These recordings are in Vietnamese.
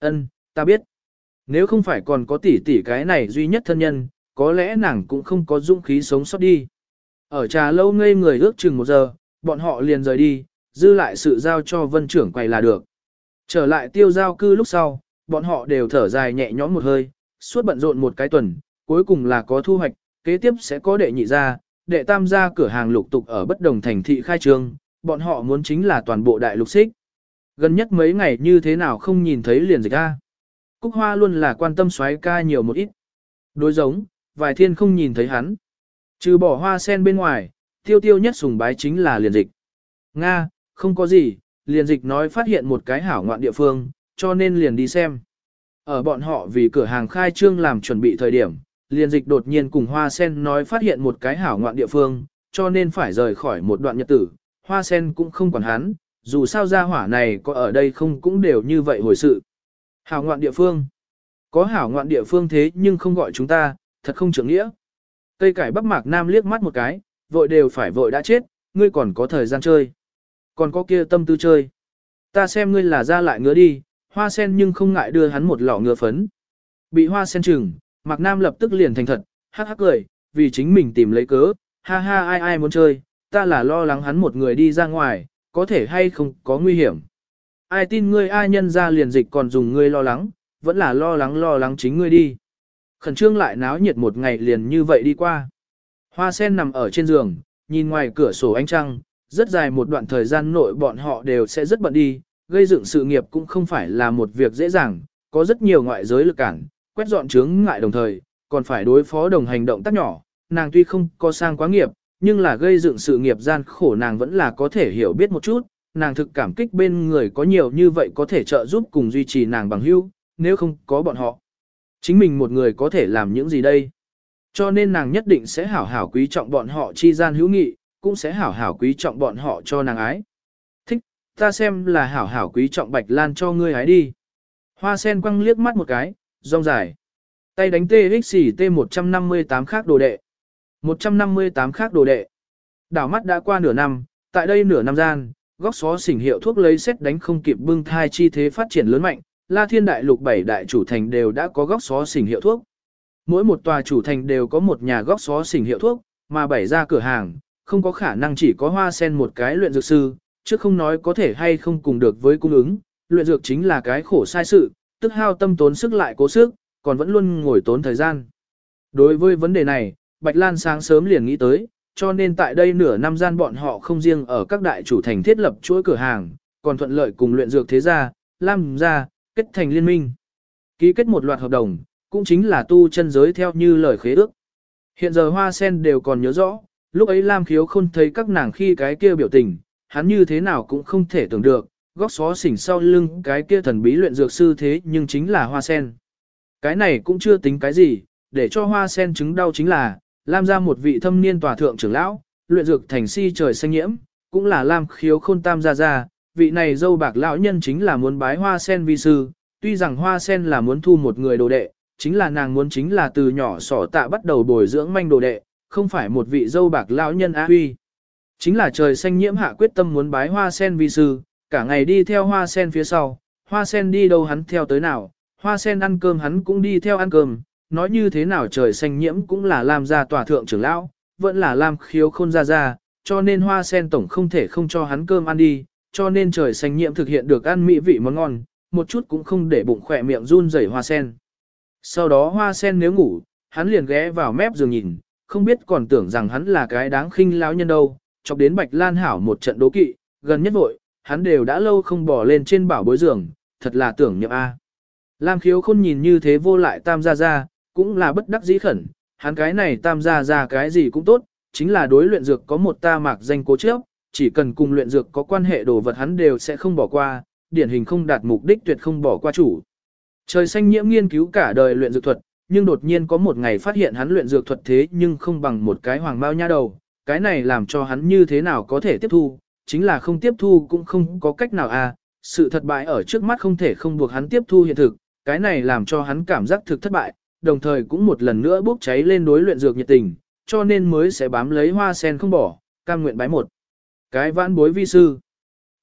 Ân, ta biết. Nếu không phải còn có tỷ tỷ cái này duy nhất thân nhân, có lẽ nàng cũng không có dũng khí sống sót đi. Ở trà lâu ngây người ước chừng một giờ, bọn họ liền rời đi, dư lại sự giao cho vân trưởng quay là được. Trở lại tiêu giao cư lúc sau, bọn họ đều thở dài nhẹ nhõm một hơi, suốt bận rộn một cái tuần, cuối cùng là có thu hoạch, kế tiếp sẽ có đệ nhị ra, đệ tam gia cửa hàng lục tục ở bất đồng thành thị khai trương, bọn họ muốn chính là toàn bộ đại lục xích. Gần nhất mấy ngày như thế nào không nhìn thấy liền dịch ra. Cúc Hoa luôn là quan tâm xoáy ca nhiều một ít. Đối giống, vài thiên không nhìn thấy hắn. Trừ bỏ hoa sen bên ngoài, tiêu tiêu nhất sùng bái chính là liền dịch. Nga, không có gì, liền dịch nói phát hiện một cái hảo ngoạn địa phương, cho nên liền đi xem. Ở bọn họ vì cửa hàng khai trương làm chuẩn bị thời điểm, liền dịch đột nhiên cùng hoa sen nói phát hiện một cái hảo ngoạn địa phương, cho nên phải rời khỏi một đoạn nhật tử. Hoa sen cũng không quản hắn, dù sao gia hỏa này có ở đây không cũng đều như vậy hồi sự. Hảo ngoạn địa phương. Có hảo ngoạn địa phương thế nhưng không gọi chúng ta, thật không trưởng nghĩa. Cây cải bắp mạc nam liếc mắt một cái, vội đều phải vội đã chết, ngươi còn có thời gian chơi. Còn có kia tâm tư chơi. Ta xem ngươi là ra lại ngứa đi, hoa sen nhưng không ngại đưa hắn một lọ ngựa phấn. Bị hoa sen chừng, mạc nam lập tức liền thành thật, hắc hắc cười, vì chính mình tìm lấy cớ, ha ha ai ai muốn chơi, ta là lo lắng hắn một người đi ra ngoài, có thể hay không có nguy hiểm. Ai tin ngươi ai nhân ra liền dịch còn dùng ngươi lo lắng, vẫn là lo lắng lo lắng chính ngươi đi. Khẩn trương lại náo nhiệt một ngày liền như vậy đi qua. Hoa sen nằm ở trên giường, nhìn ngoài cửa sổ ánh trăng, rất dài một đoạn thời gian nội bọn họ đều sẽ rất bận đi, gây dựng sự nghiệp cũng không phải là một việc dễ dàng, có rất nhiều ngoại giới lực cản, quét dọn chướng ngại đồng thời, còn phải đối phó đồng hành động tác nhỏ, nàng tuy không có sang quá nghiệp, nhưng là gây dựng sự nghiệp gian khổ nàng vẫn là có thể hiểu biết một chút, nàng thực cảm kích bên người có nhiều như vậy có thể trợ giúp cùng duy trì nàng bằng hữu, nếu không có bọn họ. Chính mình một người có thể làm những gì đây? Cho nên nàng nhất định sẽ hảo hảo quý trọng bọn họ chi gian hữu nghị, cũng sẽ hảo hảo quý trọng bọn họ cho nàng ái. Thích, ta xem là hảo hảo quý trọng Bạch Lan cho ngươi ái đi. Hoa sen quăng liếc mắt một cái, rong dài. Tay đánh TXT 158 khác đồ đệ. 158 khác đồ đệ. Đảo mắt đã qua nửa năm, tại đây nửa năm gian, góc xó xỉnh hiệu thuốc lấy xét đánh không kịp bưng thai chi thế phát triển lớn mạnh, La Thiên Đại Lục bảy đại chủ thành đều đã có góc xó xỉnh hiệu thuốc. Mỗi một tòa chủ thành đều có một nhà góc xó xỉnh hiệu thuốc, mà bảy ra cửa hàng, không có khả năng chỉ có hoa sen một cái luyện dược sư, chứ không nói có thể hay không cùng được với cung ứng, luyện dược chính là cái khổ sai sự, tức hao tâm tốn sức lại cố sức, còn vẫn luôn ngồi tốn thời gian. Đối với vấn đề này, Bạch Lan sáng sớm liền nghĩ tới, cho nên tại đây nửa năm gian bọn họ không riêng ở các đại chủ thành thiết lập chuỗi cửa hàng, còn thuận lợi cùng luyện dược thế gia, Lam gia, kết thành liên minh. Ký kết một loạt hợp đồng, cũng chính là tu chân giới theo như lời khế ước. Hiện giờ hoa sen đều còn nhớ rõ, lúc ấy Lam khiếu không thấy các nàng khi cái kia biểu tình, hắn như thế nào cũng không thể tưởng được, góc xó xỉnh sau lưng cái kia thần bí luyện dược sư thế nhưng chính là hoa sen. Cái này cũng chưa tính cái gì, để cho hoa sen chứng đau chính là, Lam ra một vị thâm niên tòa thượng trưởng lão, luyện dược thành si trời xanh nhiễm, cũng là Lam khiếu khôn tam gia gia, vị này dâu bạc lão nhân chính là muốn bái hoa sen vi sư, tuy rằng hoa sen là muốn thu một người đồ đệ, chính là nàng muốn chính là từ nhỏ sỏ tạ bắt đầu bồi dưỡng manh đồ đệ, không phải một vị dâu bạc lão nhân á huy. Chính là trời xanh nhiễm hạ quyết tâm muốn bái hoa sen vi sư, cả ngày đi theo hoa sen phía sau, hoa sen đi đâu hắn theo tới nào, hoa sen ăn cơm hắn cũng đi theo ăn cơm, nói như thế nào trời xanh nhiễm cũng là làm gia tòa thượng trưởng lão, vẫn là lam khiếu khôn ra ra, cho nên hoa sen tổng không thể không cho hắn cơm ăn đi, cho nên trời xanh nhiễm thực hiện được ăn mỹ vị món ngon, một chút cũng không để bụng khỏe miệng run rẩy hoa sen. Sau đó hoa sen nếu ngủ, hắn liền ghé vào mép giường nhìn, không biết còn tưởng rằng hắn là cái đáng khinh lão nhân đâu, chọc đến Bạch Lan Hảo một trận đố kỵ, gần nhất vội, hắn đều đã lâu không bỏ lên trên bảo bối giường, thật là tưởng niệm a. Lam khiếu khôn nhìn như thế vô lại tam gia gia, cũng là bất đắc dĩ khẩn, hắn cái này tam gia ra cái gì cũng tốt, chính là đối luyện dược có một ta mạc danh cố trước, chỉ cần cùng luyện dược có quan hệ đồ vật hắn đều sẽ không bỏ qua, điển hình không đạt mục đích tuyệt không bỏ qua chủ. Trời xanh nhiễm nghiên cứu cả đời luyện dược thuật, nhưng đột nhiên có một ngày phát hiện hắn luyện dược thuật thế nhưng không bằng một cái hoàng bao nha đầu, cái này làm cho hắn như thế nào có thể tiếp thu, chính là không tiếp thu cũng không có cách nào à, sự thất bại ở trước mắt không thể không buộc hắn tiếp thu hiện thực, cái này làm cho hắn cảm giác thực thất bại, đồng thời cũng một lần nữa bốc cháy lên đối luyện dược nhiệt tình, cho nên mới sẽ bám lấy hoa sen không bỏ, cam nguyện bái một. Cái vãn bối vi sư.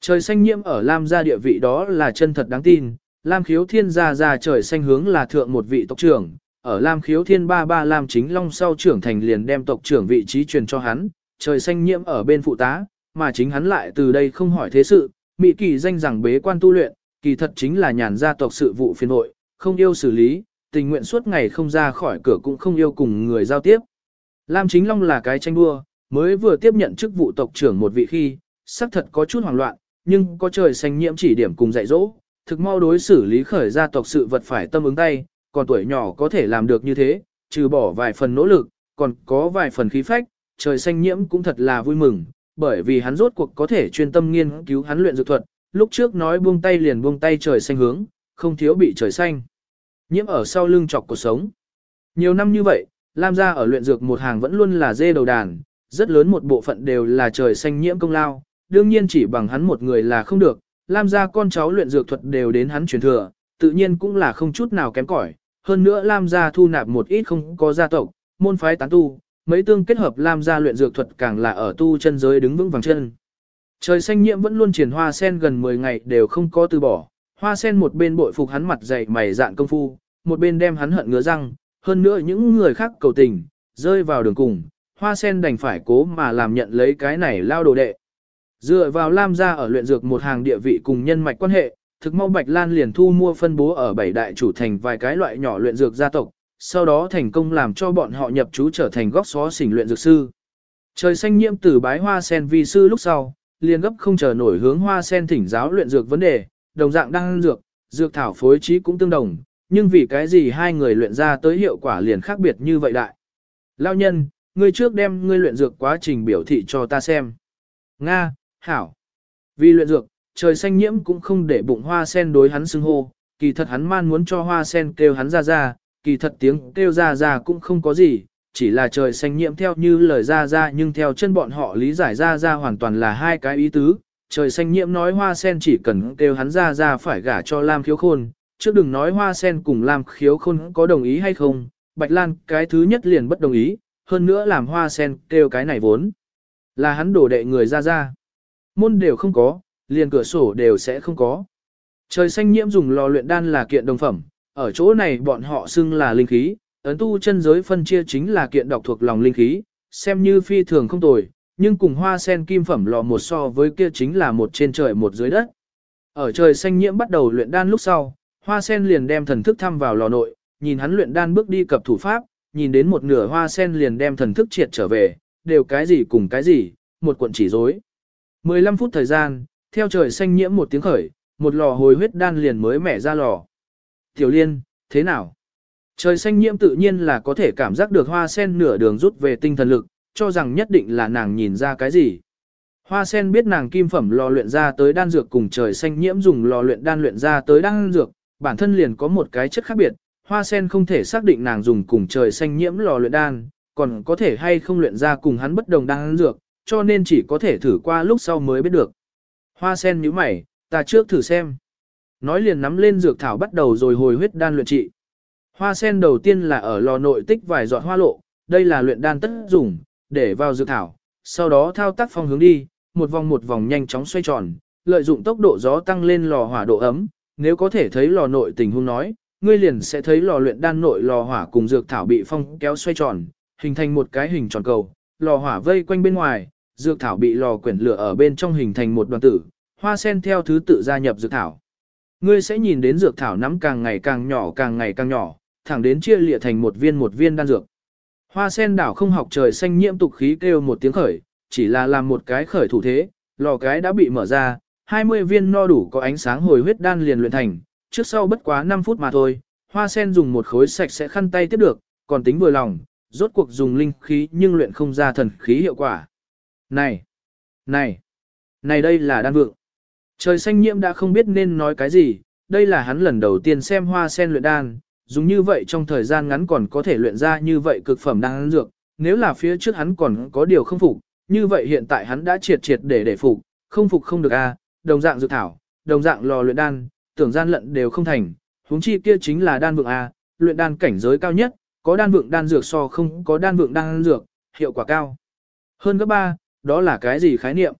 Trời xanh nhiễm ở Lam gia địa vị đó là chân thật đáng tin, Lam khiếu thiên gia gia trời xanh hướng là thượng một vị tộc trưởng, ở Lam khiếu thiên ba ba Lam chính long sau trưởng thành liền đem tộc trưởng vị trí truyền cho hắn, trời xanh nhiễm ở bên phụ tá, mà chính hắn lại từ đây không hỏi thế sự, mị kỳ danh rằng bế quan tu luyện, kỳ thật chính là nhàn gia tộc sự vụ phiên hội, không yêu xử lý, tình nguyện suốt ngày không ra khỏi cửa cũng không yêu cùng người giao tiếp. Lam chính long là cái tranh đua, mới vừa tiếp nhận chức vụ tộc trưởng một vị khi, xác thật có chút hoảng loạn, nhưng có trời xanh nhiễm chỉ điểm cùng dạy dỗ, thực mau đối xử lý khởi gia tộc sự vật phải tâm ứng tay, còn tuổi nhỏ có thể làm được như thế, trừ bỏ vài phần nỗ lực, còn có vài phần khí phách, trời xanh nhiễm cũng thật là vui mừng, bởi vì hắn rốt cuộc có thể chuyên tâm nghiên cứu hắn luyện dược thuật, lúc trước nói buông tay liền buông tay trời xanh hướng, không thiếu bị trời xanh. Nhiễm ở sau lưng chọc cuộc sống. Nhiều năm như vậy, Lam gia ở luyện dược một hàng vẫn luôn là dê đầu đàn, rất lớn một bộ phận đều là trời xanh nhiễm công lao, đương nhiên chỉ bằng hắn một người là không được, Lam gia con cháu luyện dược thuật đều đến hắn truyền thừa, tự nhiên cũng là không chút nào kém cỏi. Hơn nữa Lam gia thu nạp một ít không có gia tộc, môn phái tán tu, mấy tương kết hợp Lam gia luyện dược thuật càng là ở tu chân giới đứng vững vàng chân. Trời xanh nhiễm vẫn luôn triển hoa sen gần 10 ngày đều không có từ bỏ, hoa sen một bên bội phục hắn mặt dày mày dạn công phu, một bên đem hắn hận ngứa răng, hơn nữa những người khác cầu tình, rơi vào đường cùng, hoa sen đành phải cố mà làm nhận lấy cái này lao đồ đệ. Dựa vào Lam gia ở luyện dược một hàng địa vị cùng nhân mạch quan hệ, thực mau Bạch Lan liền thu mua phân bố ở bảy đại chủ thành vài cái loại nhỏ luyện dược gia tộc, sau đó thành công làm cho bọn họ nhập trú trở thành góc xó xỉnh luyện dược sư. Trời xanh nhiễm từ bái hoa sen vi sư lúc sau, liền gấp không chờ nổi hướng hoa sen thỉnh giáo luyện dược vấn đề, đồng dạng đang dược, dược thảo phối trí cũng tương đồng, nhưng vì cái gì hai người luyện ra tới hiệu quả liền khác biệt như vậy đại. Lao nhân, ngươi trước đem ngươi luyện dược quá trình biểu thị cho ta xem. Nga, Hảo. Vì luyện dược, trời xanh nhiễm cũng không để bụng hoa sen đối hắn xưng hô, kỳ thật hắn man muốn cho hoa sen kêu hắn ra ra, kỳ thật tiếng kêu ra ra cũng không có gì, chỉ là trời xanh nhiễm theo như lời ra ra nhưng theo chân bọn họ lý giải ra ra hoàn toàn là hai cái ý tứ. Trời xanh nhiễm nói hoa sen chỉ cần kêu hắn ra ra phải gả cho Lam khiếu khôn, trước đừng nói hoa sen cùng Lam khiếu khôn có đồng ý hay không, Bạch Lan cái thứ nhất liền bất đồng ý, hơn nữa làm hoa sen kêu cái này vốn. Là hắn đổ đệ người ra ra. Môn đều không có, liền cửa sổ đều sẽ không có. Trời xanh nhiễm dùng lò luyện đan là kiện đồng phẩm, ở chỗ này bọn họ xưng là linh khí, ấn tu chân giới phân chia chính là kiện độc thuộc lòng linh khí, xem như phi thường không tồi, nhưng cùng hoa sen kim phẩm lò một so với kia chính là một trên trời một dưới đất. Ở trời xanh nhiễm bắt đầu luyện đan lúc sau, hoa sen liền đem thần thức thăm vào lò nội, nhìn hắn luyện đan bước đi cập thủ pháp, nhìn đến một nửa hoa sen liền đem thần thức triệt trở về, đều cái gì cùng cái gì, một cuộn chỉ rối. 15 phút thời gian, theo trời xanh nhiễm một tiếng khởi, một lò hồi huyết đan liền mới mẻ ra lò. Tiểu liên, thế nào? Trời xanh nhiễm tự nhiên là có thể cảm giác được hoa sen nửa đường rút về tinh thần lực, cho rằng nhất định là nàng nhìn ra cái gì. Hoa sen biết nàng kim phẩm lò luyện ra tới đan dược cùng trời xanh nhiễm dùng lò luyện đan luyện ra tới đan dược, bản thân liền có một cái chất khác biệt, hoa sen không thể xác định nàng dùng cùng trời xanh nhiễm lò luyện đan, còn có thể hay không luyện ra cùng hắn bất đồng đan dược, cho nên chỉ có thể thử qua lúc sau mới biết được. Hoa sen nhíu mày, ta trước thử xem. Nói liền nắm lên dược thảo bắt đầu rồi hồi huyết đan luyện trị. Hoa sen đầu tiên là ở lò nội tích vài giọt hoa lộ, đây là luyện đan tất dùng, để vào dược thảo, sau đó thao tác phong hướng đi, một vòng một vòng nhanh chóng xoay tròn, lợi dụng tốc độ gió tăng lên lò hỏa độ ấm, nếu có thể thấy lò nội tình huống nói, ngươi liền sẽ thấy lò luyện đan nội lò hỏa cùng dược thảo bị phong kéo xoay tròn, hình thành một cái hình tròn cầu, lò hỏa vây quanh bên ngoài, dược thảo bị lò quyển lửa ở bên trong hình thành một đoàn tử, hoa sen theo thứ tự gia nhập dược thảo. Ngươi sẽ nhìn đến dược thảo nắm càng ngày càng nhỏ càng ngày càng nhỏ, thẳng đến chia lịa thành một viên một viên đan dược. Hoa sen đảo không học trời xanh nhiễm tục khí kêu một tiếng khởi, chỉ là làm một cái khởi thủ thế, lò cái đã bị mở ra, 20 viên no đủ có ánh sáng hồi huyết đan liền luyện thành, trước sau bất quá 5 phút mà thôi, hoa sen dùng một khối sạch sẽ khăn tay tiếp được, còn tính vừa lòng, rốt cuộc dùng linh khí nhưng luyện không ra thần khí hiệu quả. Này! Này! Này đây là đan vượng. Trời xanh nhiễm đã không biết nên nói cái gì, đây là hắn lần đầu tiên xem hoa sen luyện đan, dùng như vậy trong thời gian ngắn còn có thể luyện ra như vậy cực phẩm đan dược, nếu là phía trước hắn còn có điều không phục, như vậy hiện tại hắn đã triệt triệt để để phục, không phục không được a, đồng dạng dược thảo, đồng dạng lò luyện đan, tưởng gian lận đều không thành, huống chi kia chính là đan vượng a, luyện đan cảnh giới cao nhất, có đan vượng đan dược so không có đan vượng đan dược, hiệu quả cao. Hơn gấp ba, đó là cái gì khái niệm?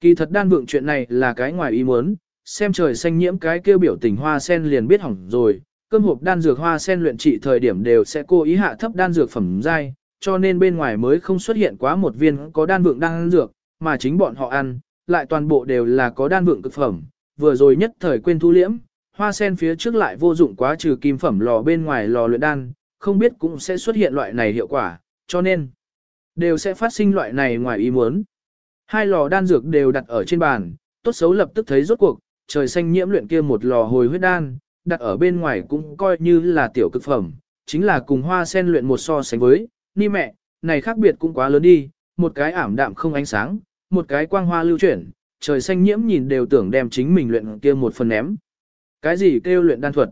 Kỳ thật đan vượng chuyện này là cái ngoài ý muốn, xem trời xanh nhiễm cái kêu biểu tình hoa sen liền biết hỏng rồi, cơm hộp đan dược hoa sen luyện trị thời điểm đều sẽ cố ý hạ thấp đan dược phẩm giai, cho nên bên ngoài mới không xuất hiện quá một viên có đan vượng đan dược, mà chính bọn họ ăn, lại toàn bộ đều là có đan vượng cực phẩm, vừa rồi nhất thời quên thu liễm, hoa sen phía trước lại vô dụng quá trừ kim phẩm lò bên ngoài lò luyện đan, không biết cũng sẽ xuất hiện loại này hiệu quả, cho nên đều sẽ phát sinh loại này ngoài ý muốn. Hai lò đan dược đều đặt ở trên bàn, tốt xấu lập tức thấy rốt cuộc, trời xanh nhiễm luyện kia một lò hồi huyết đan, đặt ở bên ngoài cũng coi như là tiểu cực phẩm, chính là cùng hoa sen luyện một so sánh với, ni mẹ, này khác biệt cũng quá lớn đi, một cái ảm đạm không ánh sáng, một cái quang hoa lưu chuyển, trời xanh nhiễm nhìn đều tưởng đem chính mình luyện kia một phần ném. Cái gì kêu luyện đan thuật?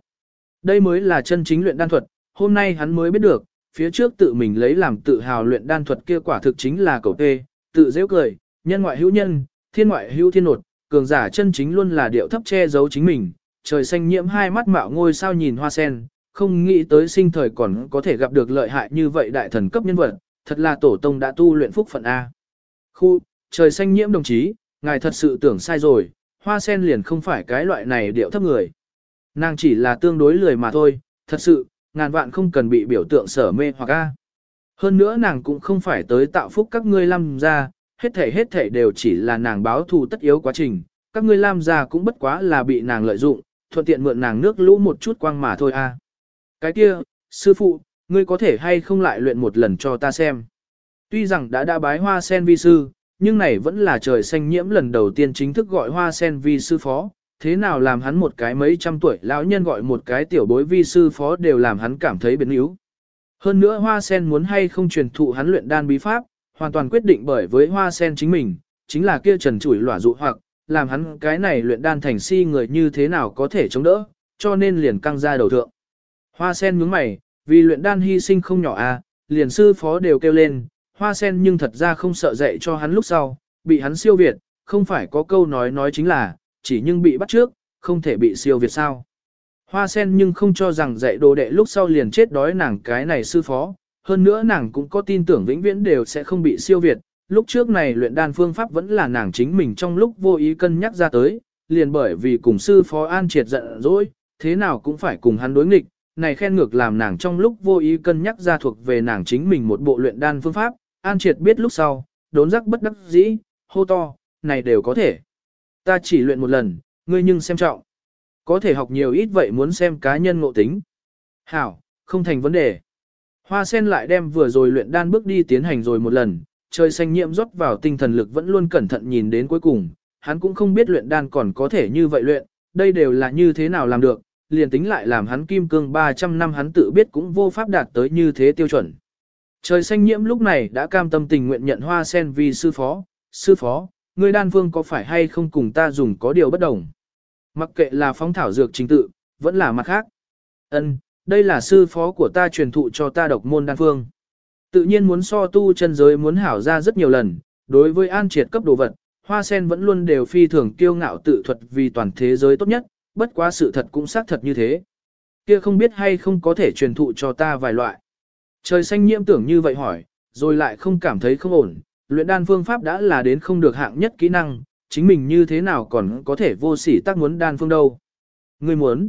Đây mới là chân chính luyện đan thuật, hôm nay hắn mới biết được, phía trước tự mình lấy làm tự hào luyện đan thuật kia quả thực chính là cầu tê, tự dễ cười, nhân ngoại hữu nhân, thiên ngoại hữu thiên nột, cường giả chân chính luôn là điệu thấp che giấu chính mình, trời xanh nhiễm hai mắt mạo ngôi sao nhìn hoa sen, không nghĩ tới sinh thời còn có thể gặp được lợi hại như vậy đại thần cấp nhân vật, thật là tổ tông đã tu luyện phúc phận A. Khu, trời xanh nhiễm đồng chí, ngài thật sự tưởng sai rồi, hoa sen liền không phải cái loại này điệu thấp người. Nàng chỉ là tương đối lười mà thôi, thật sự, ngàn vạn không cần bị biểu tượng sở mê hoặc A. Hơn nữa nàng cũng không phải tới tạo phúc các ngươi lâm ra, hết thể hết thể đều chỉ là nàng báo thù tất yếu quá trình, các ngươi lam gia cũng bất quá là bị nàng lợi dụng, thuận tiện mượn nàng nước lũ một chút quang mà thôi a. Cái kia, sư phụ, ngươi có thể hay không lại luyện một lần cho ta xem. Tuy rằng đã đã bái hoa sen vi sư, nhưng này vẫn là trời xanh nhiễm lần đầu tiên chính thức gọi hoa sen vi sư phó, thế nào làm hắn một cái mấy trăm tuổi lão nhân gọi một cái tiểu bối vi sư phó đều làm hắn cảm thấy biến yếu. Hơn nữa hoa sen muốn hay không truyền thụ hắn luyện đan bí pháp, hoàn toàn quyết định bởi với hoa sen chính mình, chính là kia trần chủi lỏa dụ hoặc, làm hắn cái này luyện đan thành si người như thế nào có thể chống đỡ, cho nên liền căng ra đầu thượng. Hoa sen nhướng mày, vì luyện đan hy sinh không nhỏ à, liền sư phó đều kêu lên, hoa sen nhưng thật ra không sợ dạy cho hắn lúc sau, bị hắn siêu việt, không phải có câu nói nói chính là, chỉ nhưng bị bắt trước, không thể bị siêu việt sao. Hoa sen nhưng không cho rằng dạy đồ đệ lúc sau liền chết đói nàng cái này sư phó, hơn nữa nàng cũng có tin tưởng vĩnh viễn đều sẽ không bị siêu việt, lúc trước này luyện đan phương pháp vẫn là nàng chính mình trong lúc vô ý cân nhắc ra tới, liền bởi vì cùng sư phó an triệt giận dỗi, thế nào cũng phải cùng hắn đối nghịch, này khen ngược làm nàng trong lúc vô ý cân nhắc ra thuộc về nàng chính mình một bộ luyện đan phương pháp, an triệt biết lúc sau, đốn giác bất đắc dĩ, hô to, này đều có thể. Ta chỉ luyện một lần, ngươi nhưng xem trọng. Có thể học nhiều ít vậy muốn xem cá nhân ngộ tính. Hảo, không thành vấn đề. Hoa sen lại đem vừa rồi luyện đan bước đi tiến hành rồi một lần, trời xanh nhiễm rót vào tinh thần lực vẫn luôn cẩn thận nhìn đến cuối cùng, hắn cũng không biết luyện đan còn có thể như vậy luyện, đây đều là như thế nào làm được, liền tính lại làm hắn kim cương 300 năm hắn tự biết cũng vô pháp đạt tới như thế tiêu chuẩn. Trời xanh nhiễm lúc này đã cam tâm tình nguyện nhận hoa sen vì sư phó, sư phó, người đan vương có phải hay không cùng ta dùng có điều bất đồng. Mặc kệ là phóng thảo dược chính tự, vẫn là mặt khác. Ân, đây là sư phó của ta truyền thụ cho ta độc môn đan phương. Tự nhiên muốn so tu chân giới muốn hảo ra rất nhiều lần, đối với an triệt cấp đồ vật, hoa sen vẫn luôn đều phi thường kiêu ngạo tự thuật vì toàn thế giới tốt nhất, bất quá sự thật cũng xác thật như thế. Kia không biết hay không có thể truyền thụ cho ta vài loại. Trời xanh nhiễm tưởng như vậy hỏi, rồi lại không cảm thấy không ổn, luyện đan phương pháp đã là đến không được hạng nhất kỹ năng, chính mình như thế nào còn có thể vô sỉ tác muốn đan phương đâu. Ngươi muốn,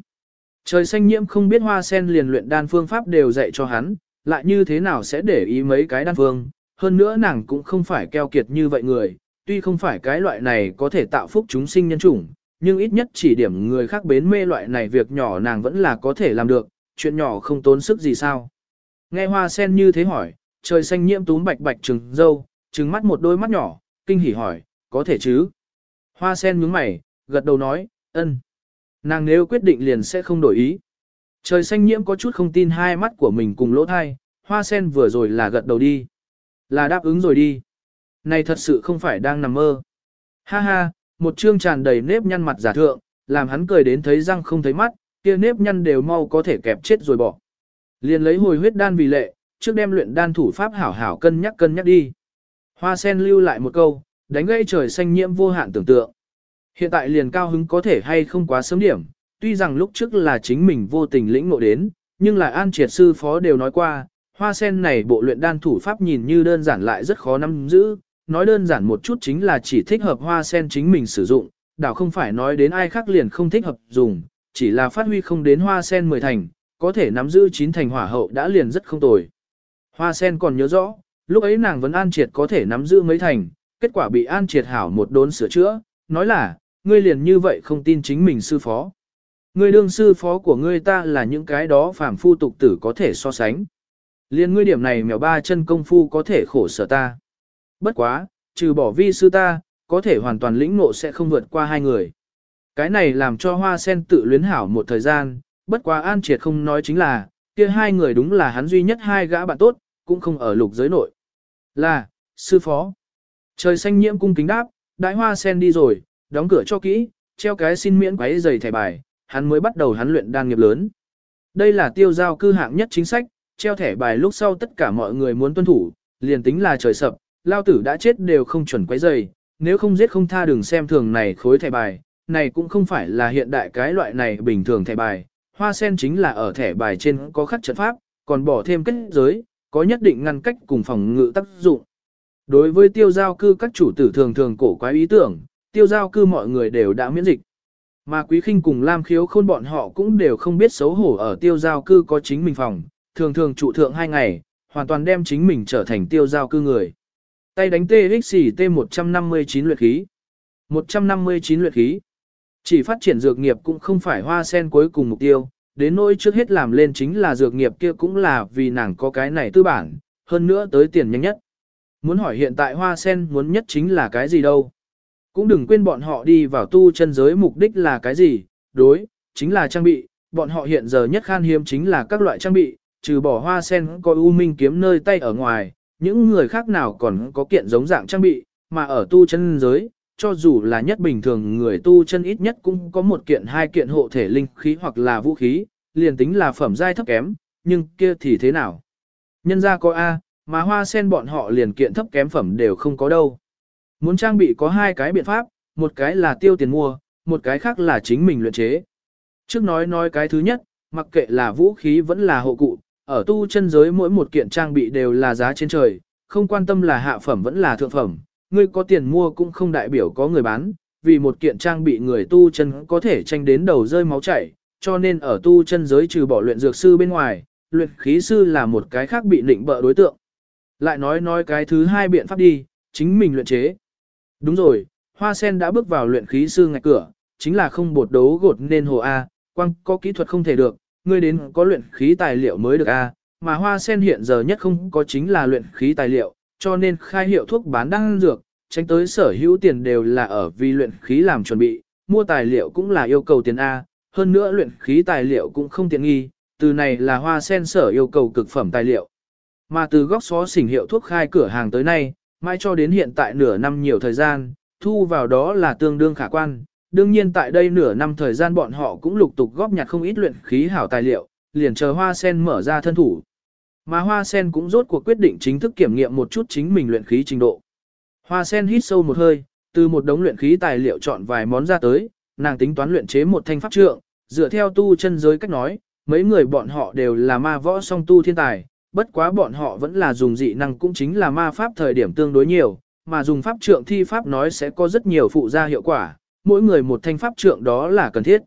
Trời xanh nhiễm không biết hoa sen liền luyện đan phương pháp đều dạy cho hắn, lại như thế nào sẽ để ý mấy cái đan phương, hơn nữa nàng cũng không phải keo kiệt như vậy người, tuy không phải cái loại này có thể tạo phúc chúng sinh nhân chủng, nhưng ít nhất chỉ điểm người khác bến mê loại này việc nhỏ nàng vẫn là có thể làm được, chuyện nhỏ không tốn sức gì sao. Nghe hoa sen như thế hỏi, trời xanh nhiễm túm bạch bạch trừng dâu, trừng mắt một đôi mắt nhỏ, kinh hỉ hỏi, có thể chứ? Hoa sen nhướng mày, gật đầu nói, ân. Nàng nếu quyết định liền sẽ không đổi ý. Trời xanh nhiễm có chút không tin hai mắt của mình cùng lỗ thai, hoa sen vừa rồi là gật đầu đi. Là đáp ứng rồi đi. Này thật sự không phải đang nằm mơ. Ha ha, một trương tràn đầy nếp nhăn mặt giả thượng, làm hắn cười đến thấy răng không thấy mắt, kia nếp nhăn đều mau có thể kẹp chết rồi bỏ. Liền lấy hồi huyết đan vì lệ, trước đem luyện đan thủ pháp hảo hảo cân nhắc cân nhắc đi. Hoa sen lưu lại một câu, đánh gây trời xanh nhiễm vô hạn tưởng tượng. Hiện tại liền cao hứng có thể hay không quá sớm điểm, tuy rằng lúc trước là chính mình vô tình lĩnh ngộ đến, nhưng là an triệt sư phó đều nói qua, hoa sen này bộ luyện đan thủ pháp nhìn như đơn giản lại rất khó nắm giữ, nói đơn giản một chút chính là chỉ thích hợp hoa sen chính mình sử dụng, đảo không phải nói đến ai khác liền không thích hợp dùng, chỉ là phát huy không đến hoa sen mười thành, có thể nắm giữ chín thành hỏa hậu đã liền rất không tồi. Hoa sen còn nhớ rõ, lúc ấy nàng vẫn an triệt có thể nắm giữ mấy thành, kết quả bị an triệt hảo một đốn sửa chữa, nói là, ngươi liền như vậy không tin chính mình sư phó. Ngươi đương sư phó của ngươi ta là những cái đó phàm phu tục tử có thể so sánh. Liên ngươi điểm này mèo ba chân công phu có thể khổ sở ta. Bất quá, trừ bỏ vi sư ta, có thể hoàn toàn lĩnh ngộ sẽ không vượt qua hai người. Cái này làm cho hoa sen tự luyến hảo một thời gian, bất quá an triệt không nói chính là, kia hai người đúng là hắn duy nhất hai gã bạn tốt, cũng không ở lục giới nội. Là, sư phó. Trời xanh nhiễm cung kính đáp, đại hoa sen đi rồi, đóng cửa cho kỹ, treo cái xin miễn quấy giày thẻ bài, hắn mới bắt đầu hắn luyện đan nghiệp lớn. Đây là tiêu giao cư hạng nhất chính sách, treo thẻ bài lúc sau tất cả mọi người muốn tuân thủ, liền tính là trời sập, lao tử đã chết đều không chuẩn quấy giày, nếu không giết không tha đừng xem thường này khối thẻ bài, này cũng không phải là hiện đại cái loại này bình thường thẻ bài, hoa sen chính là ở thẻ bài trên có khắc trận pháp, còn bỏ thêm kết giới, có nhất định ngăn cách cùng phòng ngự tác dụng. Đối với tiêu giao cư các chủ tử thường thường cổ quái ý tưởng, tiêu giao cư mọi người đều đã miễn dịch. Mà quý khinh cùng Lam khiếu khôn bọn họ cũng đều không biết xấu hổ ở tiêu giao cư có chính mình phòng, thường thường trụ thượng hai ngày, hoàn toàn đem chính mình trở thành tiêu giao cư người. Tay đánh TXT 159 luyện khí. 159 luyện khí. Chỉ phát triển dược nghiệp cũng không phải hoa sen cuối cùng mục tiêu, đến nỗi trước hết làm lên chính là dược nghiệp kia cũng là vì nàng có cái này tư bản, hơn nữa tới tiền nhanh nhất. Muốn hỏi hiện tại hoa sen muốn nhất chính là cái gì đâu. Cũng đừng quên bọn họ đi vào tu chân giới mục đích là cái gì, đối, chính là trang bị, bọn họ hiện giờ nhất khan hiếm chính là các loại trang bị, trừ bỏ hoa sen có u minh kiếm nơi tay ở ngoài, những người khác nào còn có kiện giống dạng trang bị, mà ở tu chân giới, cho dù là nhất bình thường người tu chân ít nhất cũng có một kiện hai kiện hộ thể linh khí hoặc là vũ khí, liền tính là phẩm giai thấp kém, nhưng kia thì thế nào? Nhân ra có A, mà hoa sen bọn họ liền kiện thấp kém phẩm đều không có đâu. Muốn trang bị có hai cái biện pháp, một cái là tiêu tiền mua, một cái khác là chính mình luyện chế. Trước nói nói cái thứ nhất, mặc kệ là vũ khí vẫn là hộ cụ, ở tu chân giới mỗi một kiện trang bị đều là giá trên trời, không quan tâm là hạ phẩm vẫn là thượng phẩm, ngươi có tiền mua cũng không đại biểu có người bán, vì một kiện trang bị người tu chân có thể tranh đến đầu rơi máu chảy, cho nên ở tu chân giới trừ bỏ luyện dược sư bên ngoài, luyện khí sư là một cái khác bị định bợ đối tượng. Lại nói nói cái thứ hai biện pháp đi, chính mình luyện chế. Đúng rồi, Hoa Sen đã bước vào luyện khí sư ngạch cửa, chính là không bột đấu gột nên hồ A, quăng có kỹ thuật không thể được, ngươi đến có luyện khí tài liệu mới được A, mà Hoa Sen hiện giờ nhất không có chính là luyện khí tài liệu, cho nên khai hiệu thuốc bán đăng dược, tránh tới sở hữu tiền đều là ở vì luyện khí làm chuẩn bị, mua tài liệu cũng là yêu cầu tiền A, hơn nữa luyện khí tài liệu cũng không tiện nghi, từ này là Hoa Sen sở yêu cầu cực phẩm tài liệu. Mà từ góc xó xỉnh hiệu thuốc khai cửa hàng tới nay, mai cho đến hiện tại nửa năm nhiều thời gian, thu vào đó là tương đương khả quan. Đương nhiên tại đây nửa năm thời gian bọn họ cũng lục tục góp nhặt không ít luyện khí hảo tài liệu, liền chờ hoa sen mở ra thân thủ. Mà hoa sen cũng rốt cuộc quyết định chính thức kiểm nghiệm một chút chính mình luyện khí trình độ. Hoa sen hít sâu một hơi, từ một đống luyện khí tài liệu chọn vài món ra tới, nàng tính toán luyện chế một thanh pháp trượng, dựa theo tu chân giới cách nói, mấy người bọn họ đều là ma võ song tu thiên tài, bất quá bọn họ vẫn là dùng dị năng cũng chính là ma pháp thời điểm tương đối nhiều, mà dùng pháp trượng thi pháp nói sẽ có rất nhiều phụ gia hiệu quả, mỗi người một thanh pháp trượng đó là cần thiết.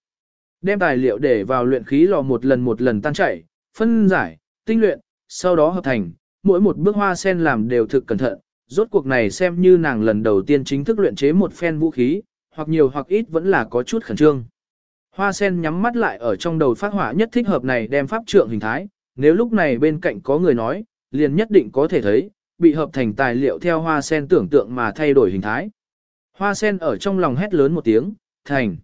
Đem tài liệu để vào luyện khí lò một lần một lần tan chảy, phân giải, tinh luyện, sau đó hợp thành, mỗi một bước hoa sen làm đều thực cẩn thận, rốt cuộc này xem như nàng lần đầu tiên chính thức luyện chế một phen vũ khí, hoặc nhiều hoặc ít vẫn là có chút khẩn trương. Hoa sen nhắm mắt lại ở trong đầu phát hỏa nhất thích hợp này đem pháp trượng hình thái, nếu lúc này bên cạnh có người nói, liền nhất định có thể thấy, bị hợp thành tài liệu theo hoa sen tưởng tượng mà thay đổi hình thái. Hoa sen ở trong lòng hét lớn một tiếng, thành.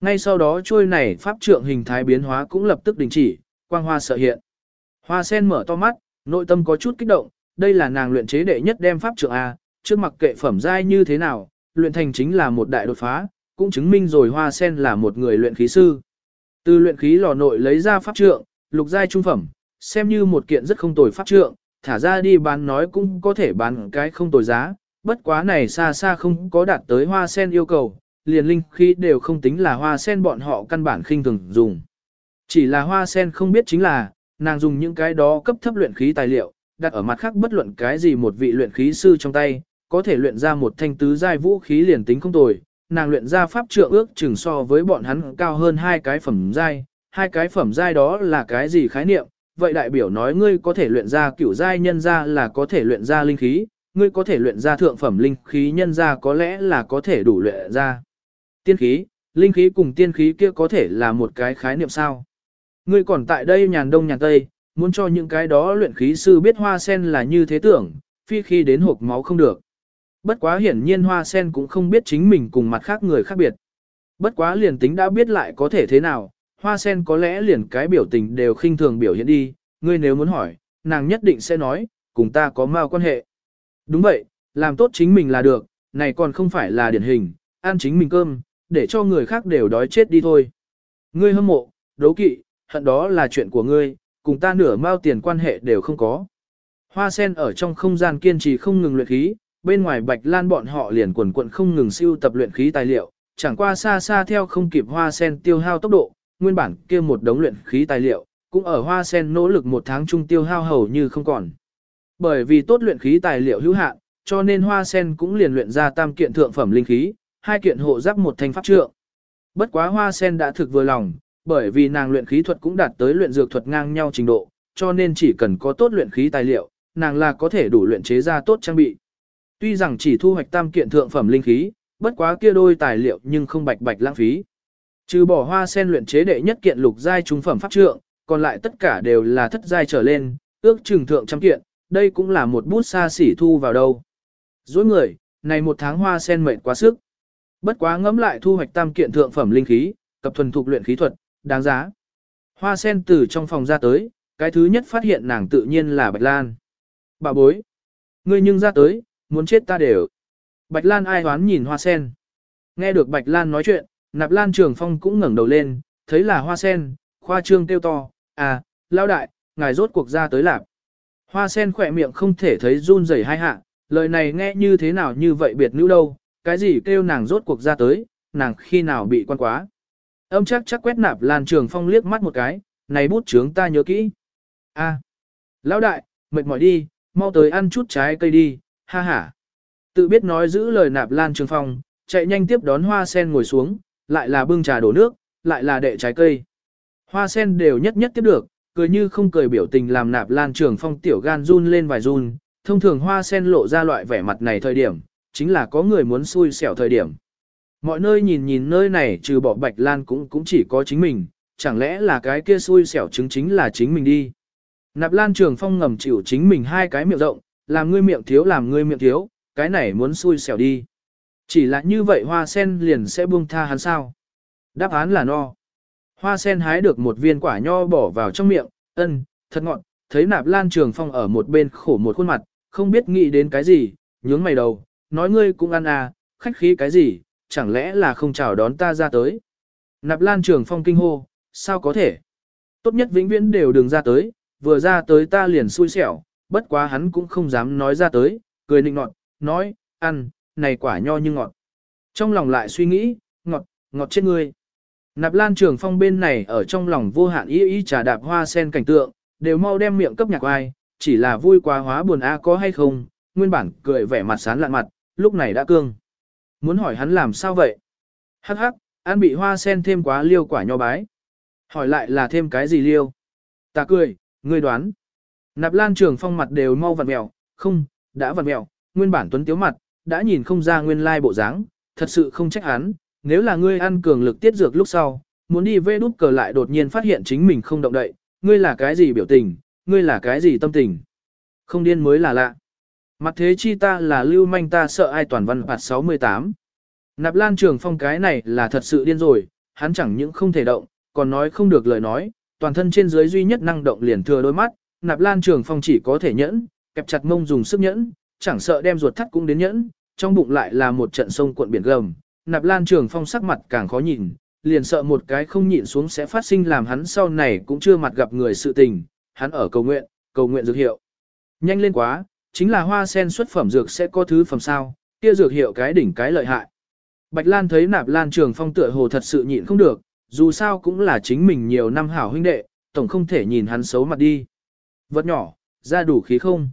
Ngay sau đó trôi này pháp trượng hình thái biến hóa cũng lập tức đình chỉ, quang hoa sợ hiện. Hoa sen mở to mắt, nội tâm có chút kích động, đây là nàng luyện chế đệ nhất đem pháp trượng A, trước mặc kệ phẩm giai như thế nào, luyện thành chính là một đại đột phá, cũng chứng minh rồi hoa sen là một người luyện khí sư. Từ luyện khí lò nội lấy ra pháp trượng, lục giai trung phẩm, xem như một kiện rất không tồi pháp trượng, thả ra đi bán nói cũng có thể bán cái không tồi giá, bất quá này xa xa không có đạt tới hoa sen yêu cầu, liền linh khí đều không tính là hoa sen bọn họ căn bản khinh thường dùng. Chỉ là hoa sen không biết chính là, nàng dùng những cái đó cấp thấp luyện khí tài liệu, đặt ở mặt khác bất luận cái gì một vị luyện khí sư trong tay, có thể luyện ra một thanh tứ giai vũ khí liền tính không tồi, nàng luyện ra pháp trượng ước chừng so với bọn hắn cao hơn hai cái phẩm giai, hai cái phẩm giai đó là cái gì khái niệm, vậy đại biểu nói ngươi có thể luyện ra cửu giai nhân ra là có thể luyện ra linh khí, ngươi có thể luyện ra thượng phẩm linh khí nhân ra có lẽ là có thể đủ luyện ra. Tiên khí, linh khí cùng tiên khí kia có thể là một cái khái niệm sao. Ngươi còn tại đây nhàn đông nhàn tây, muốn cho những cái đó luyện khí sư biết hoa sen là như thế tưởng, phi khi đến hộp máu không được. Bất quá hiển nhiên hoa sen cũng không biết chính mình cùng mặt khác người khác biệt. Bất quá liền tính đã biết lại có thể thế nào, hoa sen có lẽ liền cái biểu tình đều khinh thường biểu hiện đi, ngươi nếu muốn hỏi, nàng nhất định sẽ nói, cùng ta có mao quan hệ. Đúng vậy, làm tốt chính mình là được, này còn không phải là điển hình, ăn chính mình cơm, để cho người khác đều đói chết đi thôi. Ngươi hâm mộ, đấu kỵ, hận đó là chuyện của ngươi, cùng ta nửa mao tiền quan hệ đều không có. Hoa sen ở trong không gian kiên trì không ngừng luyện khí, bên ngoài bạch lan bọn họ liền quần quận không ngừng siêu tập luyện khí tài liệu, chẳng qua xa xa theo không kịp hoa sen tiêu hao tốc độ, nguyên bản kia một đống luyện khí tài liệu, cũng ở hoa sen nỗ lực một tháng trung tiêu hao hầu như không còn. Bởi vì tốt luyện khí tài liệu hữu hạn, cho nên hoa sen cũng liền luyện ra tam kiện thượng phẩm linh khí, hai kiện hộ giáp một thanh pháp trượng. Bất quá hoa sen đã thực vừa lòng, bởi vì nàng luyện khí thuật cũng đạt tới luyện dược thuật ngang nhau trình độ, cho nên chỉ cần có tốt luyện khí tài liệu, nàng là có thể đủ luyện chế ra tốt trang bị. Tuy rằng chỉ thu hoạch tam kiện thượng phẩm linh khí, bất quá kia đôi tài liệu nhưng không bạch bạch lãng phí. Trừ bỏ hoa sen luyện chế đệ nhất kiện lục giai trung phẩm pháp trượng, còn lại tất cả đều là thất giai trở lên, ước chừng thượng trăm kiện, đây cũng là một bút xa xỉ thu vào đâu. Dối người, này một tháng hoa sen mệt quá sức. Bất quá ngẫm lại thu hoạch tam kiện thượng phẩm linh khí, cập thuần thục luyện khí thuật, đáng giá. Hoa sen từ trong phòng ra tới, cái thứ nhất phát hiện nàng tự nhiên là Bạch Lan. Bà bối. Ngươi nhưng ra tới, muốn chết ta đều. Bạch Lan ai hoán nhìn hoa sen. Nghe được Bạch Lan nói chuyện, nạp Lan Trường Phong cũng ngẩng đầu lên, thấy là hoa sen, khoa trương tiêu to, à, lao đại, ngài rốt cuộc ra tới lạp. Hoa sen khỏe miệng không thể thấy run rẩy hai hạ, lời này nghe như thế nào như vậy biệt nữ đâu, cái gì kêu nàng rốt cuộc ra tới, nàng khi nào bị quan quá. Âm chắc chắc quét nạp Lan Trường Phong liếc mắt một cái, này bút chướng ta nhớ kỹ. a à, lão đại, mệt mỏi đi, mau tới ăn chút trái cây đi, ha ha. Tự biết nói giữ lời nạp Lan Trường Phong, chạy nhanh tiếp đón hoa sen ngồi xuống, lại là bưng trà đổ nước, lại là đệ trái cây. Hoa sen đều nhất nhất tiếp được, cười như không cười biểu tình làm nạp Lan Trường Phong tiểu gan run lên vài run, thông thường hoa sen lộ ra loại vẻ mặt này thời điểm, chính là có người muốn xui xẻo thời điểm. Mọi nơi nhìn nhìn nơi này trừ bỏ Bạch Lan cũng cũng chỉ có chính mình, chẳng lẽ là cái kia xui xẻo chứng chính là chính mình đi. Nạp Lan Trường Phong ngầm chịu chính mình hai cái miệng rộng, làm ngươi miệng thiếu làm ngươi miệng thiếu, cái này muốn xui xẻo đi. Chỉ là như vậy hoa sen liền sẽ buông tha hắn sao. Đáp án là no. Hoa sen hái được một viên quả nho bỏ vào trong miệng, ân, thật ngọn, thấy nạp lan trường phong ở một bên khổ một khuôn mặt, không biết nghĩ đến cái gì, nhướng mày đầu, nói ngươi cũng ăn à, khách khí cái gì, chẳng lẽ là không chào đón ta ra tới. Nạp lan trường phong kinh hô, sao có thể? Tốt nhất vĩnh viễn đều đừng ra tới, vừa ra tới ta liền xui xẻo, bất quá hắn cũng không dám nói ra tới, cười nịnh nọt, nói, ăn, này quả nho như ngọt. Trong lòng lại suy nghĩ, ngọt, ngọt chết ngươi. Nạp lan trường phong bên này ở trong lòng vô hạn ý ý trà đạp hoa sen cảnh tượng, đều mau đem miệng cấp nhạc ai, chỉ là vui quá hóa buồn a có hay không, nguyên bản cười vẻ mặt sán lạn mặt, lúc này đã cương. Muốn hỏi hắn làm sao vậy? Hắc hắc, ăn bị hoa sen thêm quá liêu quả nho bái. Hỏi lại là thêm cái gì liêu? Ta cười, ngươi đoán. Nạp lan trường phong mặt đều mau vặn mèo, không, đã vặn mèo, nguyên bản tuấn tiếu mặt, đã nhìn không ra nguyên lai bộ dáng, thật sự không trách hắn, nếu là ngươi ăn cường lực tiết dược lúc sau, muốn đi vê đút cờ lại đột nhiên phát hiện chính mình không động đậy, ngươi là cái gì biểu tình, ngươi là cái gì tâm tình. Không điên mới là lạ. Mặt thế chi ta là lưu manh ta sợ ai toàn văn phạt 68. Nạp lan trường phong cái này là thật sự điên rồi, hắn chẳng những không thể động, còn nói không được lời nói, toàn thân trên dưới duy nhất năng động liền thừa đôi mắt, nạp lan trường phong chỉ có thể nhẫn, kẹp chặt mông dùng sức nhẫn, chẳng sợ đem ruột thắt cũng đến nhẫn, trong bụng lại là một trận sông cuộn biển gầm, nạp lan trường phong sắc mặt càng khó nhìn, liền sợ một cái không nhịn xuống sẽ phát sinh làm hắn sau này cũng chưa mặt gặp người sự tình, hắn ở cầu nguyện, cầu nguyện dược hiệu. Nhanh lên quá, chính là hoa sen xuất phẩm dược sẽ có thứ phẩm sao, kia dược hiệu cái đỉnh cái lợi hại. Bạch Lan thấy nạp lan trường phong tựa hồ thật sự nhịn không được, dù sao cũng là chính mình nhiều năm hảo huynh đệ, tổng không thể nhìn hắn xấu mặt đi. Vật nhỏ, ra đủ khí không?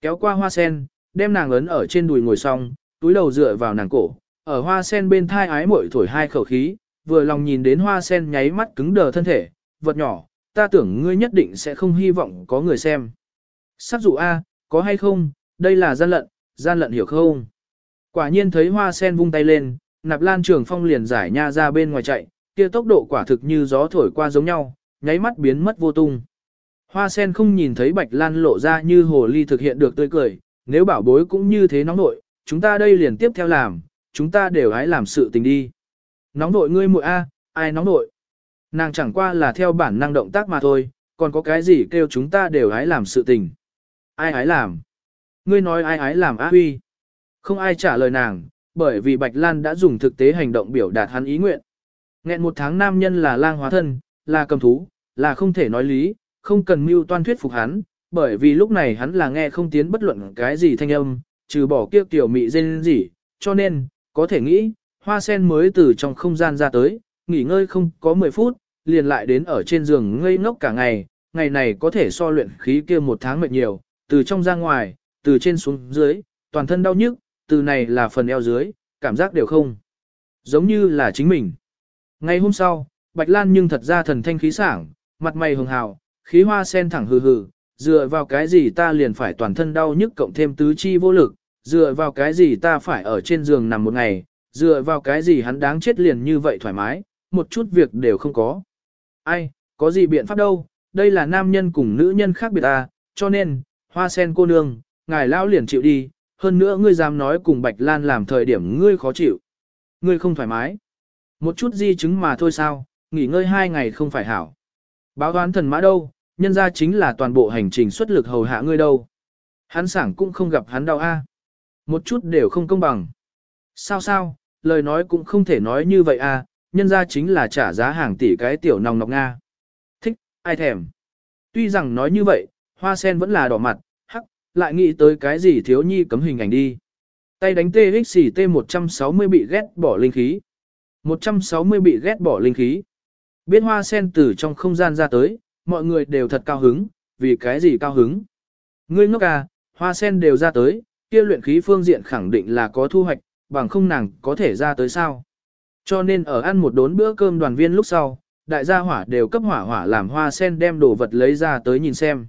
Kéo qua hoa sen, đem nàng ấn ở trên đùi ngồi xong, túi đầu dựa vào nàng cổ, ở hoa sen bên thai ái muội thổi hai khẩu khí, vừa lòng nhìn đến hoa sen nháy mắt cứng đờ thân thể, vật nhỏ, ta tưởng ngươi nhất định sẽ không hy vọng có người xem. sát dụ A, có hay không, đây là gian lận, gian lận hiểu không? Quả nhiên thấy hoa sen vung tay lên, nạp lan trường phong liền giải nha ra bên ngoài chạy, kia tốc độ quả thực như gió thổi qua giống nhau, nháy mắt biến mất vô tung. Hoa sen không nhìn thấy bạch lan lộ ra như hồ ly thực hiện được tươi cười, nếu bảo bối cũng như thế nóng nội, chúng ta đây liền tiếp theo làm, chúng ta đều hãy làm sự tình đi. Nóng nội ngươi muội A, ai nóng nội? Nàng chẳng qua là theo bản năng động tác mà thôi, còn có cái gì kêu chúng ta đều hãy làm sự tình. Ai hãy làm? Ngươi nói ai hãy làm á huy? Không ai trả lời nàng, bởi vì Bạch Lan đã dùng thực tế hành động biểu đạt hắn ý nguyện. Nghẹn một tháng nam nhân là lang hóa thân, là cầm thú, là không thể nói lý, không cần mưu toan thuyết phục hắn, bởi vì lúc này hắn là nghe không tiến bất luận cái gì thanh âm, trừ bỏ kia tiểu mị dên gì, cho nên, có thể nghĩ, hoa sen mới từ trong không gian ra tới, nghỉ ngơi không có 10 phút, liền lại đến ở trên giường ngây ngốc cả ngày, ngày này có thể so luyện khí kia một tháng mệt nhiều, từ trong ra ngoài, từ trên xuống dưới, toàn thân đau nhức, từ này là phần eo dưới, cảm giác đều không. Giống như là chính mình. Ngày hôm sau, Bạch Lan nhưng thật ra thần thanh khí sảng, mặt mày hường hào, khí hoa sen thẳng hừ hừ, dựa vào cái gì ta liền phải toàn thân đau nhức cộng thêm tứ chi vô lực, dựa vào cái gì ta phải ở trên giường nằm một ngày, dựa vào cái gì hắn đáng chết liền như vậy thoải mái, một chút việc đều không có. Ai, có gì biện pháp đâu, đây là nam nhân cùng nữ nhân khác biệt à, cho nên, hoa sen cô nương, ngài lão liền chịu đi, hơn nữa ngươi dám nói cùng Bạch Lan làm thời điểm ngươi khó chịu. Ngươi không thoải mái. Một chút di chứng mà thôi sao, nghỉ ngơi hai ngày không phải hảo. Báo đoán thần mã đâu, nhân ra chính là toàn bộ hành trình xuất lực hầu hạ ngươi đâu. Hắn sảng cũng không gặp hắn đau a. Một chút đều không công bằng. Sao sao, lời nói cũng không thể nói như vậy a, nhân ra chính là trả giá hàng tỷ cái tiểu nòng nọc Nga. Thích, ai thèm. Tuy rằng nói như vậy, hoa sen vẫn là đỏ mặt, hắc, lại nghĩ tới cái gì thiếu nhi cấm hình ảnh đi. Tay đánh TXT 160 bị ghét bỏ linh khí. 160 bị ghét bỏ linh khí. Biết hoa sen từ trong không gian ra tới, mọi người đều thật cao hứng, vì cái gì cao hứng. Ngươi ngốc à, hoa sen đều ra tới, kia luyện khí phương diện khẳng định là có thu hoạch, bằng không nàng có thể ra tới sao. Cho nên ở ăn một đốn bữa cơm đoàn viên lúc sau, đại gia hỏa đều cấp hỏa hỏa làm hoa sen đem đồ vật lấy ra tới nhìn xem.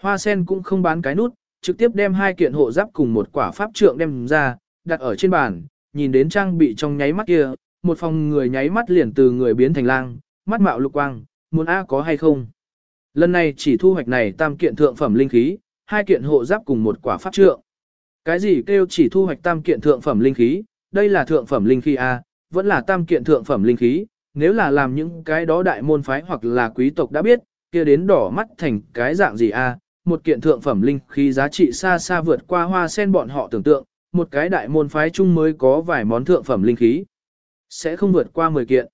Hoa sen cũng không bán cái nút, trực tiếp đem hai kiện hộ giáp cùng một quả pháp trượng đem ra, đặt ở trên bàn, nhìn đến trang bị trong nháy mắt kia, một phòng người nháy mắt liền từ người biến thành lang, mắt mạo lục quang, muốn A có hay không. Lần này chỉ thu hoạch này tam kiện thượng phẩm linh khí, hai kiện hộ giáp cùng một quả pháp trượng. Cái gì kêu chỉ thu hoạch tam kiện thượng phẩm linh khí, đây là thượng phẩm linh khí A, vẫn là tam kiện thượng phẩm linh khí, nếu là làm những cái đó đại môn phái hoặc là quý tộc đã biết, kia đến đỏ mắt thành cái dạng gì A, một kiện thượng phẩm linh khí giá trị xa xa vượt qua hoa sen bọn họ tưởng tượng, một cái đại môn phái chung mới có vài món thượng phẩm linh khí. Sẽ không vượt qua 10 kiện.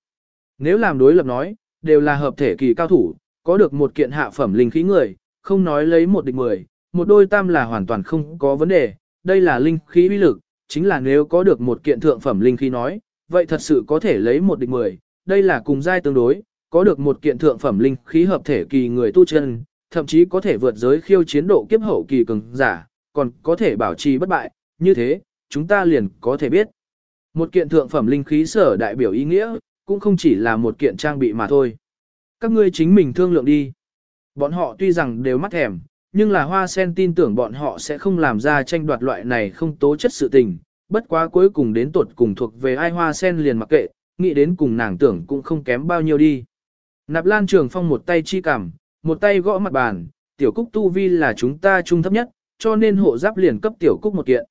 Nếu làm đối lập nói, đều là hợp thể kỳ cao thủ, có được một kiện hạ phẩm linh khí người, không nói lấy một địch mười, một đôi tam là hoàn toàn không có vấn đề, đây là linh khí uy lực, chính là nếu có được một kiện thượng phẩm linh khí nói, vậy thật sự có thể lấy một địch mười, đây là cùng giai tương đối, có được một kiện thượng phẩm linh khí hợp thể kỳ người tu chân, thậm chí có thể vượt giới khiêu chiến độ kiếp hậu kỳ cường giả, còn có thể bảo trì bất bại, như thế, chúng ta liền có thể biết. Một kiện thượng phẩm linh khí sở đại biểu ý nghĩa, cũng không chỉ là một kiện trang bị mà thôi. Các ngươi chính mình thương lượng đi. Bọn họ tuy rằng đều mắt thèm, nhưng là hoa sen tin tưởng bọn họ sẽ không làm ra tranh đoạt loại này không tố chất sự tình, bất quá cuối cùng đến tuột cùng thuộc về ai hoa sen liền mặc kệ, nghĩ đến cùng nàng tưởng cũng không kém bao nhiêu đi. Nạp lan trường phong một tay chi cảm, một tay gõ mặt bàn, tiểu cúc tu vi là chúng ta trung thấp nhất, cho nên hộ giáp liền cấp tiểu cúc một kiện.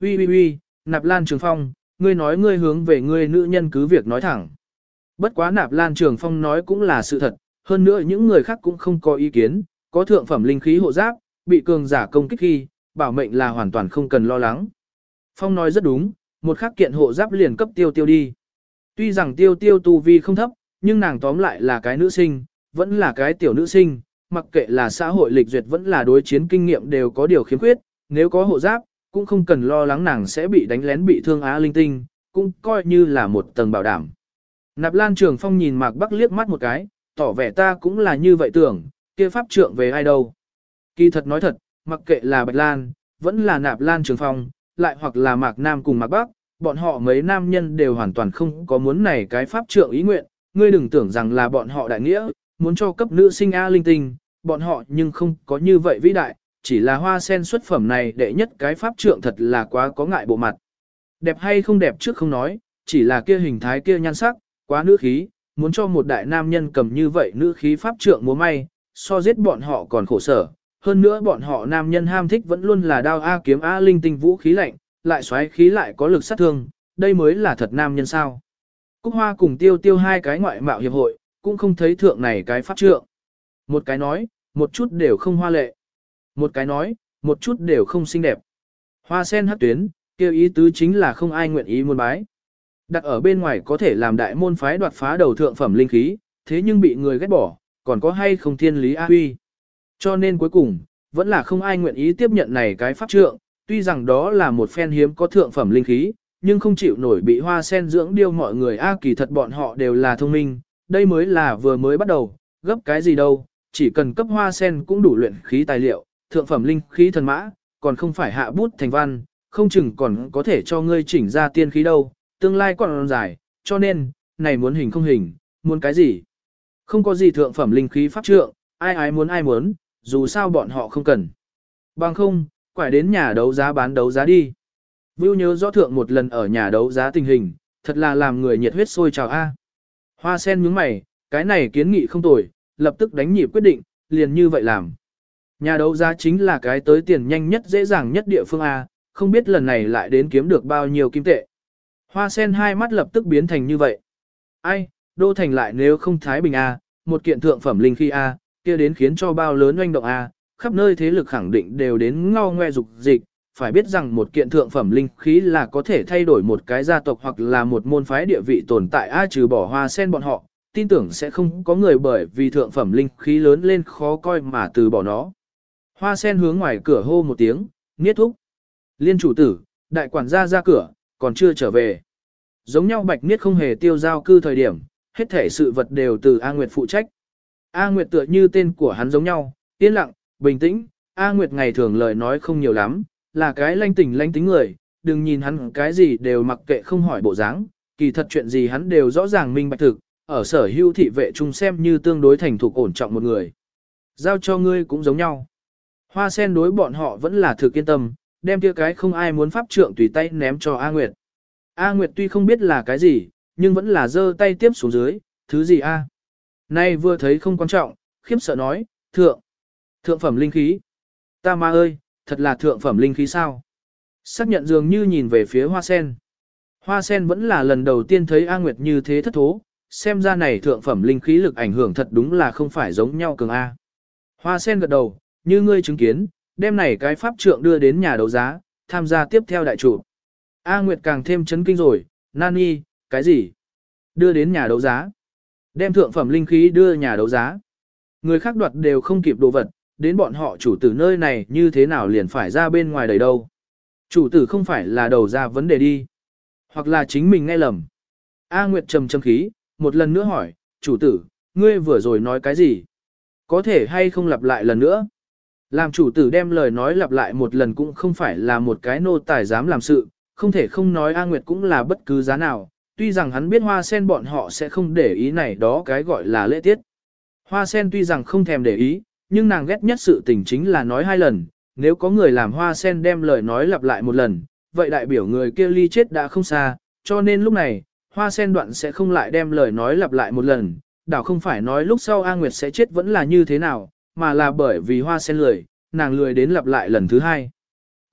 Ui ui ui, nạp lan trường phong, ngươi nói ngươi hướng về ngươi nữ nhân cứ việc nói thẳng. Bất quá nạp lan trường phong nói cũng là sự thật, hơn nữa những người khác cũng không có ý kiến, có thượng phẩm linh khí hộ giáp, bị cường giả công kích khi, bảo mệnh là hoàn toàn không cần lo lắng. Phong nói rất đúng, một khắc kiện hộ giáp liền cấp tiêu tiêu đi. Tuy rằng tiêu tiêu tu vi không thấp, nhưng nàng tóm lại là cái nữ sinh, vẫn là cái tiểu nữ sinh, mặc kệ là xã hội lịch duyệt vẫn là đối chiến kinh nghiệm đều có điều khiếm khuyết, nếu có hộ giáp, cũng không cần lo lắng nàng sẽ bị đánh lén bị thương á linh tinh, cũng coi như là một tầng bảo đảm. Nạp Lan Trường Phong nhìn Mạc Bắc liếc mắt một cái, tỏ vẻ ta cũng là như vậy tưởng, kia pháp trượng về ai đâu. Kỳ thật nói thật, mặc kệ là Bạch Lan, vẫn là Nạp Lan Trường Phong, lại hoặc là Mạc Nam cùng Mạc Bắc, bọn họ mấy nam nhân đều hoàn toàn không có muốn này cái pháp trượng ý nguyện, ngươi đừng tưởng rằng là bọn họ đại nghĩa, muốn cho cấp nữ sinh A linh tinh, bọn họ nhưng không có như vậy vĩ đại, chỉ là hoa sen xuất phẩm này đệ nhất cái pháp trượng thật là quá có ngại bộ mặt. Đẹp hay không đẹp trước không nói, chỉ là kia hình thái kia nhan sắc, quá nữ khí, muốn cho một đại nam nhân cầm như vậy nữ khí pháp trượng múa may, so giết bọn họ còn khổ sở. Hơn nữa bọn họ nam nhân ham thích vẫn luôn là đao A kiếm A linh tinh vũ khí lạnh, lại xoáy khí lại có lực sát thương, đây mới là thật nam nhân sao. Cúc Hoa cùng tiêu tiêu hai cái ngoại mạo hiệp hội, cũng không thấy thượng này cái pháp trượng. Một cái nói, một chút đều không hoa lệ. Một cái nói, một chút đều không xinh đẹp. Hoa sen hắc tuyến, kêu ý tứ chính là không ai nguyện ý muốn bái. Đặt ở bên ngoài có thể làm đại môn phái đoạt phá đầu thượng phẩm linh khí, thế nhưng bị người ghét bỏ, còn có hay không thiên lý a huy. Cho nên cuối cùng, vẫn là không ai nguyện ý tiếp nhận này cái pháp trượng, tuy rằng đó là một phen hiếm có thượng phẩm linh khí, nhưng không chịu nổi bị hoa sen dưỡng điêu mọi người a kỳ thật bọn họ đều là thông minh, đây mới là vừa mới bắt đầu, gấp cái gì đâu, chỉ cần cấp hoa sen cũng đủ luyện khí tài liệu, thượng phẩm linh khí thần mã, còn không phải hạ bút thành văn, không chừng còn có thể cho ngươi chỉnh ra tiên khí đâu, tương lai còn dài, cho nên, này muốn hình không hình, muốn cái gì. Không có gì thượng phẩm linh khí pháp trượng, ai ai muốn ai muốn, dù sao bọn họ không cần. Bằng không, quải đến nhà đấu giá bán đấu giá đi. Vưu nhớ rõ thượng một lần ở nhà đấu giá tình hình, thật là làm người nhiệt huyết sôi trào A. Hoa sen nhướng mày, cái này kiến nghị không tồi, lập tức đánh nhịp quyết định, liền như vậy làm. Nhà đấu giá chính là cái tới tiền nhanh nhất dễ dàng nhất địa phương A, không biết lần này lại đến kiếm được bao nhiêu kim tệ. Hoa sen hai mắt lập tức biến thành như vậy. Ai, đô thành lại nếu không thái bình A, một kiện thượng phẩm linh khi A, kia đến khiến cho bao lớn oanh động A, khắp nơi thế lực khẳng định đều đến ngao ngoe dục dịch, phải biết rằng một kiện thượng phẩm linh khí là có thể thay đổi một cái gia tộc hoặc là một môn phái địa vị tồn tại a trừ bỏ hoa sen bọn họ, tin tưởng sẽ không có người bởi vì thượng phẩm linh khí lớn lên khó coi mà từ bỏ nó. Hoa sen hướng ngoài cửa hô một tiếng, niết thúc. Liên chủ tử, đại quản gia ra cửa, còn chưa trở về. Giống nhau bạch niết không hề tiêu giao cư thời điểm, hết thể sự vật đều từ A Nguyệt phụ trách. A Nguyệt tựa như tên của hắn giống nhau, yên lặng, bình tĩnh, A Nguyệt ngày thường lời nói không nhiều lắm, là cái lanh tỉnh lanh tính người, đừng nhìn hắn cái gì đều mặc kệ không hỏi bộ dáng, kỳ thật chuyện gì hắn đều rõ ràng minh bạch thực, ở sở hữu thị vệ chung xem như tương đối thành thục ổn trọng một người. Giao cho ngươi cũng giống nhau. Hoa sen đối bọn họ vẫn là thực yên tâm, đem kia cái không ai muốn pháp trượng tùy tay ném cho A Nguyệt. A Nguyệt tuy không biết là cái gì, nhưng vẫn là giơ tay tiếp xuống dưới, thứ gì A. Nay vừa thấy không quan trọng, khiếp sợ nói, thượng, thượng phẩm linh khí. Ta ma ơi, thật là thượng phẩm linh khí sao. Xác nhận dường như nhìn về phía hoa sen. Hoa sen vẫn là lần đầu tiên thấy A Nguyệt như thế thất thố, xem ra này thượng phẩm linh khí lực ảnh hưởng thật đúng là không phải giống nhau cường A. Hoa sen gật đầu, như ngươi chứng kiến, đem này cái pháp trượng đưa đến nhà đấu giá, tham gia tiếp theo đại chủ. A Nguyệt càng thêm chấn kinh rồi, Nani, cái gì? Đưa đến nhà đấu giá. Đem thượng phẩm linh khí đưa nhà đấu giá. Người khác đoạt đều không kịp đồ vật, đến bọn họ chủ tử nơi này như thế nào liền phải ra bên ngoài đầy đâu. Chủ tử không phải là đầu ra vấn đề đi. Hoặc là chính mình nghe lầm. A Nguyệt trầm trầm khí, một lần nữa hỏi, chủ tử, ngươi vừa rồi nói cái gì? Có thể hay không lặp lại lần nữa? Làm chủ tử đem lời nói lặp lại một lần cũng không phải là một cái nô tài dám làm sự, không thể không nói A Nguyệt cũng là bất cứ giá nào, tuy rằng hắn biết hoa sen bọn họ sẽ không để ý này đó cái gọi là lễ tiết. Hoa sen tuy rằng không thèm để ý, nhưng nàng ghét nhất sự tình chính là nói hai lần, nếu có người làm hoa sen đem lời nói lặp lại một lần, vậy đại biểu người kia ly chết đã không xa, cho nên lúc này, hoa sen đoạn sẽ không lại đem lời nói lặp lại một lần, đảo không phải nói lúc sau A Nguyệt sẽ chết vẫn là như thế nào, mà là bởi vì hoa sen lười, nàng lười đến lặp lại lần thứ hai.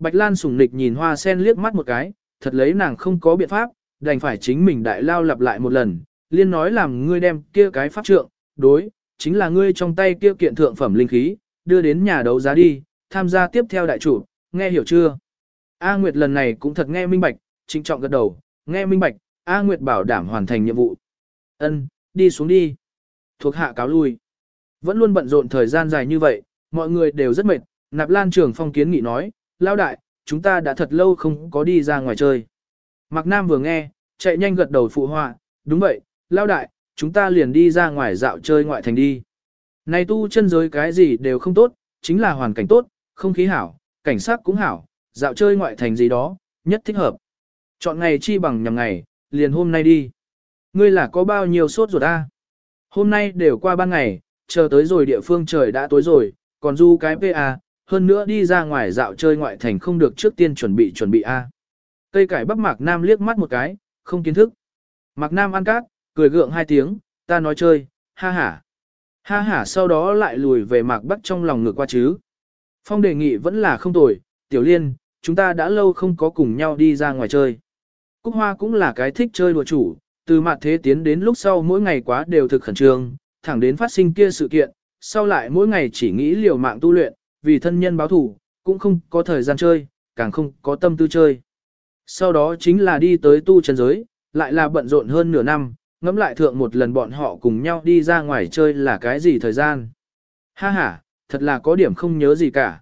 Bạch Lan sủng nịch nhìn hoa sen liếc mắt một cái, thật lấy nàng không có biện pháp, đành phải chính mình đại lao lặp lại một lần, liên nói làm ngươi đem kia cái pháp trượng, đối, chính là ngươi trong tay kia kiện thượng phẩm linh khí, đưa đến nhà đấu giá đi, tham gia tiếp theo đại chủ, nghe hiểu chưa? A Nguyệt lần này cũng thật nghe minh bạch, trinh trọng gật đầu, nghe minh bạch, A Nguyệt bảo đảm hoàn thành nhiệm vụ. Ân, đi xuống đi. Thuộc hạ cáo lui. Vẫn luôn bận rộn thời gian dài như vậy, mọi người đều rất mệt, nạp lan trường phong kiến nghị nói, lao đại, chúng ta đã thật lâu không có đi ra ngoài chơi. Mạc Nam vừa nghe, chạy nhanh gật đầu phụ họa, đúng vậy, lao đại, chúng ta liền đi ra ngoài dạo chơi ngoại thành đi. Này tu chân giới cái gì đều không tốt, chính là hoàn cảnh tốt, không khí hảo, cảnh sát cũng hảo, dạo chơi ngoại thành gì đó, nhất thích hợp. Chọn ngày chi bằng nhằm ngày, liền hôm nay đi. Ngươi là có bao nhiêu sốt ruột a? Hôm nay đều qua ban ngày, chờ tới rồi địa phương trời đã tối rồi, còn du cái PA, hơn nữa đi ra ngoài dạo chơi ngoại thành không được trước tiên chuẩn bị chuẩn bị A. Cây cải bắp Mạc Nam liếc mắt một cái, không kiến thức. Mạc Nam ăn cát, cười gượng hai tiếng, ta nói chơi, ha ha. Ha ha sau đó lại lùi về Mạc Bắc trong lòng ngược qua chứ. Phong đề nghị vẫn là không tồi, Tiểu Liên, chúng ta đã lâu không có cùng nhau đi ra ngoài chơi. Cúc Hoa cũng là cái thích chơi đùa chủ, từ mặt thế tiến đến lúc sau mỗi ngày quá đều thực khẩn trương, thẳng đến phát sinh kia sự kiện, sau lại mỗi ngày chỉ nghĩ liều mạng tu luyện, vì thân nhân báo thủ, cũng không có thời gian chơi, càng không có tâm tư chơi. Sau đó chính là đi tới tu chân giới, lại là bận rộn hơn nửa năm, ngẫm lại thượng một lần bọn họ cùng nhau đi ra ngoài chơi là cái gì thời gian. Ha ha, thật là có điểm không nhớ gì cả.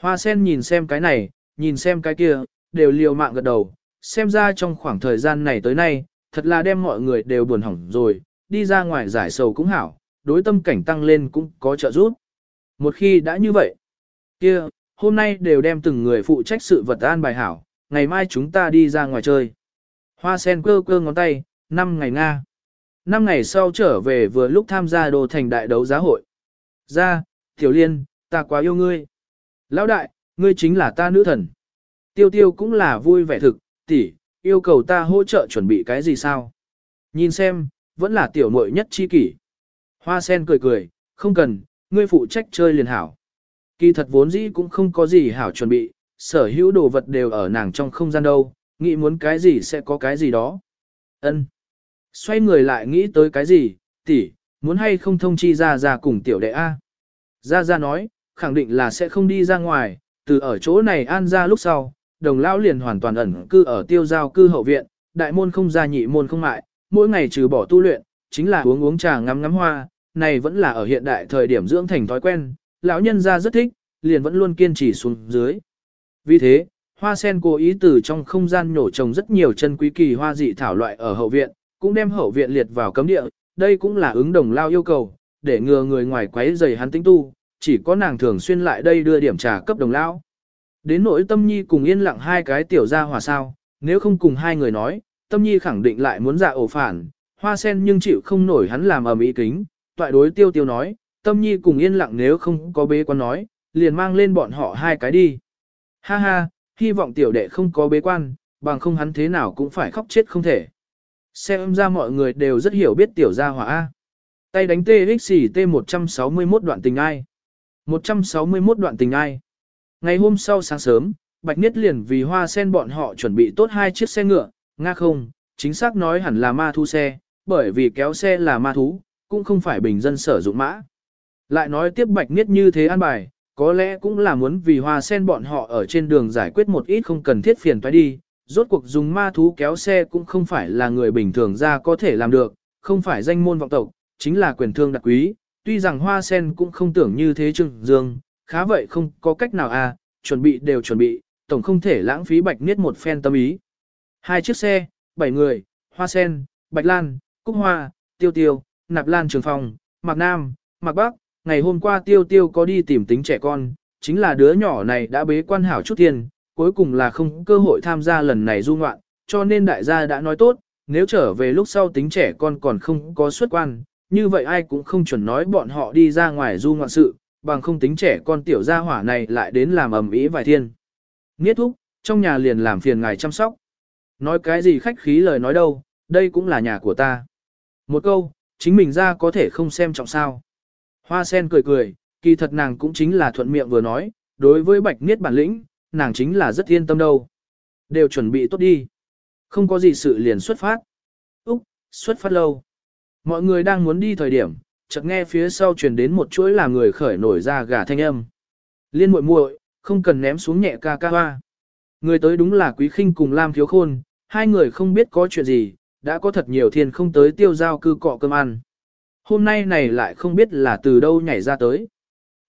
Hoa sen nhìn xem cái này, nhìn xem cái kia, đều liều mạng gật đầu, xem ra trong khoảng thời gian này tới nay, thật là đem mọi người đều buồn hỏng rồi, đi ra ngoài giải sầu cũng hảo, đối tâm cảnh tăng lên cũng có trợ giúp. Một khi đã như vậy, kia, hôm nay đều đem từng người phụ trách sự vật an bài hảo, ngày mai chúng ta đi ra ngoài chơi. Hoa sen cơ cơ ngón tay, 5 ngày Nga. 5 ngày sau trở về vừa lúc tham gia đồ thành đại đấu giá hội. Ra, Tiểu Liên, ta quá yêu ngươi. Lão đại, ngươi chính là ta nữ thần. Tiêu tiêu cũng là vui vẻ thực, tỷ, yêu cầu ta hỗ trợ chuẩn bị cái gì sao? Nhìn xem, vẫn là tiểu muội nhất chi kỷ. Hoa sen cười cười, không cần, ngươi phụ trách chơi liền hảo. Kỳ thật vốn dĩ cũng không có gì hảo chuẩn bị, sở hữu đồ vật đều ở nàng trong không gian đâu, nghĩ muốn cái gì sẽ có cái gì đó. Ân. Xoay người lại nghĩ tới cái gì, tỷ, muốn hay không thông chi ra ra cùng tiểu đệ A. Ra ra nói, khẳng định là sẽ không đi ra ngoài, từ ở chỗ này an ra lúc sau, đồng lão liền hoàn toàn ẩn cư ở tiêu giao cư hậu viện, đại môn không ra nhị môn không mại, mỗi ngày trừ bỏ tu luyện, chính là uống uống trà ngắm ngắm hoa, này vẫn là ở hiện đại thời điểm dưỡng thành thói quen, lão nhân ra rất thích, liền vẫn luôn kiên trì xuống dưới. Vì thế, hoa sen cố ý từ trong không gian nhổ trồng rất nhiều chân quý kỳ hoa dị thảo loại ở hậu viện, cũng đem hậu viện liệt vào cấm địa, đây cũng là ứng đồng lao yêu cầu, để ngừa người ngoài quấy rầy hắn tính tu, chỉ có nàng thường xuyên lại đây đưa điểm trà cấp đồng lao. Đến nỗi tâm nhi cùng yên lặng hai cái tiểu gia hòa sao, nếu không cùng hai người nói, tâm nhi khẳng định lại muốn dạ ổ phản, hoa sen nhưng chịu không nổi hắn làm ầm ý kính, toại đối tiêu tiêu nói, tâm nhi cùng yên lặng nếu không có bế quan nói, liền mang lên bọn họ hai cái đi. Ha ha, hy vọng tiểu đệ không có bế quan, bằng không hắn thế nào cũng phải khóc chết không thể. Xem ra mọi người đều rất hiểu biết tiểu gia hỏa A. Tay đánh TXT 161 đoạn tình ai. 161 đoạn tình ai. Ngày hôm sau sáng sớm, Bạch Niết liền vì hoa sen bọn họ chuẩn bị tốt hai chiếc xe ngựa, nga không, chính xác nói hẳn là ma thu xe, bởi vì kéo xe là ma thú, cũng không phải bình dân sử dụng mã. Lại nói tiếp Bạch Niết như thế an bài, có lẽ cũng là muốn vì hoa sen bọn họ ở trên đường giải quyết một ít không cần thiết phiền toái đi, rốt cuộc dùng ma thú kéo xe cũng không phải là người bình thường ra có thể làm được, không phải danh môn vọng tộc, chính là quyền thương đặc quý, tuy rằng hoa sen cũng không tưởng như thế trưng dương, khá vậy không có cách nào à, chuẩn bị đều chuẩn bị, tổng không thể lãng phí bạch niết một phen tâm ý. Hai chiếc xe, bảy người, hoa sen, bạch lan, cúc hoa, tiêu tiêu, nạp lan trường phòng, mạc nam, mạc bắc, ngày hôm qua tiêu tiêu có đi tìm tính trẻ con, chính là đứa nhỏ này đã bế quan hảo chút tiền, cuối cùng là không cơ hội tham gia lần này du ngoạn, cho nên đại gia đã nói tốt, nếu trở về lúc sau tính trẻ con còn không có xuất quan, như vậy ai cũng không chuẩn nói bọn họ đi ra ngoài du ngoạn sự, bằng không tính trẻ con tiểu gia hỏa này lại đến làm ầm ĩ vài thiên. Nghiết thúc, trong nhà liền làm phiền ngài chăm sóc. Nói cái gì khách khí lời nói đâu, đây cũng là nhà của ta. Một câu, chính mình ra có thể không xem trọng sao. Hoa sen cười cười, kỳ thật nàng cũng chính là thuận miệng vừa nói, đối với bạch niết bản lĩnh, nàng chính là rất yên tâm đâu. Đều chuẩn bị tốt đi. Không có gì sự liền xuất phát. Úc, xuất phát lâu. Mọi người đang muốn đi thời điểm, chợt nghe phía sau truyền đến một chuỗi là người khởi nổi ra gà thanh âm. Liên muội muội, không cần ném xuống nhẹ ca ca hoa. Người tới đúng là Quý Khinh cùng Lam Thiếu Khôn, hai người không biết có chuyện gì, đã có thật nhiều thiên không tới tiêu giao cư cọ cơm ăn. Hôm nay này lại không biết là từ đâu nhảy ra tới.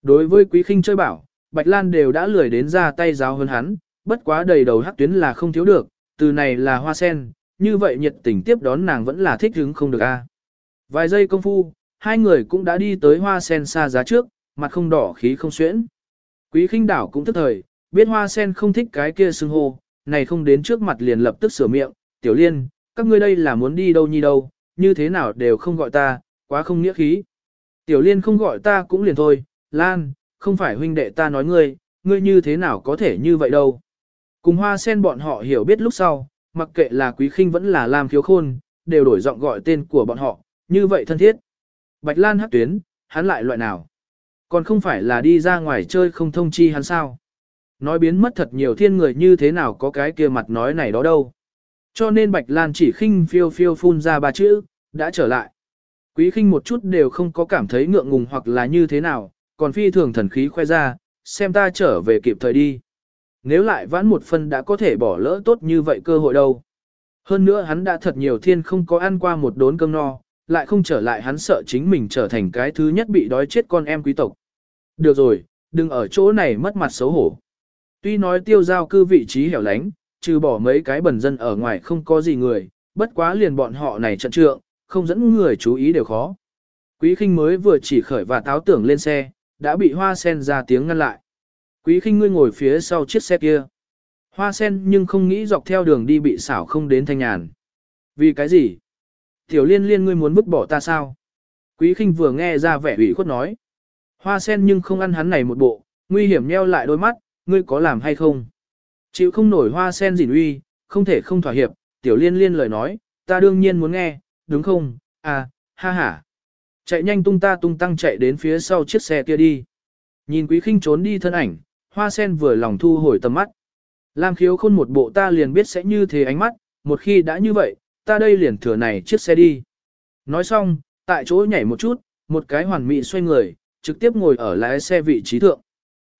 Đối với Quý Khinh chơi bảo, Bạch Lan đều đã lười đến ra tay giáo hơn hắn, bất quá đầy đầu hắc tuyến là không thiếu được, từ này là hoa sen, như vậy nhiệt tình tiếp đón nàng vẫn là thích hứng không được a. Vài giây công phu, hai người cũng đã đi tới hoa sen xa giá trước, mặt không đỏ khí không xuyễn. Quý khinh đảo cũng tức thời, biết hoa sen không thích cái kia xưng hô, này không đến trước mặt liền lập tức sửa miệng, tiểu liên, các ngươi đây là muốn đi đâu nhi đâu, như thế nào đều không gọi ta, quá không nghĩa khí. Tiểu liên không gọi ta cũng liền thôi, Lan, không phải huynh đệ ta nói ngươi, ngươi như thế nào có thể như vậy đâu. Cùng hoa sen bọn họ hiểu biết lúc sau, mặc kệ là quý khinh vẫn là làm khiếu khôn, đều đổi giọng gọi tên của bọn họ, như vậy thân thiết. Bạch Lan hắc tuyến, hắn lại loại nào? Còn không phải là đi ra ngoài chơi không thông chi hắn sao? Nói biến mất thật nhiều thiên người như thế nào có cái kia mặt nói này đó đâu. Cho nên Bạch Lan chỉ khinh phiêu phiêu phun ra ba chữ, đã trở lại. Quý khinh một chút đều không có cảm thấy ngượng ngùng hoặc là như thế nào, còn phi thường thần khí khoe ra, xem ta trở về kịp thời đi. Nếu lại vãn một phần đã có thể bỏ lỡ tốt như vậy cơ hội đâu. Hơn nữa hắn đã thật nhiều thiên không có ăn qua một đốn cơm no, lại không trở lại hắn sợ chính mình trở thành cái thứ nhất bị đói chết con em quý tộc. Được rồi, đừng ở chỗ này mất mặt xấu hổ. Tuy nói tiêu giao cư vị trí hẻo lánh, trừ bỏ mấy cái bẩn dân ở ngoài không có gì người, bất quá liền bọn họ này trận trượng, không dẫn người chú ý đều khó. Quý khinh mới vừa chỉ khởi và táo tưởng lên xe, đã bị hoa sen ra tiếng ngăn lại. Quý khinh ngươi ngồi phía sau chiếc xe kia. Hoa sen nhưng không nghĩ dọc theo đường đi bị xảo không đến thanh nhàn. Vì cái gì? Tiểu liên liên ngươi muốn vứt bỏ ta sao? Quý khinh vừa nghe ra vẻ ủy khuất nói. Hoa sen nhưng không ăn hắn này một bộ, nguy hiểm nheo lại đôi mắt, ngươi có làm hay không? Chịu không nổi hoa sen gìn uy, không thể không thỏa hiệp, tiểu liên liên lời nói, ta đương nhiên muốn nghe, đúng không? À, ha ha. Chạy nhanh tung ta tung tăng chạy đến phía sau chiếc xe kia đi. Nhìn quý khinh trốn đi thân ảnh, hoa sen vừa lòng thu hồi tầm mắt. Lam khiếu khôn một bộ ta liền biết sẽ như thế ánh mắt, một khi đã như vậy, ta đây liền thừa này chiếc xe đi. Nói xong, tại chỗ nhảy một chút, một cái hoàn mỹ xoay người, trực tiếp ngồi ở lái xe vị trí thượng.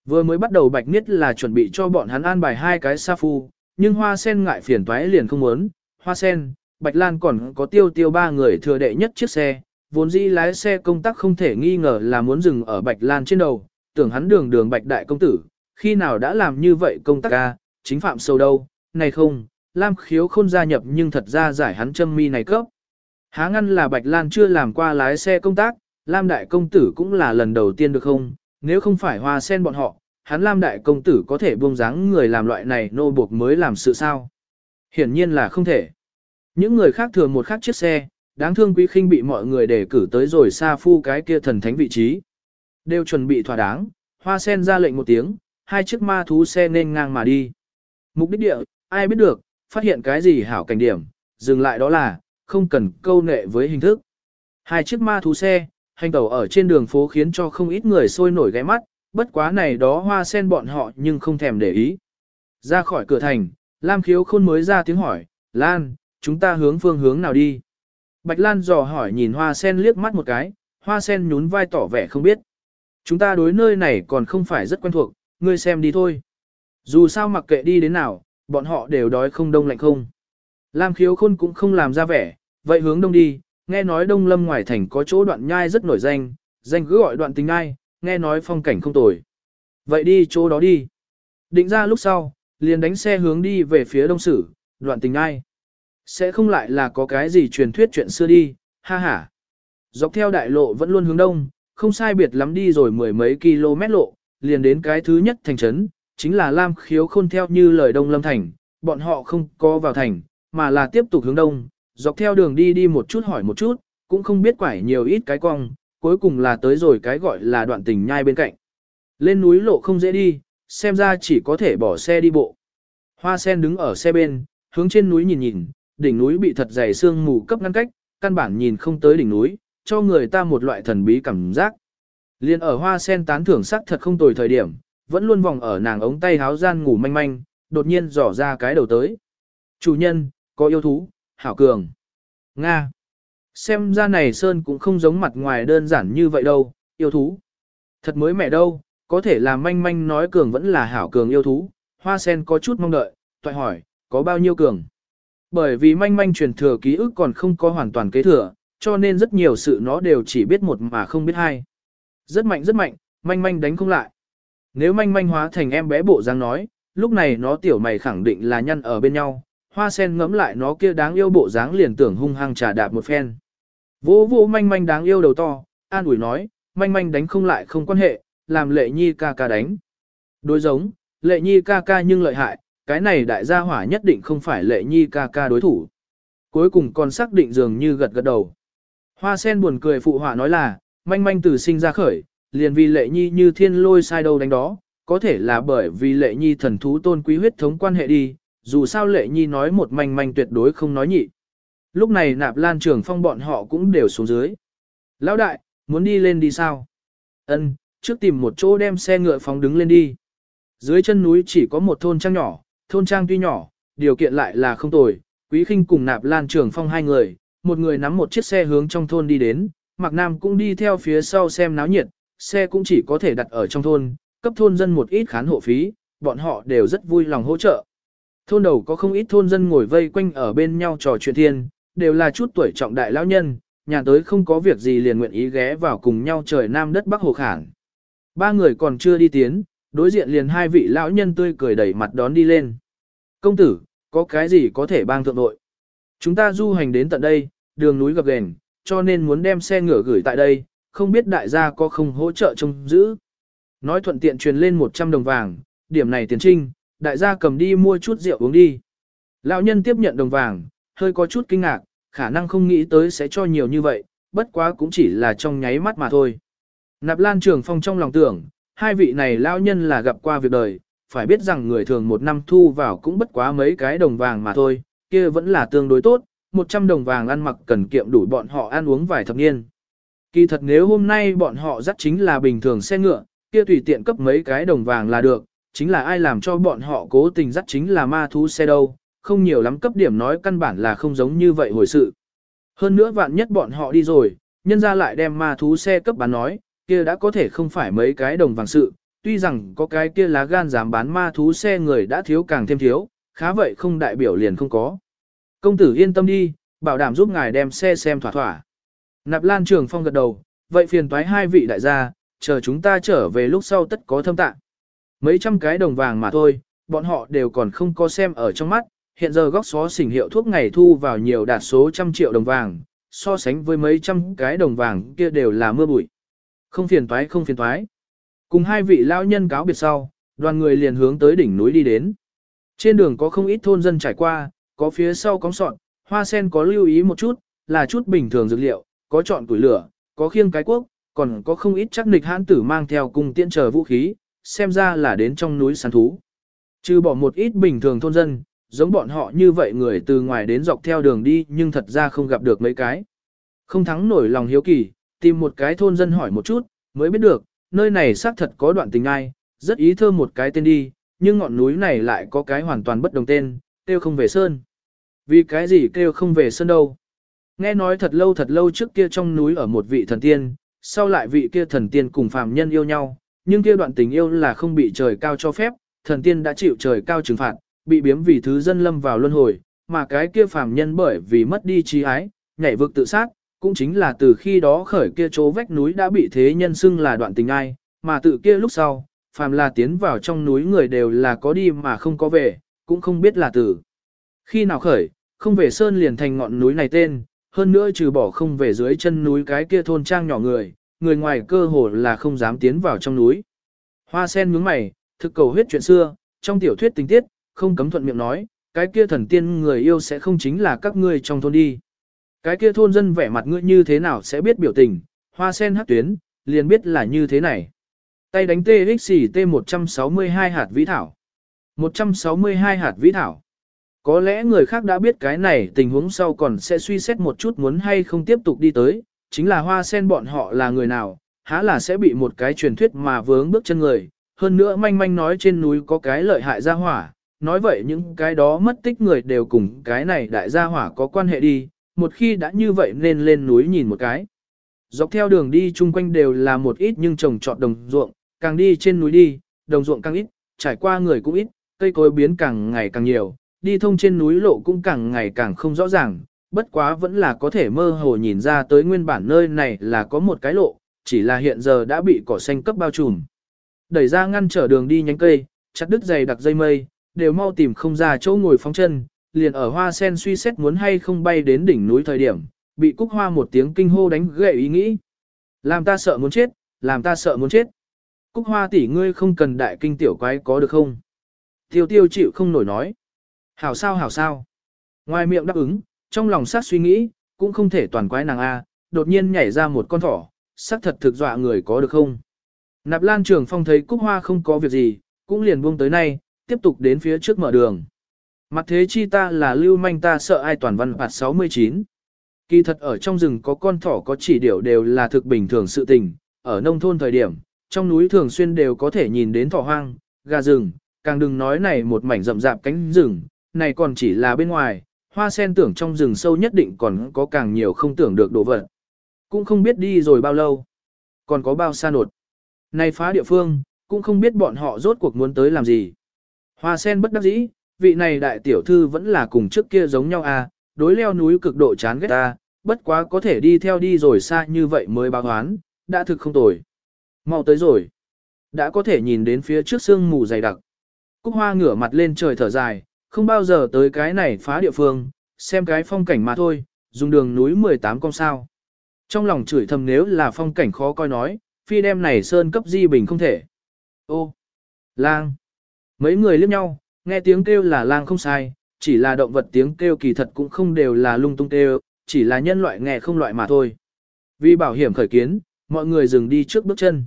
Vừa mới bắt đầu bạch niết là chuẩn bị cho bọn hắn an bài hai cái sa phu, nhưng hoa sen ngại phiền toái liền không muốn. Hoa sen, bạch lan còn có tiêu tiêu ba người thừa đệ nhất chiếc xe, vốn dĩ lái xe công tác không thể nghi ngờ là muốn dừng ở bạch lan trên đầu, tưởng hắn đường đường bạch đại công tử, khi nào đã làm như vậy công tác ca, chính phạm sâu đâu, này không, Lam khiếu không gia nhập nhưng thật ra giải hắn châm mi này cấp. Há ngăn là Bạch Lan chưa làm qua lái xe công tác, Lam đại công tử cũng là lần đầu tiên được không, nếu không phải hoa sen bọn họ, hắn Lam đại công tử có thể buông dáng người làm loại này nô buộc mới làm sự sao. Hiển nhiên là không thể. Những người khác thường một khác chiếc xe, đáng thương quý khinh bị mọi người đề cử tới rồi xa phu cái kia thần thánh vị trí. Đều chuẩn bị thỏa đáng, hoa sen ra lệnh một tiếng, hai chiếc ma thú xe nên ngang mà đi. Mục đích địa, ai biết được, phát hiện cái gì hảo cảnh điểm, dừng lại đó là, không cần câu nệ với hình thức. Hai chiếc ma thú xe, hành tẩu ở trên đường phố khiến cho không ít người sôi nổi ghé mắt, bất quá này đó hoa sen bọn họ nhưng không thèm để ý. Ra khỏi cửa thành, Lam khiếu khôn mới ra tiếng hỏi, Lan, chúng ta hướng phương hướng nào đi? Bạch Lan dò hỏi nhìn hoa sen liếc mắt một cái, hoa sen nhún vai tỏ vẻ không biết. Chúng ta đối nơi này còn không phải rất quen thuộc, ngươi xem đi thôi. Dù sao mặc kệ đi đến nào, bọn họ đều đói không đông lạnh không. Lam khiếu khôn cũng không làm ra vẻ, vậy hướng đông đi, nghe nói đông lâm ngoài thành có chỗ đoạn nhai rất nổi danh, danh cứ gọi đoạn tình ai, nghe nói phong cảnh không tồi. Vậy đi chỗ đó đi. Định ra lúc sau, liền đánh xe hướng đi về phía đông sử, đoạn tình ai. Sẽ không lại là có cái gì truyền thuyết chuyện xưa đi, ha ha. Dọc theo đại lộ vẫn luôn hướng đông, không sai biệt lắm đi rồi mười mấy km lộ, liền đến cái thứ nhất thành trấn, chính là Lam khiếu khôn theo như lời Đông Lâm Thành, bọn họ không có vào thành, mà là tiếp tục hướng đông, dọc theo đường đi đi một chút hỏi một chút, cũng không biết quải nhiều ít cái cong, cuối cùng là tới rồi cái gọi là đoạn tình nhai bên cạnh. Lên núi lộ không dễ đi, xem ra chỉ có thể bỏ xe đi bộ. Hoa sen đứng ở xe bên, hướng trên núi nhìn nhìn, đỉnh núi bị thật dày sương mù cấp ngăn cách, căn bản nhìn không tới đỉnh núi, cho người ta một loại thần bí cảm giác. Liên ở hoa sen tán thưởng sắc thật không tồi thời điểm, vẫn luôn vòng ở nàng ống tay háo gian ngủ manh manh, đột nhiên dò ra cái đầu tới. Chủ nhân, có yêu thú, hảo cường. Nga. Xem ra này Sơn cũng không giống mặt ngoài đơn giản như vậy đâu, yêu thú. Thật mới mẹ đâu, có thể là manh manh nói cường vẫn là hảo cường yêu thú. Hoa sen có chút mong đợi, toại hỏi, có bao nhiêu cường? Bởi vì manh manh truyền thừa ký ức còn không có hoàn toàn kế thừa, cho nên rất nhiều sự nó đều chỉ biết một mà không biết hai. Rất mạnh rất mạnh, manh manh đánh không lại. Nếu manh manh hóa thành em bé bộ dáng nói, lúc này nó tiểu mày khẳng định là nhăn ở bên nhau, hoa sen ngẫm lại nó kia đáng yêu bộ dáng liền tưởng hung hăng trà đạp một phen. Vô vô manh manh đáng yêu đầu to, an ủi nói, manh manh đánh không lại không quan hệ, làm lệ nhi ca ca đánh. Đối giống, lệ nhi ca ca nhưng lợi hại, cái này đại gia hỏa nhất định không phải lệ nhi ca ca đối thủ. Cuối cùng còn xác định dường như gật gật đầu. Hoa sen buồn cười phụ họa nói là, manh manh từ sinh ra khởi, liền vì lệ nhi như thiên lôi sai đâu đánh đó, có thể là bởi vì lệ nhi thần thú tôn quý huyết thống quan hệ đi, dù sao lệ nhi nói một manh manh tuyệt đối không nói nhị. Lúc này nạp lan trường phong bọn họ cũng đều xuống dưới. Lão đại, muốn đi lên đi sao? Ân, trước tìm một chỗ đem xe ngựa phóng đứng lên đi. Dưới chân núi chỉ có một thôn trang nhỏ, thôn trang tuy nhỏ, điều kiện lại là không tồi. Quý khinh cùng nạp lan trường phong hai người, một người nắm một chiếc xe hướng trong thôn đi đến, Mạc Nam cũng đi theo phía sau xem náo nhiệt, xe cũng chỉ có thể đặt ở trong thôn, cấp thôn dân một ít khán hộ phí, bọn họ đều rất vui lòng hỗ trợ. Thôn đầu có không ít thôn dân ngồi vây quanh ở bên nhau trò chuyện thiên, đều là chút tuổi trọng đại lão nhân, nhà tới không có việc gì liền nguyện ý ghé vào cùng nhau trời nam đất bắc hồ khản. Ba người còn chưa đi tiến, đối diện liền hai vị lão nhân tươi cười đẩy mặt đón đi lên. Công tử, có cái gì có thể bang thượng đội? Chúng ta du hành đến tận đây, đường núi gập ghềnh, cho nên muốn đem xe ngựa gửi tại đây, không biết đại gia có không hỗ trợ trông giữ. Nói thuận tiện truyền lên 100 đồng vàng, điểm này tiền trinh, đại gia cầm đi mua chút rượu uống đi. Lão nhân tiếp nhận đồng vàng, hơi có chút kinh ngạc, khả năng không nghĩ tới sẽ cho nhiều như vậy, bất quá cũng chỉ là trong nháy mắt mà thôi. Nạp Lan Trường Phong trong lòng tưởng, hai vị này lao nhân là gặp qua việc đời, phải biết rằng người thường một năm thu vào cũng bất quá mấy cái đồng vàng mà thôi, kia vẫn là tương đối tốt, 100 đồng vàng ăn mặc cần kiệm đủ bọn họ ăn uống vài thập niên. Kỳ thật nếu hôm nay bọn họ dắt chính là bình thường xe ngựa, kia tùy tiện cấp mấy cái đồng vàng là được, chính là ai làm cho bọn họ cố tình dắt chính là ma thú xe đâu, không nhiều lắm cấp điểm nói căn bản là không giống như vậy hồi sự. Hơn nữa vạn nhất bọn họ đi rồi, nhân ra lại đem ma thú xe cấp bán nói, kia đã có thể không phải mấy cái đồng vàng sự, tuy rằng có cái kia lá gan dám bán ma thú xe người đã thiếu càng thêm thiếu, khá vậy không đại biểu liền không có. Công tử yên tâm đi, bảo đảm giúp ngài đem xe xem thỏa thỏa. Nạp Lan Trường Phong gật đầu, vậy phiền toái hai vị đại gia, chờ chúng ta trở về lúc sau tất có thâm tạ. Mấy trăm cái đồng vàng mà thôi, bọn họ đều còn không có xem ở trong mắt, hiện giờ góc xó xỉnh hiệu thuốc ngày thu vào nhiều đạt số trăm triệu đồng vàng, so sánh với mấy trăm cái đồng vàng kia đều là mưa bụi. Không phiền toái không phiền toái. Cùng hai vị lão nhân cáo biệt sau, đoàn người liền hướng tới đỉnh núi đi đến. Trên đường có không ít thôn dân trải qua, có phía sau cóng sọn, hoa sen có lưu ý một chút, là chút bình thường dược liệu, có chọn củi lửa, có khiêng cái quốc, còn có không ít chắc nịch hãn tử mang theo cùng tiễn chờ vũ khí, xem ra là đến trong núi săn thú. Trừ bỏ một ít bình thường thôn dân, giống bọn họ như vậy người từ ngoài đến dọc theo đường đi nhưng thật ra không gặp được mấy cái. Không thắng nổi lòng hiếu kỳ, tìm một cái thôn dân hỏi một chút, mới biết được, nơi này xác thật có đoạn tình ai, rất ý thơ một cái tên đi, nhưng ngọn núi này lại có cái hoàn toàn bất đồng tên, kêu không về sơn. Vì cái gì kêu không về sơn đâu? Nghe nói thật lâu thật lâu trước kia trong núi ở một vị thần tiên, sau lại vị kia thần tiên cùng phàm nhân yêu nhau, nhưng kia đoạn tình yêu là không bị trời cao cho phép, thần tiên đã chịu trời cao trừng phạt, bị biếm vì thứ dân lâm vào luân hồi, mà cái kia phàm nhân bởi vì mất đi trí ái, nhảy vực tự sát, cũng chính là từ khi đó khởi kia chỗ vách núi đã bị thế nhân xưng là đoạn tình ai, mà tự kia lúc sau, phàm là tiến vào trong núi người đều là có đi mà không có về, cũng không biết là từ Khi nào khởi, không về sơn liền thành ngọn núi này tên, hơn nữa trừ bỏ không về dưới chân núi cái kia thôn trang nhỏ người, người ngoài cơ hồ là không dám tiến vào trong núi. Hoa sen nhướng mày, thực cầu huyết chuyện xưa, trong tiểu thuyết tình tiết, không cấm thuận miệng nói, cái kia thần tiên người yêu sẽ không chính là các ngươi trong thôn đi. Cái kia thôn dân vẻ mặt ngươi như thế nào sẽ biết biểu tình, hoa sen hắc tuyến, liền biết là như thế này. Tay đánh TXT 162 hạt vĩ thảo. 162 hạt vĩ thảo. Có lẽ người khác đã biết cái này tình huống sau còn sẽ suy xét một chút muốn hay không tiếp tục đi tới, chính là hoa sen bọn họ là người nào, há là sẽ bị một cái truyền thuyết mà vướng bước chân người, hơn nữa manh manh nói trên núi có cái lợi hại gia hỏa, nói vậy những cái đó mất tích người đều cùng cái này đại gia hỏa có quan hệ đi, một khi đã như vậy nên lên núi nhìn một cái. Dọc theo đường đi chung quanh đều là một ít nhưng trồng trọt đồng ruộng, càng đi trên núi đi, đồng ruộng càng ít, trải qua người cũng ít, cây cối biến càng ngày càng nhiều, đi thông trên núi lộ cũng càng ngày càng không rõ ràng, bất quá vẫn là có thể mơ hồ nhìn ra tới nguyên bản nơi này là có một cái lộ, chỉ là hiện giờ đã bị cỏ xanh cấp bao trùm. Đẩy ra ngăn trở đường đi nhánh cây, chặt đứt dày đặc dây mây, đều mau tìm không ra chỗ ngồi phóng chân, liền ở hoa sen suy xét muốn hay không bay đến đỉnh núi thời điểm, bị cúc hoa một tiếng kinh hô đánh gậy ý nghĩ. Làm ta sợ muốn chết, làm ta sợ muốn chết. Cúc hoa tỷ ngươi không cần đại kinh tiểu quái có được không? Tiêu tiêu chịu không nổi nói. Hảo sao hảo sao. Ngoài miệng đáp ứng, trong lòng sát suy nghĩ, cũng không thể toàn quái nàng A, đột nhiên nhảy ra một con thỏ, sắc thật thực dọa người có được không. Nạp lan trường phong thấy cúc hoa không có việc gì, cũng liền buông tới nay, tiếp tục đến phía trước mở đường. Mặt thế chi ta là lưu manh ta sợ ai toàn văn phạt 69. Kỳ thật ở trong rừng có con thỏ có chỉ điểu đều là thực bình thường sự tình, ở nông thôn thời điểm, trong núi thường xuyên đều có thể nhìn đến thỏ hoang, gà rừng, càng đừng nói này một mảnh rậm rạp cánh rừng, này còn chỉ là bên ngoài, hoa sen tưởng trong rừng sâu nhất định còn có càng nhiều không tưởng được đồ vật. Cũng không biết đi rồi bao lâu, còn có bao xa nột. Này phá địa phương, cũng không biết bọn họ rốt cuộc muốn tới làm gì. Hoa sen bất đắc dĩ, vị này đại tiểu thư vẫn là cùng trước kia giống nhau à, đối leo núi cực độ chán ghét ta, bất quá có thể đi theo đi rồi xa như vậy mới báo hoán, đã thực không tồi. Mau tới rồi. Đã có thể nhìn đến phía trước sương mù dày đặc. Cúc hoa ngửa mặt lên trời thở dài, không bao giờ tới cái này phá địa phương, xem cái phong cảnh mà thôi, dùng đường núi 18 con sao. Trong lòng chửi thầm nếu là phong cảnh khó coi nói, phi đem này sơn cấp di bình không thể. Ô, lang. Mấy người liếc nhau, nghe tiếng kêu là lang không sai, chỉ là động vật tiếng kêu kỳ thật cũng không đều là lung tung kêu, chỉ là nhân loại nghe không loại mà thôi. Vì bảo hiểm khởi kiến, mọi người dừng đi trước bước chân.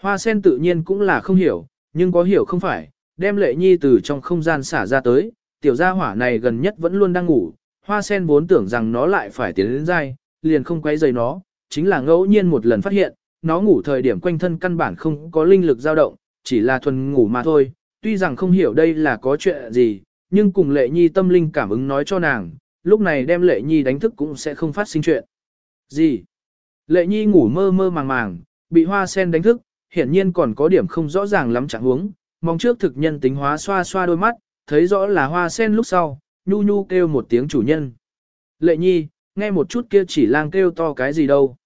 Hoa sen tự nhiên cũng là không hiểu, nhưng có hiểu không phải, đem lệ nhi từ trong không gian xả ra tới, tiểu gia hỏa này gần nhất vẫn luôn đang ngủ, hoa sen vốn tưởng rằng nó lại phải tiến đến dai, liền không quay rầy nó, chính là ngẫu nhiên một lần phát hiện, nó ngủ thời điểm quanh thân căn bản không có linh lực dao động, chỉ là thuần ngủ mà thôi, tuy rằng không hiểu đây là có chuyện gì, nhưng cùng lệ nhi tâm linh cảm ứng nói cho nàng, lúc này đem lệ nhi đánh thức cũng sẽ không phát sinh chuyện. Gì? Lệ nhi ngủ mơ mơ màng màng, bị hoa sen đánh thức, hiển nhiên còn có điểm không rõ ràng lắm chẳng huống, mong trước thực nhân tính hóa xoa xoa đôi mắt, thấy rõ là hoa sen lúc sau, nhu nhu kêu một tiếng chủ nhân. Lệ nhi, nghe một chút kia chỉ lang kêu to cái gì đâu.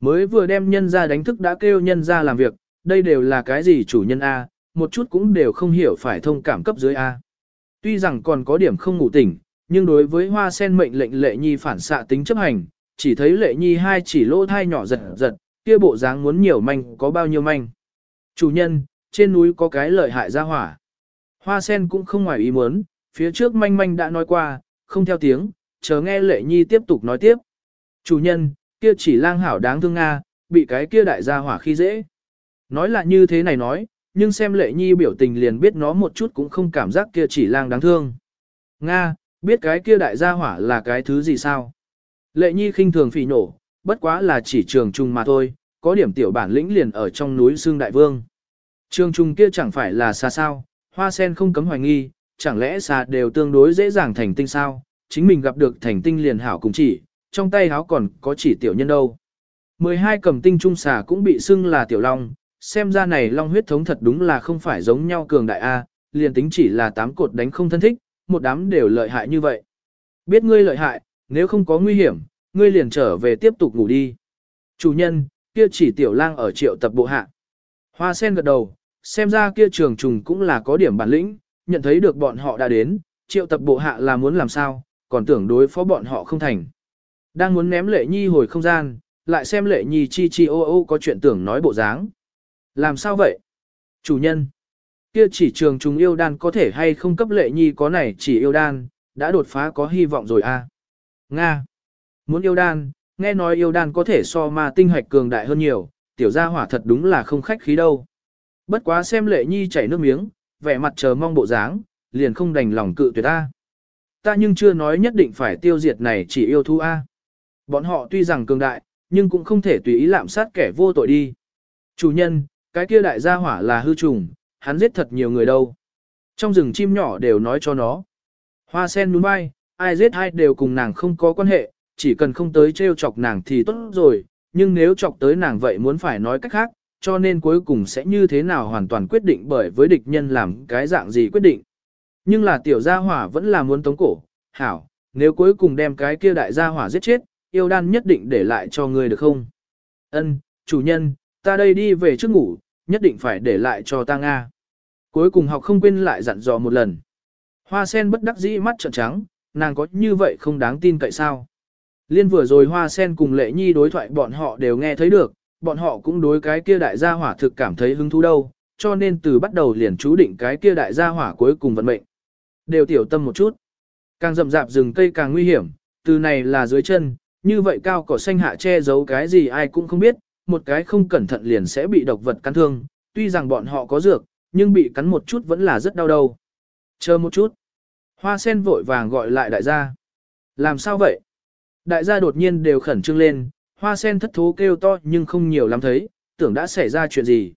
Mới vừa đem nhân ra đánh thức đã kêu nhân ra làm việc, đây đều là cái gì chủ nhân A, một chút cũng đều không hiểu phải thông cảm cấp dưới A. Tuy rằng còn có điểm không ngủ tỉnh, nhưng đối với hoa sen mệnh lệnh lệ nhi phản xạ tính chấp hành, chỉ thấy lệ nhi hai chỉ lỗ thai nhỏ giật giật, kia bộ dáng muốn nhiều manh có bao nhiêu manh. Chủ nhân, trên núi có cái lợi hại ra hỏa. Hoa sen cũng không ngoài ý muốn, phía trước manh manh đã nói qua, không theo tiếng, chờ nghe lệ nhi tiếp tục nói tiếp. Chủ nhân, kia chỉ lang hảo đáng thương Nga, bị cái kia đại gia hỏa khi dễ. Nói là như thế này nói, nhưng xem lệ nhi biểu tình liền biết nó một chút cũng không cảm giác kia chỉ lang đáng thương. Nga, biết cái kia đại gia hỏa là cái thứ gì sao? Lệ nhi khinh thường phỉ nổ, bất quá là chỉ trường trung mà thôi, có điểm tiểu bản lĩnh liền ở trong núi xương đại vương. Trường trung kia chẳng phải là xa sao, hoa sen không cấm hoài nghi, chẳng lẽ xa đều tương đối dễ dàng thành tinh sao, chính mình gặp được thành tinh liền hảo cùng chỉ, trong tay háo còn có chỉ tiểu nhân đâu. 12 cầm tinh trung xà cũng bị xưng là tiểu long, xem ra này long huyết thống thật đúng là không phải giống nhau cường đại A, liền tính chỉ là tám cột đánh không thân thích, một đám đều lợi hại như vậy. Biết ngươi lợi hại, nếu không có nguy hiểm, ngươi liền trở về tiếp tục ngủ đi. Chủ nhân, kia chỉ tiểu lang ở triệu tập bộ hạ. Hoa sen gật đầu, xem ra kia trường trùng cũng là có điểm bản lĩnh, nhận thấy được bọn họ đã đến, triệu tập bộ hạ là muốn làm sao, còn tưởng đối phó bọn họ không thành. Đang muốn ném lệ nhi hồi không gian, lại xem lệ nhi chi chi ô ô có chuyện tưởng nói bộ dáng. Làm sao vậy? Chủ nhân. Kia chỉ trường trùng yêu đan có thể hay không cấp lệ nhi có này chỉ yêu đan, đã đột phá có hy vọng rồi à? Nga. Muốn yêu đan, nghe nói yêu đan có thể so ma tinh hoạch cường đại hơn nhiều, tiểu gia hỏa thật đúng là không khách khí đâu. Bất quá xem lệ nhi chảy nước miếng, vẻ mặt chờ mong bộ dáng, liền không đành lòng cự tuyệt ta. Ta nhưng chưa nói nhất định phải tiêu diệt này chỉ yêu thú A. Bọn họ tuy rằng cường đại, nhưng cũng không thể tùy ý lạm sát kẻ vô tội đi. Chủ nhân, cái kia đại gia hỏa là hư trùng, hắn giết thật nhiều người đâu. Trong rừng chim nhỏ đều nói cho nó. Hoa sen nhún bay, ai giết ai đều cùng nàng không có quan hệ, chỉ cần không tới trêu chọc nàng thì tốt rồi, nhưng nếu chọc tới nàng vậy muốn phải nói cách khác, cho nên cuối cùng sẽ như thế nào hoàn toàn quyết định bởi với địch nhân làm cái dạng gì quyết định. Nhưng là tiểu gia hỏa vẫn là muốn tống cổ, hảo, nếu cuối cùng đem cái kia đại gia hỏa giết chết, yêu đan nhất định để lại cho ngươi được không? Ân, chủ nhân, ta đây đi về trước ngủ, nhất định phải để lại cho ta Nga. Cuối cùng học không quên lại dặn dò một lần. Hoa sen bất đắc dĩ mắt trợn trắng, nàng có như vậy không đáng tin cậy sao? Liên vừa rồi hoa sen cùng lệ nhi đối thoại bọn họ đều nghe thấy được, bọn họ cũng đối cái kia đại gia hỏa thực cảm thấy hứng thú đâu, cho nên từ bắt đầu liền chú định cái kia đại gia hỏa cuối cùng vận mệnh. Đều tiểu tâm một chút. Càng rậm rạp rừng cây càng nguy hiểm, từ này là dưới chân, như vậy cao cỏ xanh hạ che giấu cái gì ai cũng không biết, một cái không cẩn thận liền sẽ bị độc vật cắn thương, tuy rằng bọn họ có dược, nhưng bị cắn một chút vẫn là rất đau đầu. Chờ một chút. Hoa sen vội vàng gọi lại đại gia. Làm sao vậy? Đại gia đột nhiên đều khẩn trương lên, hoa sen thất thố kêu to nhưng không nhiều lắm thấy, tưởng đã xảy ra chuyện gì.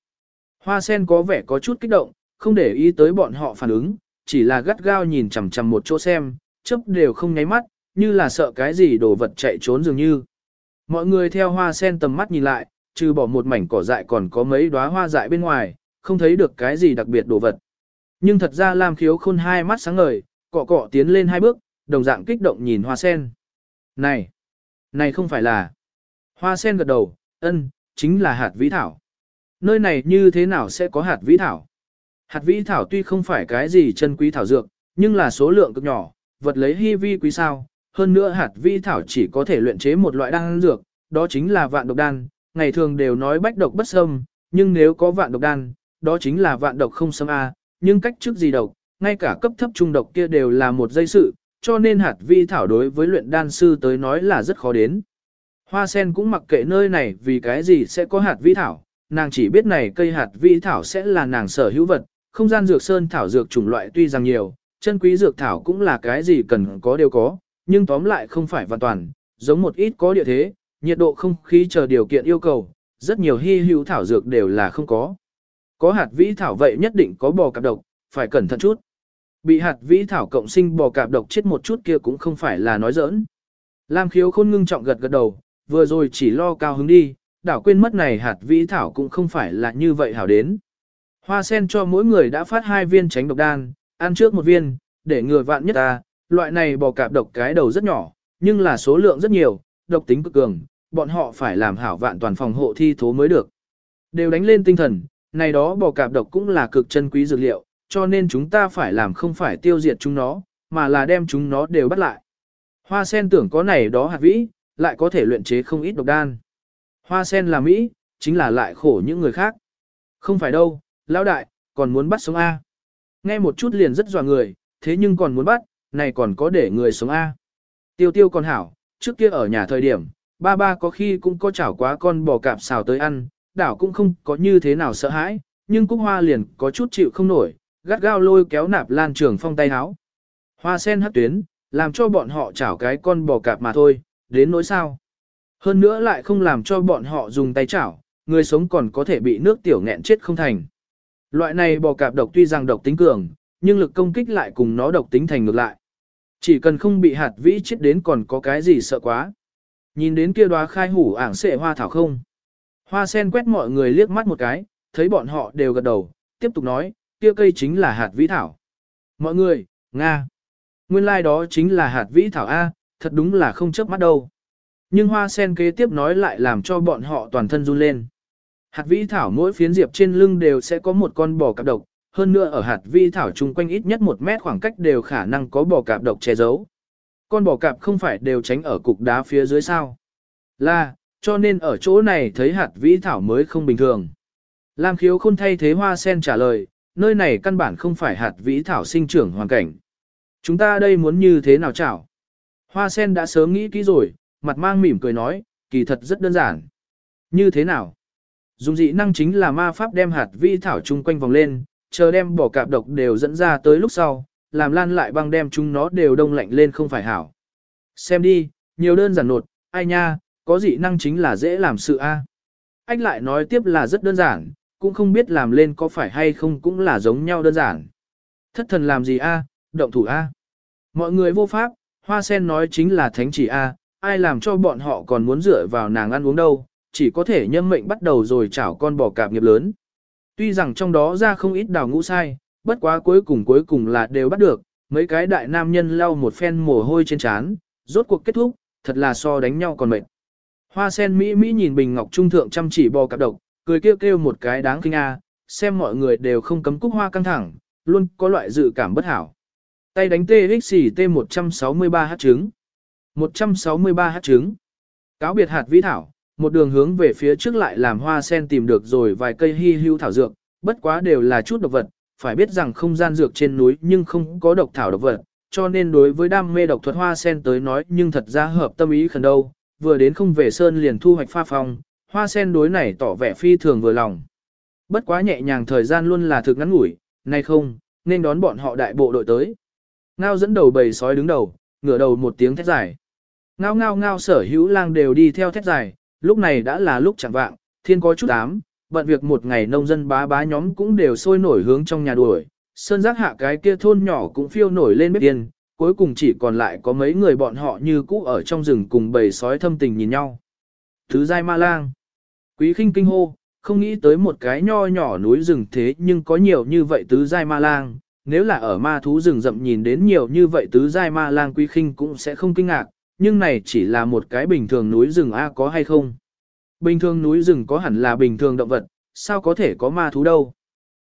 Hoa sen có vẻ có chút kích động, không để ý tới bọn họ phản ứng, chỉ là gắt gao nhìn chằm chằm một chỗ xem, chấp đều không nháy mắt, như là sợ cái gì đồ vật chạy trốn dường như. Mọi người theo hoa sen tầm mắt nhìn lại, trừ bỏ một mảnh cỏ dại còn có mấy đóa hoa dại bên ngoài, không thấy được cái gì đặc biệt đồ vật. Nhưng thật ra Lam Khiếu Khôn hai mắt sáng ngời, cọ cọ tiến lên hai bước, đồng dạng kích động nhìn hoa sen. Này, này không phải là... Hoa sen gật đầu, ân, chính là hạt vĩ thảo. Nơi này như thế nào sẽ có hạt vĩ thảo? Hạt vĩ thảo tuy không phải cái gì chân quý thảo dược, nhưng là số lượng cực nhỏ, vật lấy hy vi quý sao. Hơn nữa hạt vĩ thảo chỉ có thể luyện chế một loại đan dược, đó chính là vạn độc đan. Ngày thường đều nói bách độc bất xâm, nhưng nếu có vạn độc đan, đó chính là vạn độc không xâm A, nhưng cách trước gì độc, ngay cả cấp thấp trung độc kia đều là một dây sự, cho nên hạt vi thảo đối với luyện đan sư tới nói là rất khó đến. Hoa sen cũng mặc kệ nơi này vì cái gì sẽ có hạt vi thảo, nàng chỉ biết này cây hạt vi thảo sẽ là nàng sở hữu vật, không gian dược sơn thảo dược chủng loại tuy rằng nhiều, chân quý dược thảo cũng là cái gì cần có đều có, nhưng tóm lại không phải hoàn toàn, giống một ít có địa thế, nhiệt độ không khí chờ điều kiện yêu cầu, rất nhiều hy hữu thảo dược đều là không có. Có hạt vĩ thảo vậy nhất định có bò cạp độc, phải cẩn thận chút. Bị hạt vĩ thảo cộng sinh bò cạp độc chết một chút kia cũng không phải là nói giỡn. Lam khiếu khôn ngưng trọng gật gật đầu, vừa rồi chỉ lo cao hứng đi, đảo quên mất này hạt vĩ thảo cũng không phải là như vậy hảo đến. Hoa sen cho mỗi người đã phát hai viên tránh độc đan, ăn trước một viên, để ngừa vạn nhất ta, loại này bò cạp độc cái đầu rất nhỏ, nhưng là số lượng rất nhiều, độc tính cực cường, bọn họ phải làm hảo vạn toàn phòng hộ thi thố mới được. Đều đánh lên tinh thần, này đó bò cạp độc cũng là cực chân quý dược liệu, cho nên chúng ta phải làm không phải tiêu diệt chúng nó, mà là đem chúng nó đều bắt lại. Hoa sen tưởng có này đó hạt vĩ, lại có thể luyện chế không ít độc đan. Hoa sen là Mỹ, chính là lại khổ những người khác. Không phải đâu, lão đại, còn muốn bắt sống A. Nghe một chút liền rất dò người, thế nhưng còn muốn bắt, này còn có để người sống A. Tiêu tiêu còn hảo, trước kia ở nhà thời điểm, ba ba có khi cũng có chảo quá con bò cạp xào tới ăn, đảo cũng không có như thế nào sợ hãi, nhưng Cúc Hoa liền có chút chịu không nổi, gắt gao lôi kéo nạp lan trường phong tay háo. Hoa sen hất tuyến, làm cho bọn họ chảo cái con bò cạp mà thôi, đến nỗi sao. Hơn nữa lại không làm cho bọn họ dùng tay chảo, người sống còn có thể bị nước tiểu nghẹn chết không thành. Loại này bò cạp độc tuy rằng độc tính cường, nhưng lực công kích lại cùng nó độc tính thành ngược lại. Chỉ cần không bị hạt vĩ chết đến còn có cái gì sợ quá. Nhìn đến kia đóa khai hủ ảng sệ hoa thảo không. Hoa sen quét mọi người liếc mắt một cái, thấy bọn họ đều gật đầu, tiếp tục nói, kia cây chính là hạt vĩ thảo. Mọi người, Nga. Nguyên lai like đó chính là hạt vĩ thảo A, thật đúng là không chớp mắt đâu. Nhưng hoa sen kế tiếp nói lại làm cho bọn họ toàn thân run lên. Hạt vĩ thảo mỗi phiến diệp trên lưng đều sẽ có một con bò cạp độc, hơn nữa ở hạt vĩ thảo chung quanh ít nhất một mét khoảng cách đều khả năng có bò cạp độc che giấu. Con bò cạp không phải đều tránh ở cục đá phía dưới sao. Là, cho nên ở chỗ này thấy hạt vĩ thảo mới không bình thường. Lam khiếu khôn thay thế hoa sen trả lời, nơi này căn bản không phải hạt vĩ thảo sinh trưởng hoàn cảnh. Chúng ta đây muốn như thế nào chảo? Hoa sen đã sớm nghĩ kỹ rồi, mặt mang mỉm cười nói, kỳ thật rất đơn giản. Như thế nào? Dùng dị năng chính là ma pháp đem hạt vĩ thảo chung quanh vòng lên, chờ đem bỏ cạp độc đều dẫn ra tới lúc sau, làm lan lại băng đem chúng nó đều đông lạnh lên không phải hảo. Xem đi, nhiều đơn giản nột, ai nha, có dị năng chính là dễ làm sự a. Anh lại nói tiếp là rất đơn giản, cũng không biết làm lên có phải hay không cũng là giống nhau đơn giản. Thất thần làm gì a, động thủ a. Mọi người vô pháp, hoa sen nói chính là thánh chỉ a, ai làm cho bọn họ còn muốn dựa vào nàng ăn uống đâu, chỉ có thể nhân mệnh bắt đầu rồi chảo con bò cạp nghiệp lớn. Tuy rằng trong đó ra không ít đào ngũ sai, bất quá cuối cùng cuối cùng là đều bắt được, mấy cái đại nam nhân lau một phen mồ hôi trên trán, rốt cuộc kết thúc, thật là so đánh nhau còn mệt. Hoa sen Mỹ Mỹ nhìn Bình Ngọc Trung Thượng chăm chỉ bò cạp độc, cười kêu kêu một cái đáng kinh a, xem mọi người đều không cấm cúc hoa căng thẳng, luôn có loại dự cảm bất hảo. Tay đánh TXT 163H trứng. 163H trứng. Cáo biệt hạt vĩ thảo, một đường hướng về phía trước lại làm hoa sen tìm được rồi vài cây hy hữu thảo dược, bất quá đều là chút độc vật, phải biết rằng không gian dược trên núi nhưng không có độc thảo độc vật, cho nên đối với đam mê độc thuật hoa sen tới nói nhưng thật ra hợp tâm ý khẩn đâu, vừa đến không về sơn liền thu hoạch pha phong, hoa sen đối này tỏ vẻ phi thường vừa lòng. Bất quá nhẹ nhàng thời gian luôn là thực ngắn ngủi, nay không, nên đón bọn họ đại bộ đội tới. Ngao dẫn đầu bầy sói đứng đầu, ngửa đầu một tiếng thét dài. Ngao ngao ngao sở hữu lang đều đi theo thét dài, lúc này đã là lúc chẳng vạng, thiên có chút ám, bận việc một ngày nông dân bá bá nhóm cũng đều sôi nổi hướng trong nhà đuổi, sơn giác hạ cái kia thôn nhỏ cũng phiêu nổi lên bếp tiền, cuối cùng chỉ còn lại có mấy người bọn họ như cũ ở trong rừng cùng bầy sói thâm tình nhìn nhau. Thứ giai ma lang. Quý khinh kinh hô, không nghĩ tới một cái nho nhỏ núi rừng thế nhưng có nhiều như vậy tứ giai ma lang. Nếu là ở ma thú rừng rậm nhìn đến nhiều như vậy tứ giai ma lang quý khinh cũng sẽ không kinh ngạc, nhưng này chỉ là một cái bình thường núi rừng A có hay không. Bình thường núi rừng có hẳn là bình thường động vật, sao có thể có ma thú đâu.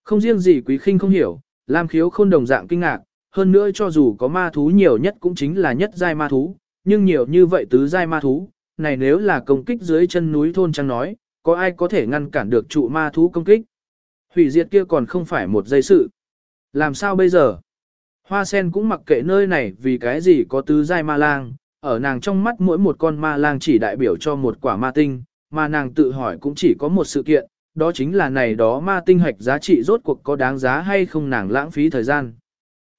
Không riêng gì quý khinh không hiểu, Lam khiếu khôn đồng dạng kinh ngạc, hơn nữa cho dù có ma thú nhiều nhất cũng chính là nhất giai ma thú, nhưng nhiều như vậy tứ giai ma thú, này nếu là công kích dưới chân núi thôn trăng nói, có ai có thể ngăn cản được trụ ma thú công kích. Hủy diệt kia còn không phải một giây sự. Làm sao bây giờ? Hoa sen cũng mặc kệ nơi này vì cái gì có tứ giai ma lang, ở nàng trong mắt mỗi một con ma lang chỉ đại biểu cho một quả ma tinh, mà nàng tự hỏi cũng chỉ có một sự kiện, đó chính là này đó ma tinh hạch giá trị rốt cuộc có đáng giá hay không nàng lãng phí thời gian.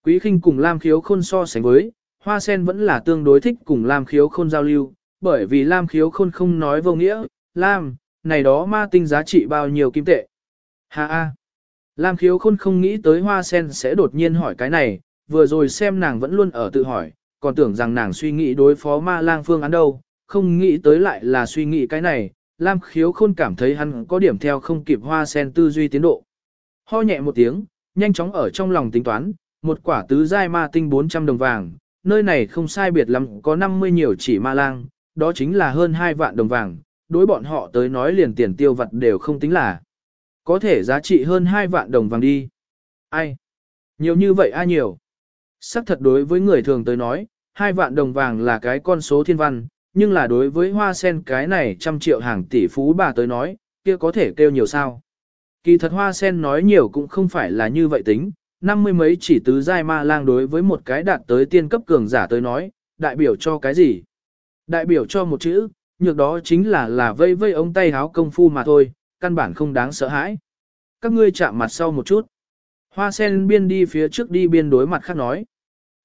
Quý khinh cùng Lam khiếu khôn so sánh với, hoa sen vẫn là tương đối thích cùng Lam khiếu khôn giao lưu, bởi vì Lam khiếu khôn không nói vô nghĩa, Lam, này đó ma tinh giá trị bao nhiêu kim tệ. Ha ha. Lam khiếu khôn không nghĩ tới hoa sen sẽ đột nhiên hỏi cái này, vừa rồi xem nàng vẫn luôn ở tự hỏi, còn tưởng rằng nàng suy nghĩ đối phó ma lang phương án đâu, không nghĩ tới lại là suy nghĩ cái này, Lam khiếu khôn cảm thấy hắn có điểm theo không kịp hoa sen tư duy tiến độ. Ho nhẹ một tiếng, nhanh chóng ở trong lòng tính toán, một quả tứ giai ma tinh 400 đồng vàng, nơi này không sai biệt lắm có 50 nhiều chỉ ma lang, đó chính là hơn 2 vạn đồng vàng, đối bọn họ tới nói liền tiền tiêu vật đều không tính là. Có thể giá trị hơn 2 vạn đồng vàng đi. Ai? Nhiều như vậy ai nhiều? Sắc thật đối với người thường tới nói, hai vạn đồng vàng là cái con số thiên văn, nhưng là đối với hoa sen cái này trăm triệu hàng tỷ phú bà tới nói, kia có thể kêu nhiều sao. Kỳ thật hoa sen nói nhiều cũng không phải là như vậy tính, năm mươi mấy chỉ tứ giai ma lang đối với một cái đạt tới tiên cấp cường giả tới nói, đại biểu cho cái gì? Đại biểu cho một chữ, nhược đó chính là là vây vây ống tay háo công phu mà thôi, căn bản không đáng sợ hãi. Các ngươi chạm mặt sau một chút. Hoa sen biên đi phía trước đi biên đối mặt khác nói.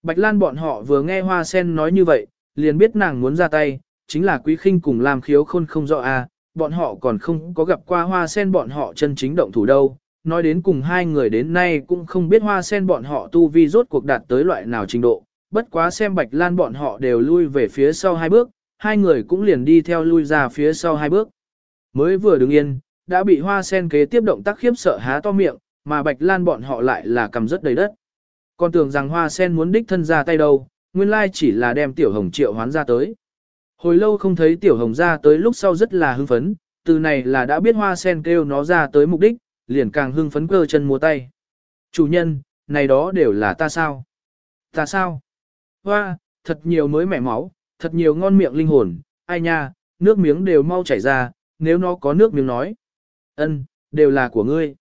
Bạch Lan bọn họ vừa nghe Hoa sen nói như vậy, liền biết nàng muốn ra tay, chính là quý khinh cùng làm khiếu khôn không rõ a, à, bọn họ còn không có gặp qua Hoa sen bọn họ chân chính động thủ đâu. Nói đến cùng hai người đến nay cũng không biết hoa sen bọn họ tu vi rốt cuộc đạt tới loại nào trình độ, bất quá xem Bạch Lan bọn họ đều lui về phía sau hai bước, hai người cũng liền đi theo lui ra phía sau hai bước. Mới vừa đứng yên, đã bị hoa sen kế tiếp động tác khiếp sợ há to miệng, mà Bạch Lan bọn họ lại là cầm rất đầy đất. Còn tưởng rằng hoa sen muốn đích thân ra tay đâu, nguyên lai chỉ là đem tiểu hồng triệu hoán ra tới. Hồi lâu không thấy tiểu hồng ra tới lúc sau rất là hưng phấn, từ này là đã biết hoa sen kêu nó ra tới mục đích, liền càng hưng phấn cơ chân múa tay. Chủ nhân, này đó đều là ta sao? Ta sao? Hoa, thật nhiều mới mẻ máu, thật nhiều ngon miệng linh hồn, ai nha, nước miếng đều mau chảy ra, nếu nó có nước miếng nói. ân, đều là của ngươi.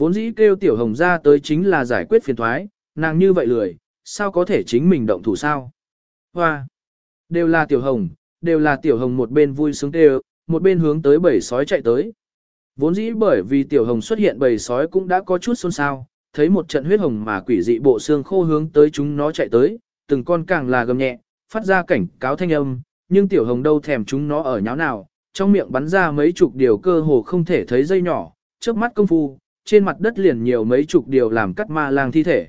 Vốn dĩ kêu tiểu hồng ra tới chính là giải quyết phiền thoái, nàng như vậy lười, sao có thể chính mình động thủ sao? Hoa, đều là tiểu hồng, đều là tiểu hồng một bên vui sướng kêu, một bên hướng tới bầy sói chạy tới. Vốn dĩ bởi vì tiểu hồng xuất hiện bầy sói cũng đã có chút xôn xao, thấy một trận huyết hồng mà quỷ dị bộ xương khô hướng tới chúng nó chạy tới, từng con càng là gầm nhẹ, phát ra cảnh cáo thanh âm, nhưng tiểu hồng đâu thèm chúng nó ở nháo nào, trong miệng bắn ra mấy chục điều cơ hồ không thể thấy dây nhỏ, trước mắt công phu, trên mặt đất liền nhiều mấy chục điều làm cắt ma lang thi thể.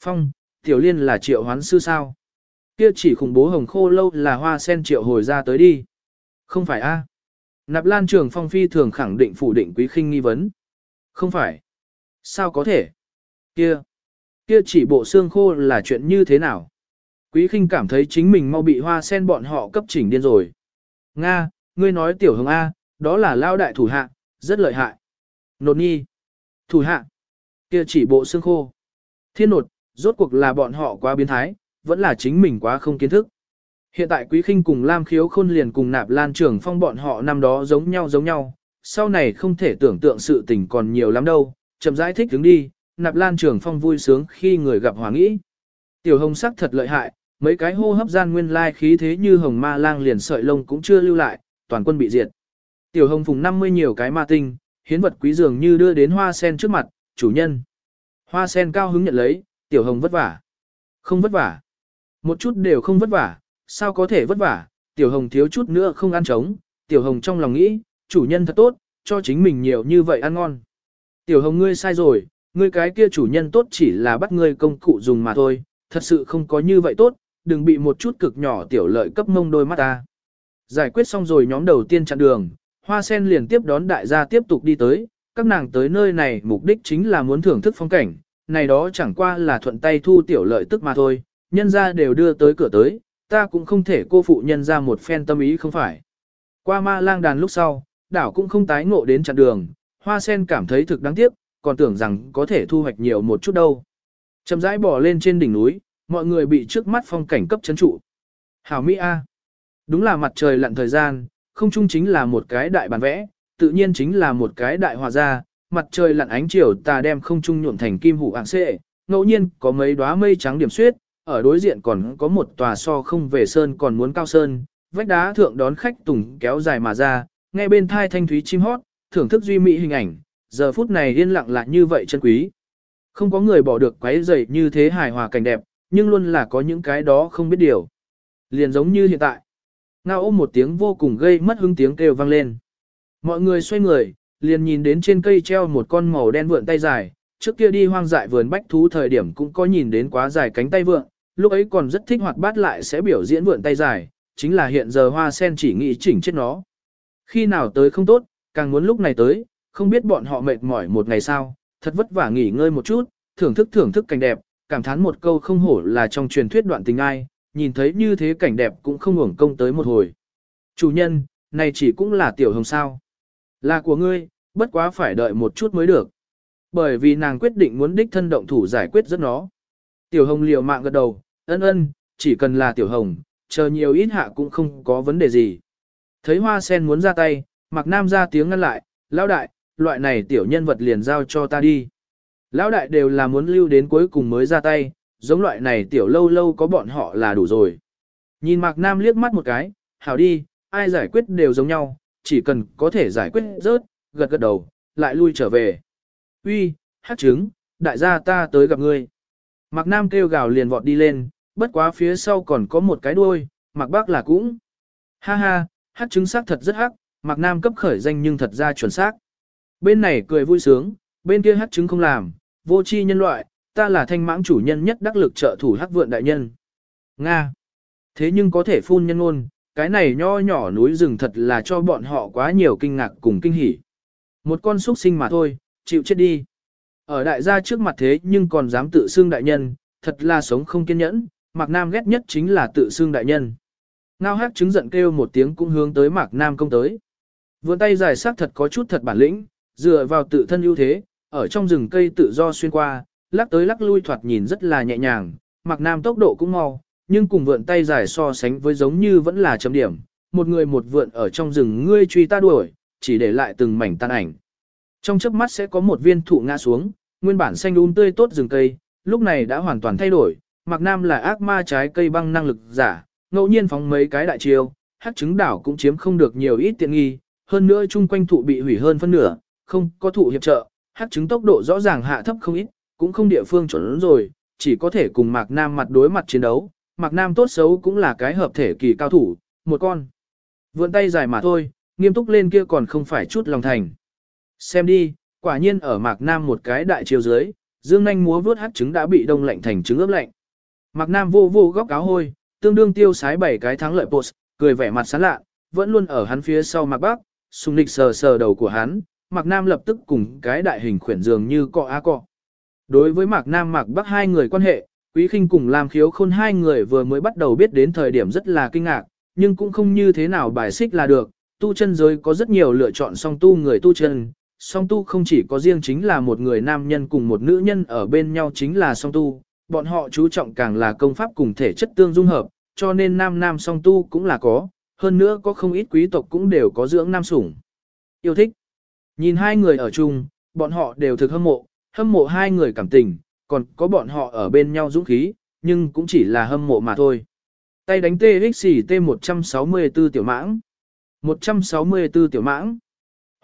Phong, tiểu liên là triệu hoán sư sao? Kia chỉ khủng bố hồng khô lâu là hoa sen triệu hồi ra tới đi. Không phải a? Nạp Lan Trường Phong phi thường khẳng định phủ định Quý Khinh nghi vấn. Không phải. Sao có thể? Kia, kia chỉ bộ xương khô là chuyện như thế nào? Quý Khinh cảm thấy chính mình mau bị hoa sen bọn họ cấp chỉnh điên rồi. Nga, ngươi nói tiểu hồng A, đó là lao đại thủ hạ, rất lợi hại. Nột nhi. Thủ hạ. Kia chỉ bộ xương khô. Thiên nột, rốt cuộc là bọn họ quá biến thái, vẫn là chính mình quá không kiến thức. Hiện tại Quý Khinh cùng Lam Khiếu Khôn liền cùng Nạp Lan trưởng Phong bọn họ năm đó giống nhau giống nhau, sau này không thể tưởng tượng sự tình còn nhiều lắm đâu, chậm rãi thích đứng đi, nạp lan trưởng phong vui sướng khi người gặp hòa nghĩ. Tiểu hồng sắc thật lợi hại, mấy cái hô hấp gian nguyên lai khí thế như hồng ma lang liền sợi lông cũng chưa lưu lại, toàn quân bị diệt. Tiểu hồng phùng 50 nhiều cái ma tinh, hiến vật quý dường như đưa đến hoa sen trước mặt, chủ nhân. Hoa sen cao hứng nhận lấy, tiểu hồng vất vả. Không vất vả. Một chút đều không vất vả, sao có thể vất vả, tiểu hồng thiếu chút nữa không ăn trống, tiểu hồng trong lòng nghĩ, chủ nhân thật tốt, cho chính mình nhiều như vậy ăn ngon. Tiểu hồng ngươi sai rồi, ngươi cái kia chủ nhân tốt chỉ là bắt ngươi công cụ dùng mà thôi, thật sự không có như vậy tốt, đừng bị một chút cực nhỏ tiểu lợi cấp mông đôi mắt ta. Giải quyết xong rồi nhóm đầu tiên chặn đường, hoa sen liền tiếp đón đại gia tiếp tục đi tới, các nàng tới nơi này mục đích chính là muốn thưởng thức phong cảnh, này đó chẳng qua là thuận tay thu tiểu lợi tức mà thôi, nhân ra đều đưa tới cửa tới, ta cũng không thể cô phụ nhân ra một phen tâm ý không phải. Qua ma lang đàn lúc sau, đảo cũng không tái ngộ đến chặn đường, hoa sen cảm thấy thực đáng tiếc, còn tưởng rằng có thể thu hoạch nhiều một chút đâu. Chầm rãi bỏ lên trên đỉnh núi, mọi người bị trước mắt phong cảnh cấp chấn trụ. Hảo Mỹ A. Đúng là mặt trời lặn thời gian, không chung chính là một cái đại bản vẽ, tự nhiên chính là một cái đại hòa gia. mặt trời lặn ánh chiều tà đem không trung nhuộm thành kim hủ ạng xệ, ngẫu nhiên có mấy đóa mây trắng điểm xuyết, ở đối diện còn có một tòa so không về sơn còn muốn cao sơn, vách đá thượng đón khách tùng kéo dài mà ra, nghe bên thai thanh thúy chim hót, thưởng thức duy mỹ hình ảnh, giờ phút này yên lặng lại như vậy chân quý. Không có người bỏ được quấy rầy như thế hài hòa cảnh đẹp, nhưng luôn là có những cái đó không biết điều. Liền giống như hiện tại. Ngao ôm một tiếng vô cùng gây mất hứng tiếng kêu vang lên. Mọi người xoay người, liền nhìn đến trên cây treo một con màu đen vượn tay dài, trước kia đi hoang dại vườn bách thú thời điểm cũng có nhìn đến quá dài cánh tay vượn, lúc ấy còn rất thích hoạt bát lại sẽ biểu diễn vượn tay dài, chính là hiện giờ hoa sen chỉ nghĩ chỉnh chết nó. Khi nào tới không tốt, càng muốn lúc này tới, không biết bọn họ mệt mỏi một ngày sao, thật vất vả nghỉ ngơi một chút, thưởng thức thưởng thức cảnh đẹp, cảm thán một câu không hổ là trong truyền thuyết đoạn tình ai, nhìn thấy như thế cảnh đẹp cũng không hưởng công tới một hồi. Chủ nhân, này chỉ cũng là tiểu hồng sao. Là của ngươi, bất quá phải đợi một chút mới được. Bởi vì nàng quyết định muốn đích thân động thủ giải quyết rất nó. Tiểu hồng liều mạng gật đầu, ân ân, chỉ cần là tiểu hồng, chờ nhiều ít hạ cũng không có vấn đề gì. Thấy hoa sen muốn ra tay, mặc nam ra tiếng ngăn lại, lão đại, loại này tiểu nhân vật liền giao cho ta đi. Lão đại đều là muốn lưu đến cuối cùng mới ra tay, giống loại này tiểu lâu lâu có bọn họ là đủ rồi. Nhìn Mạc Nam liếc mắt một cái, hảo đi, ai giải quyết đều giống nhau, chỉ cần có thể giải quyết rớt, gật gật đầu, lại lui trở về. Uy, hát trứng, đại gia ta tới gặp ngươi. Mạc Nam kêu gào liền vọt đi lên, bất quá phía sau còn có một cái đuôi, Mạc Bác là cũng. Ha ha, hát trứng xác thật rất hắc, Mạc Nam cấp khởi danh nhưng thật ra chuẩn xác. Bên này cười vui sướng, bên kia hát trứng không làm, vô chi nhân loại, ta là thanh mãng chủ nhân nhất đắc lực trợ thủ hắc vượn đại nhân. Nga. Thế nhưng có thể phun nhân ngôn, cái này nho nhỏ núi rừng thật là cho bọn họ quá nhiều kinh ngạc cùng kinh hỉ. Một con súc sinh mà thôi, chịu chết đi. Ở đại gia trước mặt thế nhưng còn dám tự xưng đại nhân, thật là sống không kiên nhẫn, Mạc Nam ghét nhất chính là tự xưng đại nhân. Ngao hát chứng giận kêu một tiếng cũng hướng tới Mạc Nam công tới. Vươn tay dài sắc thật có chút thật bản lĩnh, dựa vào tự thân ưu thế, ở trong rừng cây tự do xuyên qua, lắc tới lắc lui thoạt nhìn rất là nhẹ nhàng, Mặc Nam tốc độ cũng mau, nhưng cùng vượn tay dài so sánh với giống như vẫn là chấm điểm, một người một vượn ở trong rừng ngươi truy ta đuổi, chỉ để lại từng mảnh tan ảnh. Trong chớp mắt sẽ có một viên thụ ngã xuống, nguyên bản xanh um tươi tốt rừng cây, lúc này đã hoàn toàn thay đổi, Mặc Nam là ác ma trái cây băng năng lực giả, ngẫu nhiên phóng mấy cái đại chiêu, hắc trứng đảo cũng chiếm không được nhiều ít tiện nghi, hơn nữa chung quanh thụ bị hủy hơn phân nửa, không có thụ hiệp trợ, hắc trứng tốc độ rõ ràng hạ thấp không ít, cũng không địa phương chuẩn rồi, chỉ có thể cùng Mạc Nam mặt đối mặt chiến đấu. Mạc Nam tốt xấu cũng là cái hợp thể kỳ cao thủ, một con. Vượn tay dài mà thôi, nghiêm túc lên kia còn không phải chút lòng thành. Xem đi, quả nhiên ở Mạc Nam một cái đại chiều dưới, dương nanh múa vướt hắc trứng đã bị đông lạnh thành trứng ướp lạnh. Mạc Nam vô vô góc áo hôi, tương đương tiêu sái bảy cái thắng lợi post, cười vẻ mặt sán lạ, vẫn luôn ở hắn phía sau Mạc Bắc, sùng lịch sờ sờ đầu của hắn, Mạc Nam lập tức cùng cái đại hình khuyển dường như cọ á cọ. Đối với Mạc Nam Mạc Bắc hai người quan hệ, Quý Kinh cùng Lam Khiếu Khôn hai người vừa mới bắt đầu biết đến thời điểm rất là kinh ngạc, nhưng cũng không như thế nào bài xích là được. Tu chân giới có rất nhiều lựa chọn song tu người tu chân, song tu không chỉ có riêng chính là một người nam nhân cùng một nữ nhân ở bên nhau chính là song tu, bọn họ chú trọng càng là công pháp cùng thể chất tương dung hợp, cho nên nam nam song tu cũng là có, hơn nữa có không ít quý tộc cũng đều có dưỡng nam sủng. Yêu thích. Nhìn hai người ở chung, bọn họ đều thực hâm mộ, hâm mộ hai người cảm tình, còn có bọn họ ở bên nhau dũng khí, nhưng cũng chỉ là hâm mộ mà thôi. Tay đánh TXT 164 tiểu mãng. 164 tiểu mãng.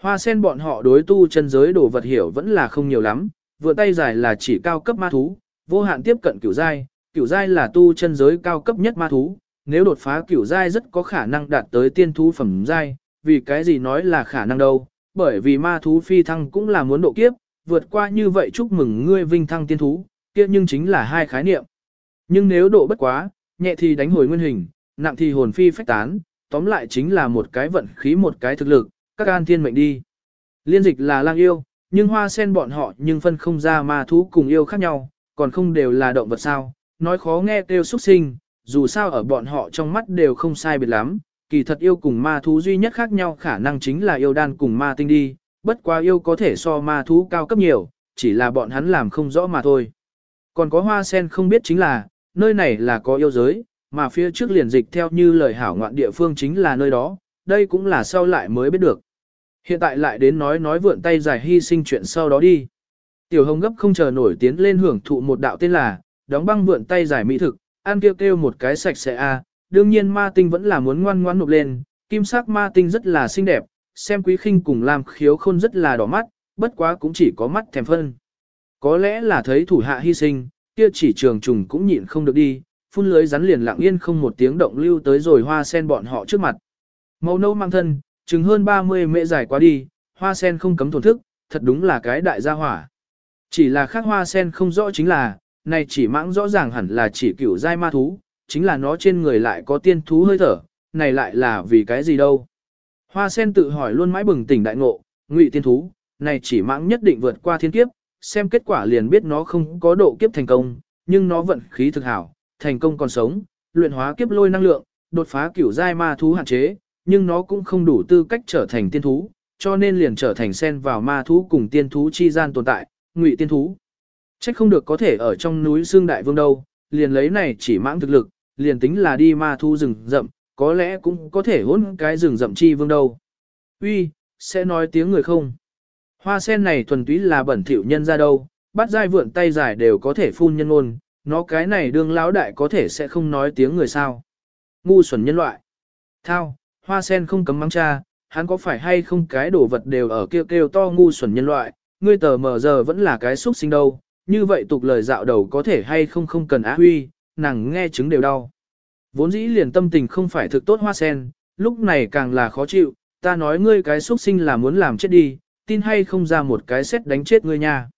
Hoa sen bọn họ đối tu chân giới đồ vật hiểu vẫn là không nhiều lắm, vừa tay dài là chỉ cao cấp ma thú, vô hạn tiếp cận kiểu giai, kiểu giai là tu chân giới cao cấp nhất ma thú, nếu đột phá kiểu giai rất có khả năng đạt tới tiên thú phẩm giai, vì cái gì nói là khả năng đâu, bởi vì ma thú phi thăng cũng là muốn độ kiếp, vượt qua như vậy chúc mừng ngươi vinh thăng tiên thú, kia nhưng chính là hai khái niệm. Nhưng nếu độ bất quá, nhẹ thì đánh hồi nguyên hình, nặng thì hồn phi phách tán, tóm lại chính là một cái vận khí một cái thực lực, các an thiên mệnh đi. Liên dịch là lang yêu, nhưng hoa sen bọn họ nhưng phân không ra ma thú cùng yêu khác nhau, còn không đều là động vật sao, nói khó nghe kêu xuất sinh, dù sao ở bọn họ trong mắt đều không sai biệt lắm, kỳ thật yêu cùng ma thú duy nhất khác nhau khả năng chính là yêu đan cùng ma tinh đi, bất quá yêu có thể so ma thú cao cấp nhiều, chỉ là bọn hắn làm không rõ mà thôi. Còn có hoa sen không biết chính là, nơi này là có yêu giới, mà phía trước liền dịch theo như lời hảo ngoạn địa phương chính là nơi đó, đây cũng là sau lại mới biết được. Hiện tại lại đến nói nói vượn tay dài hy sinh chuyện sau đó đi. Tiểu hồng gấp không chờ nổi tiến lên hưởng thụ một đạo tên là, đóng băng vượn tay dài mỹ thực, ăn kêu kêu một cái sạch sẽ a. đương nhiên ma tinh vẫn là muốn ngoan ngoan nộp lên, kim sắc ma tinh rất là xinh đẹp, xem quý khinh cùng làm khiếu khôn rất là đỏ mắt, bất quá cũng chỉ có mắt thèm phân. Có lẽ là thấy thủ hạ hy sinh, kia chỉ trường trùng cũng nhịn không được đi, phun lưới rắn liền lặng yên không một tiếng động lưu tới rồi hoa sen bọn họ trước mặt. Màu nâu mang thân, chừng hơn 30 mễ dài quá đi, hoa sen không cấm thổn thức, thật đúng là cái đại gia hỏa. Chỉ là khác hoa sen không rõ chính là, này chỉ mãng rõ ràng hẳn là chỉ cửu giai ma thú, chính là nó trên người lại có tiên thú hơi thở, này lại là vì cái gì đâu. Hoa sen tự hỏi luôn mãi bừng tỉnh đại ngộ, ngụy tiên thú, này chỉ mãng nhất định vượt qua thiên kiếp, xem kết quả liền biết nó không có độ kiếp thành công, nhưng nó vận khí thực hảo, thành công còn sống, luyện hóa kiếp lôi năng lượng, đột phá kiểu giai ma thú hạn chế, nhưng nó cũng không đủ tư cách trở thành tiên thú, cho nên liền trở thành Sen vào ma thú cùng tiên thú chi gian tồn tại, ngụy tiên thú. Trách không được có thể ở trong núi xương đại vương đâu, liền lấy này chỉ mãng thực lực, liền tính là đi ma thú rừng rậm, có lẽ cũng có thể hôn cái rừng rậm chi vương đâu. Uy, sẽ nói tiếng người không? Hoa sen này thuần túy là bẩn thỉu nhân ra đâu, bắt dai vượn tay dài đều có thể phun nhân ngôn, nó cái này đương lão đại có thể sẽ không nói tiếng người sao. Ngu xuẩn nhân loại. Thao, hoa sen không cấm mắng cha, hắn có phải hay không cái đồ vật đều ở kêu kêu to ngu xuẩn nhân loại, ngươi tờ mờ giờ vẫn là cái xúc sinh đâu, như vậy tục lời dạo đầu có thể hay không không cần á huy, nàng nghe chứng đều đau. Vốn dĩ liền tâm tình không phải thực tốt hoa sen, lúc này càng là khó chịu, ta nói ngươi cái xuất sinh là muốn làm chết đi, tin hay không ra một cái xét đánh chết ngươi nha.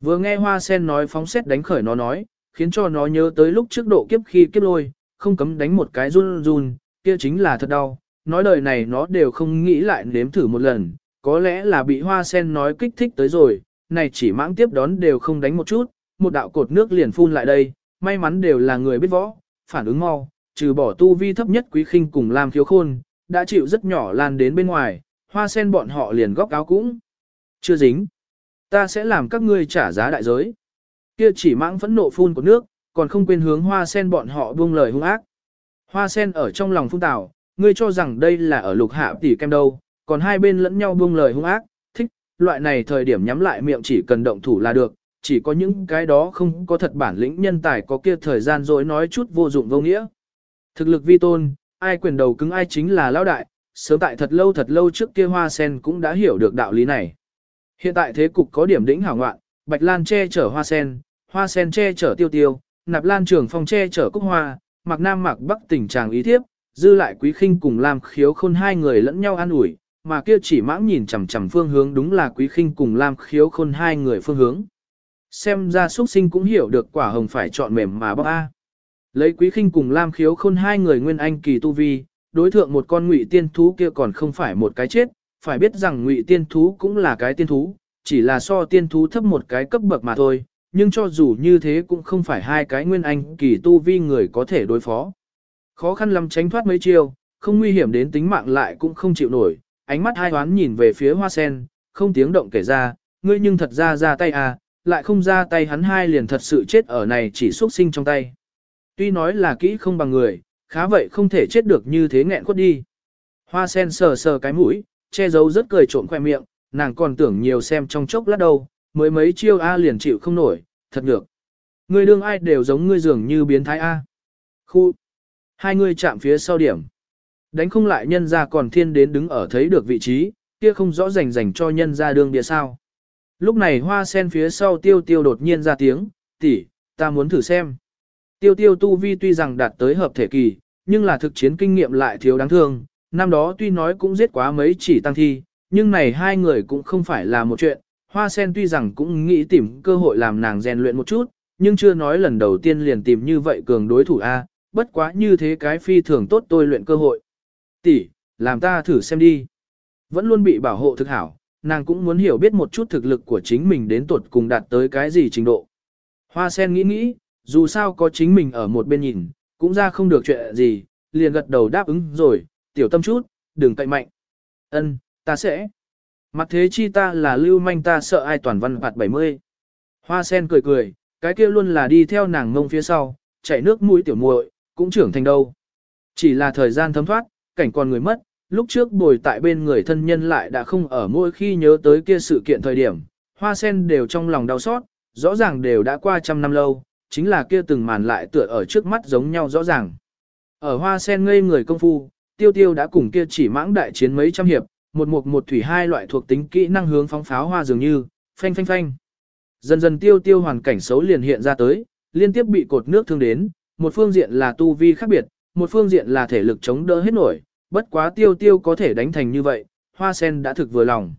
Vừa nghe hoa sen nói phóng xét đánh khởi nó nói, khiến cho nó nhớ tới lúc trước độ kiếp khi kiếp lôi, không cấm đánh một cái run run, kia chính là thật đau. Nói lời này nó đều không nghĩ lại nếm thử một lần, có lẽ là bị hoa sen nói kích thích tới rồi, này chỉ mãng tiếp đón đều không đánh một chút, một đạo cột nước liền phun lại đây, may mắn đều là người biết võ, phản ứng mau, trừ bỏ tu vi thấp nhất quý khinh cùng làm khiếu khôn, đã chịu rất nhỏ lan đến bên ngoài, hoa sen bọn họ liền góc áo cũng. Chưa dính. Ta sẽ làm các ngươi trả giá đại giới. Kia chỉ mãng phẫn nộ phun của nước, còn không quên hướng hoa sen bọn họ buông lời hung ác. Hoa sen ở trong lòng phun tảo, ngươi cho rằng đây là ở lục hạ tỷ kem đâu, còn hai bên lẫn nhau buông lời hung ác, thích, loại này thời điểm nhắm lại miệng chỉ cần động thủ là được, chỉ có những cái đó không có thật bản lĩnh nhân tài có kia thời gian rồi nói chút vô dụng vô nghĩa. Thực lực vi tôn, ai quyền đầu cứng ai chính là lão đại, sớm tại thật lâu thật lâu trước kia hoa sen cũng đã hiểu được đạo lý này. Hiện tại thế cục có điểm đỉnh hảo ngoạn, Bạch Lan che chở hoa sen, hoa sen che chở tiêu tiêu, nạp lan trường phong che chở cúc hoa, mặc nam mặc bắc tình trạng ý thiếp, dư lại quý khinh cùng làm khiếu khôn hai người lẫn nhau an ủi, mà kia chỉ mãng nhìn chằm chằm phương hướng đúng là quý khinh cùng làm khiếu khôn hai người phương hướng. Xem ra xuất sinh cũng hiểu được quả hồng phải chọn mềm mà bóc A. Lấy quý khinh cùng Lam khiếu khôn hai người nguyên anh kỳ tu vi, đối thượng một con ngụy tiên thú kia còn không phải một cái chết, phải biết rằng ngụy tiên thú cũng là cái tiên thú, chỉ là so tiên thú thấp một cái cấp bậc mà thôi, nhưng cho dù như thế cũng không phải hai cái nguyên anh kỳ tu vi người có thể đối phó. Khó khăn lắm tránh thoát mấy chiêu, không nguy hiểm đến tính mạng lại cũng không chịu nổi, ánh mắt hai hoán nhìn về phía hoa sen, không tiếng động kể ra, ngươi nhưng thật ra ra tay à, lại không ra tay hắn hai liền thật sự chết ở này chỉ xuất sinh trong tay. Tuy nói là kỹ không bằng người, khá vậy không thể chết được như thế nghẹn khuất đi. Hoa sen sờ sờ cái mũi, che giấu rất cười trộm khoe miệng, nàng còn tưởng nhiều xem trong chốc lát đâu, mới mấy chiêu A liền chịu không nổi, thật ngược. người đương ai đều giống ngươi dường như biến thái A. Khu. Hai người chạm phía sau điểm. Đánh không lại nhân ra còn thiên đến đứng ở thấy được vị trí, kia không rõ rành rành cho nhân ra đương địa sao. Lúc này hoa sen phía sau tiêu tiêu đột nhiên ra tiếng, tỷ, ta muốn thử xem. Tiêu tiêu tu vi tuy rằng đạt tới hợp thể kỳ, nhưng là thực chiến kinh nghiệm lại thiếu đáng thương, năm đó tuy nói cũng giết quá mấy chỉ tăng thi, nhưng này hai người cũng không phải là một chuyện, hoa sen tuy rằng cũng nghĩ tìm cơ hội làm nàng rèn luyện một chút, nhưng chưa nói lần đầu tiên liền tìm như vậy cường đối thủ A, bất quá như thế cái phi thường tốt tôi luyện cơ hội. Tỷ, làm ta thử xem đi. Vẫn luôn bị bảo hộ thực hảo, nàng cũng muốn hiểu biết một chút thực lực của chính mình đến tuột cùng đạt tới cái gì trình độ. Hoa sen nghĩ nghĩ, dù sao có chính mình ở một bên nhìn, cũng ra không được chuyện gì, liền gật đầu đáp ứng rồi, tiểu tâm chút, đừng cậy mạnh. Ân, ta sẽ. Mặt thế chi ta là lưu manh ta sợ ai toàn văn phạt 70. Hoa sen cười cười, cái kia luôn là đi theo nàng ngông phía sau, chạy nước mũi tiểu muội, cũng trưởng thành đâu. Chỉ là thời gian thấm thoát, cảnh còn người mất, lúc trước bồi tại bên người thân nhân lại đã không ở mỗi khi nhớ tới kia sự kiện thời điểm, hoa sen đều trong lòng đau xót, rõ ràng đều đã qua trăm năm lâu, chính là kia từng màn lại tựa ở trước mắt giống nhau rõ ràng. Ở hoa sen ngây người công phu, tiêu tiêu đã cùng kia chỉ mãng đại chiến mấy trăm hiệp, một mục một thủy hai loại thuộc tính kỹ năng hướng phóng pháo hoa dường như, phanh phanh phanh. Dần dần tiêu tiêu hoàn cảnh xấu liền hiện ra tới, liên tiếp bị cột nước thương đến, một phương diện là tu vi khác biệt, một phương diện là thể lực chống đỡ hết nổi, bất quá tiêu tiêu có thể đánh thành như vậy, hoa sen đã thực vừa lòng.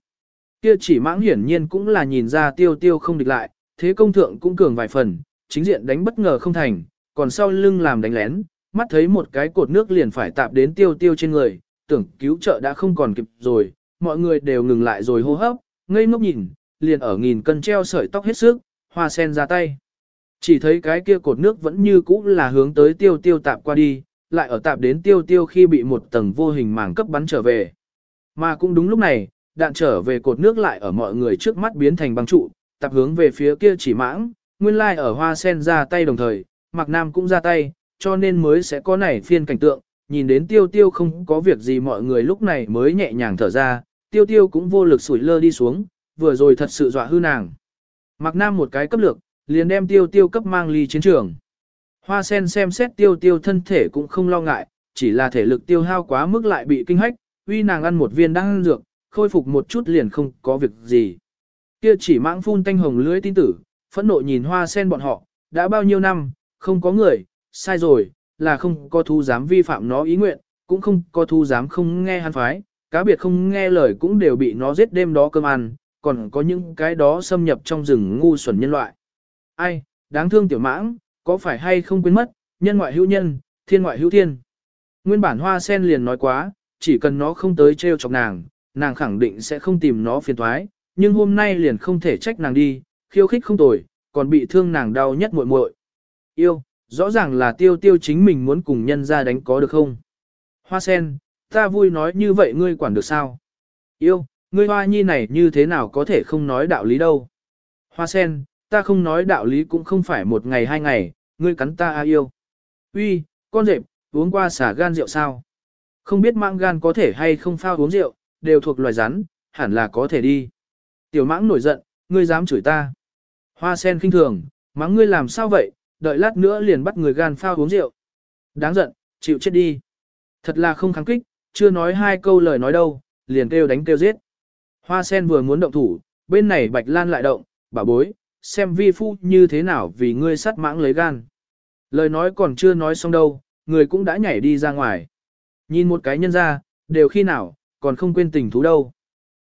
Kia chỉ mãng hiển nhiên cũng là nhìn ra tiêu tiêu không địch lại, thế công thượng cũng cường vài phần, chính diện đánh bất ngờ không thành, còn sau lưng làm đánh lén, mắt thấy một cái cột nước liền phải tạp đến tiêu tiêu trên người, tưởng cứu trợ đã không còn kịp rồi, mọi người đều ngừng lại rồi hô hấp, ngây ngốc nhìn, liền ở nghìn cân treo sợi tóc hết sức, hoa sen ra tay. Chỉ thấy cái kia cột nước vẫn như cũ là hướng tới tiêu tiêu tạp qua đi, lại ở tạp đến tiêu tiêu khi bị một tầng vô hình màng cấp bắn trở về. Mà cũng đúng lúc này, đạn trở về cột nước lại ở mọi người trước mắt biến thành băng trụ, tạp hướng về phía kia chỉ mãng, nguyên lai like ở hoa sen ra tay đồng thời, Mạc Nam cũng ra tay, cho nên mới sẽ có nảy phiên cảnh tượng, nhìn đến tiêu tiêu không có việc gì mọi người lúc này mới nhẹ nhàng thở ra, tiêu tiêu cũng vô lực sủi lơ đi xuống, vừa rồi thật sự dọa hư nàng. Mạc Nam một cái cấp lược, liền đem tiêu tiêu cấp mang ly chiến trường. Hoa sen xem xét tiêu tiêu thân thể cũng không lo ngại, chỉ là thể lực tiêu hao quá mức lại bị kinh hách, uy nàng ăn một viên đan dược, khôi phục một chút liền không có việc gì. Kia chỉ mãng phun tanh hồng lưới tin tử, phẫn nộ nhìn hoa sen bọn họ, đã bao nhiêu năm, không có người, sai rồi, là không có thu dám vi phạm nó ý nguyện, cũng không có thu dám không nghe hắn phái, cá biệt không nghe lời cũng đều bị nó giết đêm đó cơm ăn, còn có những cái đó xâm nhập trong rừng ngu xuẩn nhân loại. Ai, đáng thương tiểu mãng, có phải hay không quên mất, nhân ngoại hữu nhân, thiên ngoại hữu thiên. Nguyên bản hoa sen liền nói quá, chỉ cần nó không tới treo chọc nàng, nàng khẳng định sẽ không tìm nó phiền thoái, nhưng hôm nay liền không thể trách nàng đi, khiêu khích không tồi, còn bị thương nàng đau nhất muội muội. Yêu, rõ ràng là tiêu tiêu chính mình muốn cùng nhân ra đánh có được không? Hoa sen, ta vui nói như vậy ngươi quản được sao? Yêu, ngươi hoa nhi này như thế nào có thể không nói đạo lý đâu? Hoa sen, ta không nói đạo lý cũng không phải một ngày hai ngày, ngươi cắn ta a yêu. Uy, con rệp, uống qua xả gan rượu sao? Không biết mạng gan có thể hay không phao uống rượu, đều thuộc loài rắn, hẳn là có thể đi. Tiểu mãng nổi giận, ngươi dám chửi ta. Hoa sen khinh thường, mắng ngươi làm sao vậy, đợi lát nữa liền bắt người gan phao uống rượu. Đáng giận, chịu chết đi. Thật là không kháng kích, chưa nói hai câu lời nói đâu, liền kêu đánh kêu giết. Hoa sen vừa muốn động thủ, bên này bạch lan lại động, bà bối, xem vi phu như thế nào vì ngươi sắt mãng lấy gan. Lời nói còn chưa nói xong đâu, người cũng đã nhảy đi ra ngoài. Nhìn một cái nhân ra, đều khi nào, còn không quên tình thú đâu.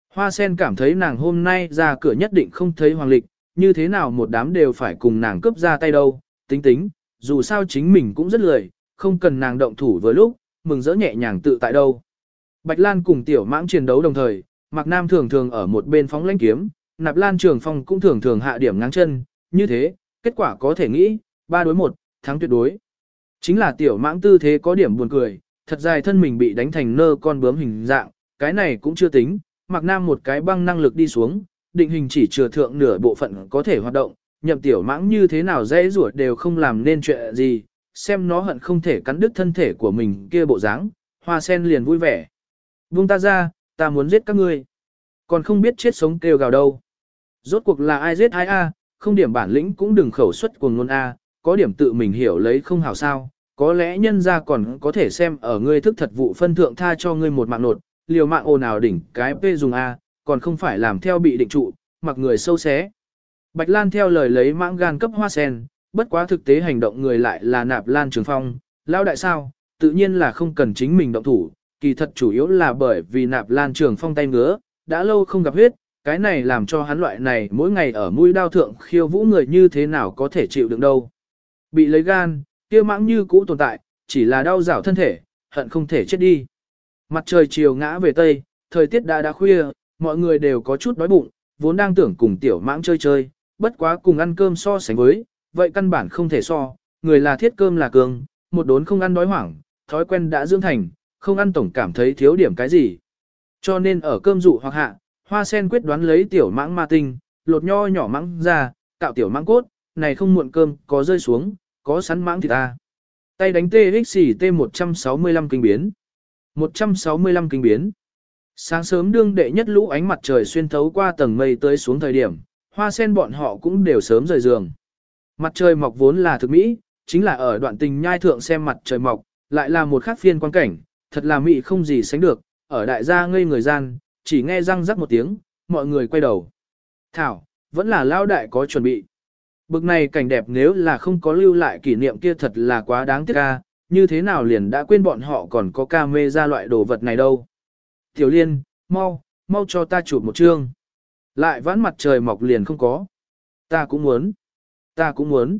Hoa sen cảm thấy nàng hôm nay ra cửa nhất định không thấy hoàng lịch, như thế nào một đám đều phải cùng nàng cướp ra tay đâu, tính tính, dù sao chính mình cũng rất lười, không cần nàng động thủ với lúc, mừng rỡ nhẹ nhàng tự tại đâu. Bạch Lan cùng tiểu mãng chiến đấu đồng thời, Mạc Nam thường thường ở một bên phóng lãnh kiếm, Nạp Lan Trường Phong cũng thường thường hạ điểm ngang chân, như thế, kết quả có thể nghĩ, ba đối một, thắng tuyệt đối. Chính là tiểu mãng tư thế có điểm buồn cười, thật dài thân mình bị đánh thành nơ con bướm hình dạng, cái này cũng chưa tính, Mạc Nam một cái băng năng lực đi xuống, định hình chỉ chừa thượng nửa bộ phận có thể hoạt động, nhậm tiểu mãng như thế nào dễ ruột đều không làm nên chuyện gì, xem nó hận không thể cắn đứt thân thể của mình kia bộ dáng, hoa sen liền vui vẻ. Vung ta ra, ta muốn giết các ngươi. Còn không biết chết sống kêu gào đâu. Rốt cuộc là ai giết ai a, không điểm bản lĩnh cũng đừng khẩu xuất cuồng ngôn a, có điểm tự mình hiểu lấy không hảo sao, có lẽ nhân ra còn có thể xem ở ngươi thức thật vụ phân thượng tha cho ngươi một mạng nột, liều mạng ồn ào đỉnh cái p dùng a, còn không phải làm theo bị định trụ, mặc người sâu xé. Bạch Lan theo lời lấy mãng gan cấp hoa sen, bất quá thực tế hành động người lại là nạp Lan Trường Phong, lao đại sao, tự nhiên là không cần chính mình động thủ, kỳ thật chủ yếu là bởi vì nạp Lan Trường Phong tay ngứa, đã lâu không gặp huyết, cái này làm cho hắn loại này mỗi ngày ở mũi đao thượng khiêu vũ người như thế nào có thể chịu đựng đâu. Bị lấy gan, kia mãng như cũ tồn tại, chỉ là đau rảo thân thể, hận không thể chết đi. Mặt trời chiều ngã về tây, thời tiết đã đã khuya, mọi người đều có chút đói bụng, vốn đang tưởng cùng tiểu mãng chơi chơi, bất quá cùng ăn cơm so sánh với, vậy căn bản không thể so, người là thiết cơm là cường, một đốn không ăn đói hoảng, thói quen đã dưỡng thành, không ăn tổng cảm thấy thiếu điểm cái gì. Cho nên ở cơm dụ hoặc hạ, hoa sen quyết đoán lấy tiểu mãng ma tinh, lột nho nhỏ mãng ra, cạo tiểu mãng cốt, này không muộn cơm, có rơi xuống, có sắn mãng thì ta. Tay đánh TXT 165 kinh biến. 165 kinh biến. Sáng sớm đương đệ nhất lũ ánh mặt trời xuyên thấu qua tầng mây tới xuống thời điểm, hoa sen bọn họ cũng đều sớm rời giường. Mặt trời mọc vốn là thực mỹ, chính là ở đoạn tình nhai thượng xem mặt trời mọc, lại là một khác phiên quan cảnh, thật là mỹ không gì sánh được, ở đại gia ngây người gian, chỉ nghe răng rắc một tiếng, mọi người quay đầu. Thảo, vẫn là lao đại có chuẩn bị. Bực này cảnh đẹp nếu là không có lưu lại kỷ niệm kia thật là quá đáng tiếc ca, như thế nào liền đã quên bọn họ còn có ca mê ra loại đồ vật này đâu. Tiểu liên, mau, mau cho ta chụp một chương. Lại vãn mặt trời mọc liền không có. Ta cũng muốn. Ta cũng muốn.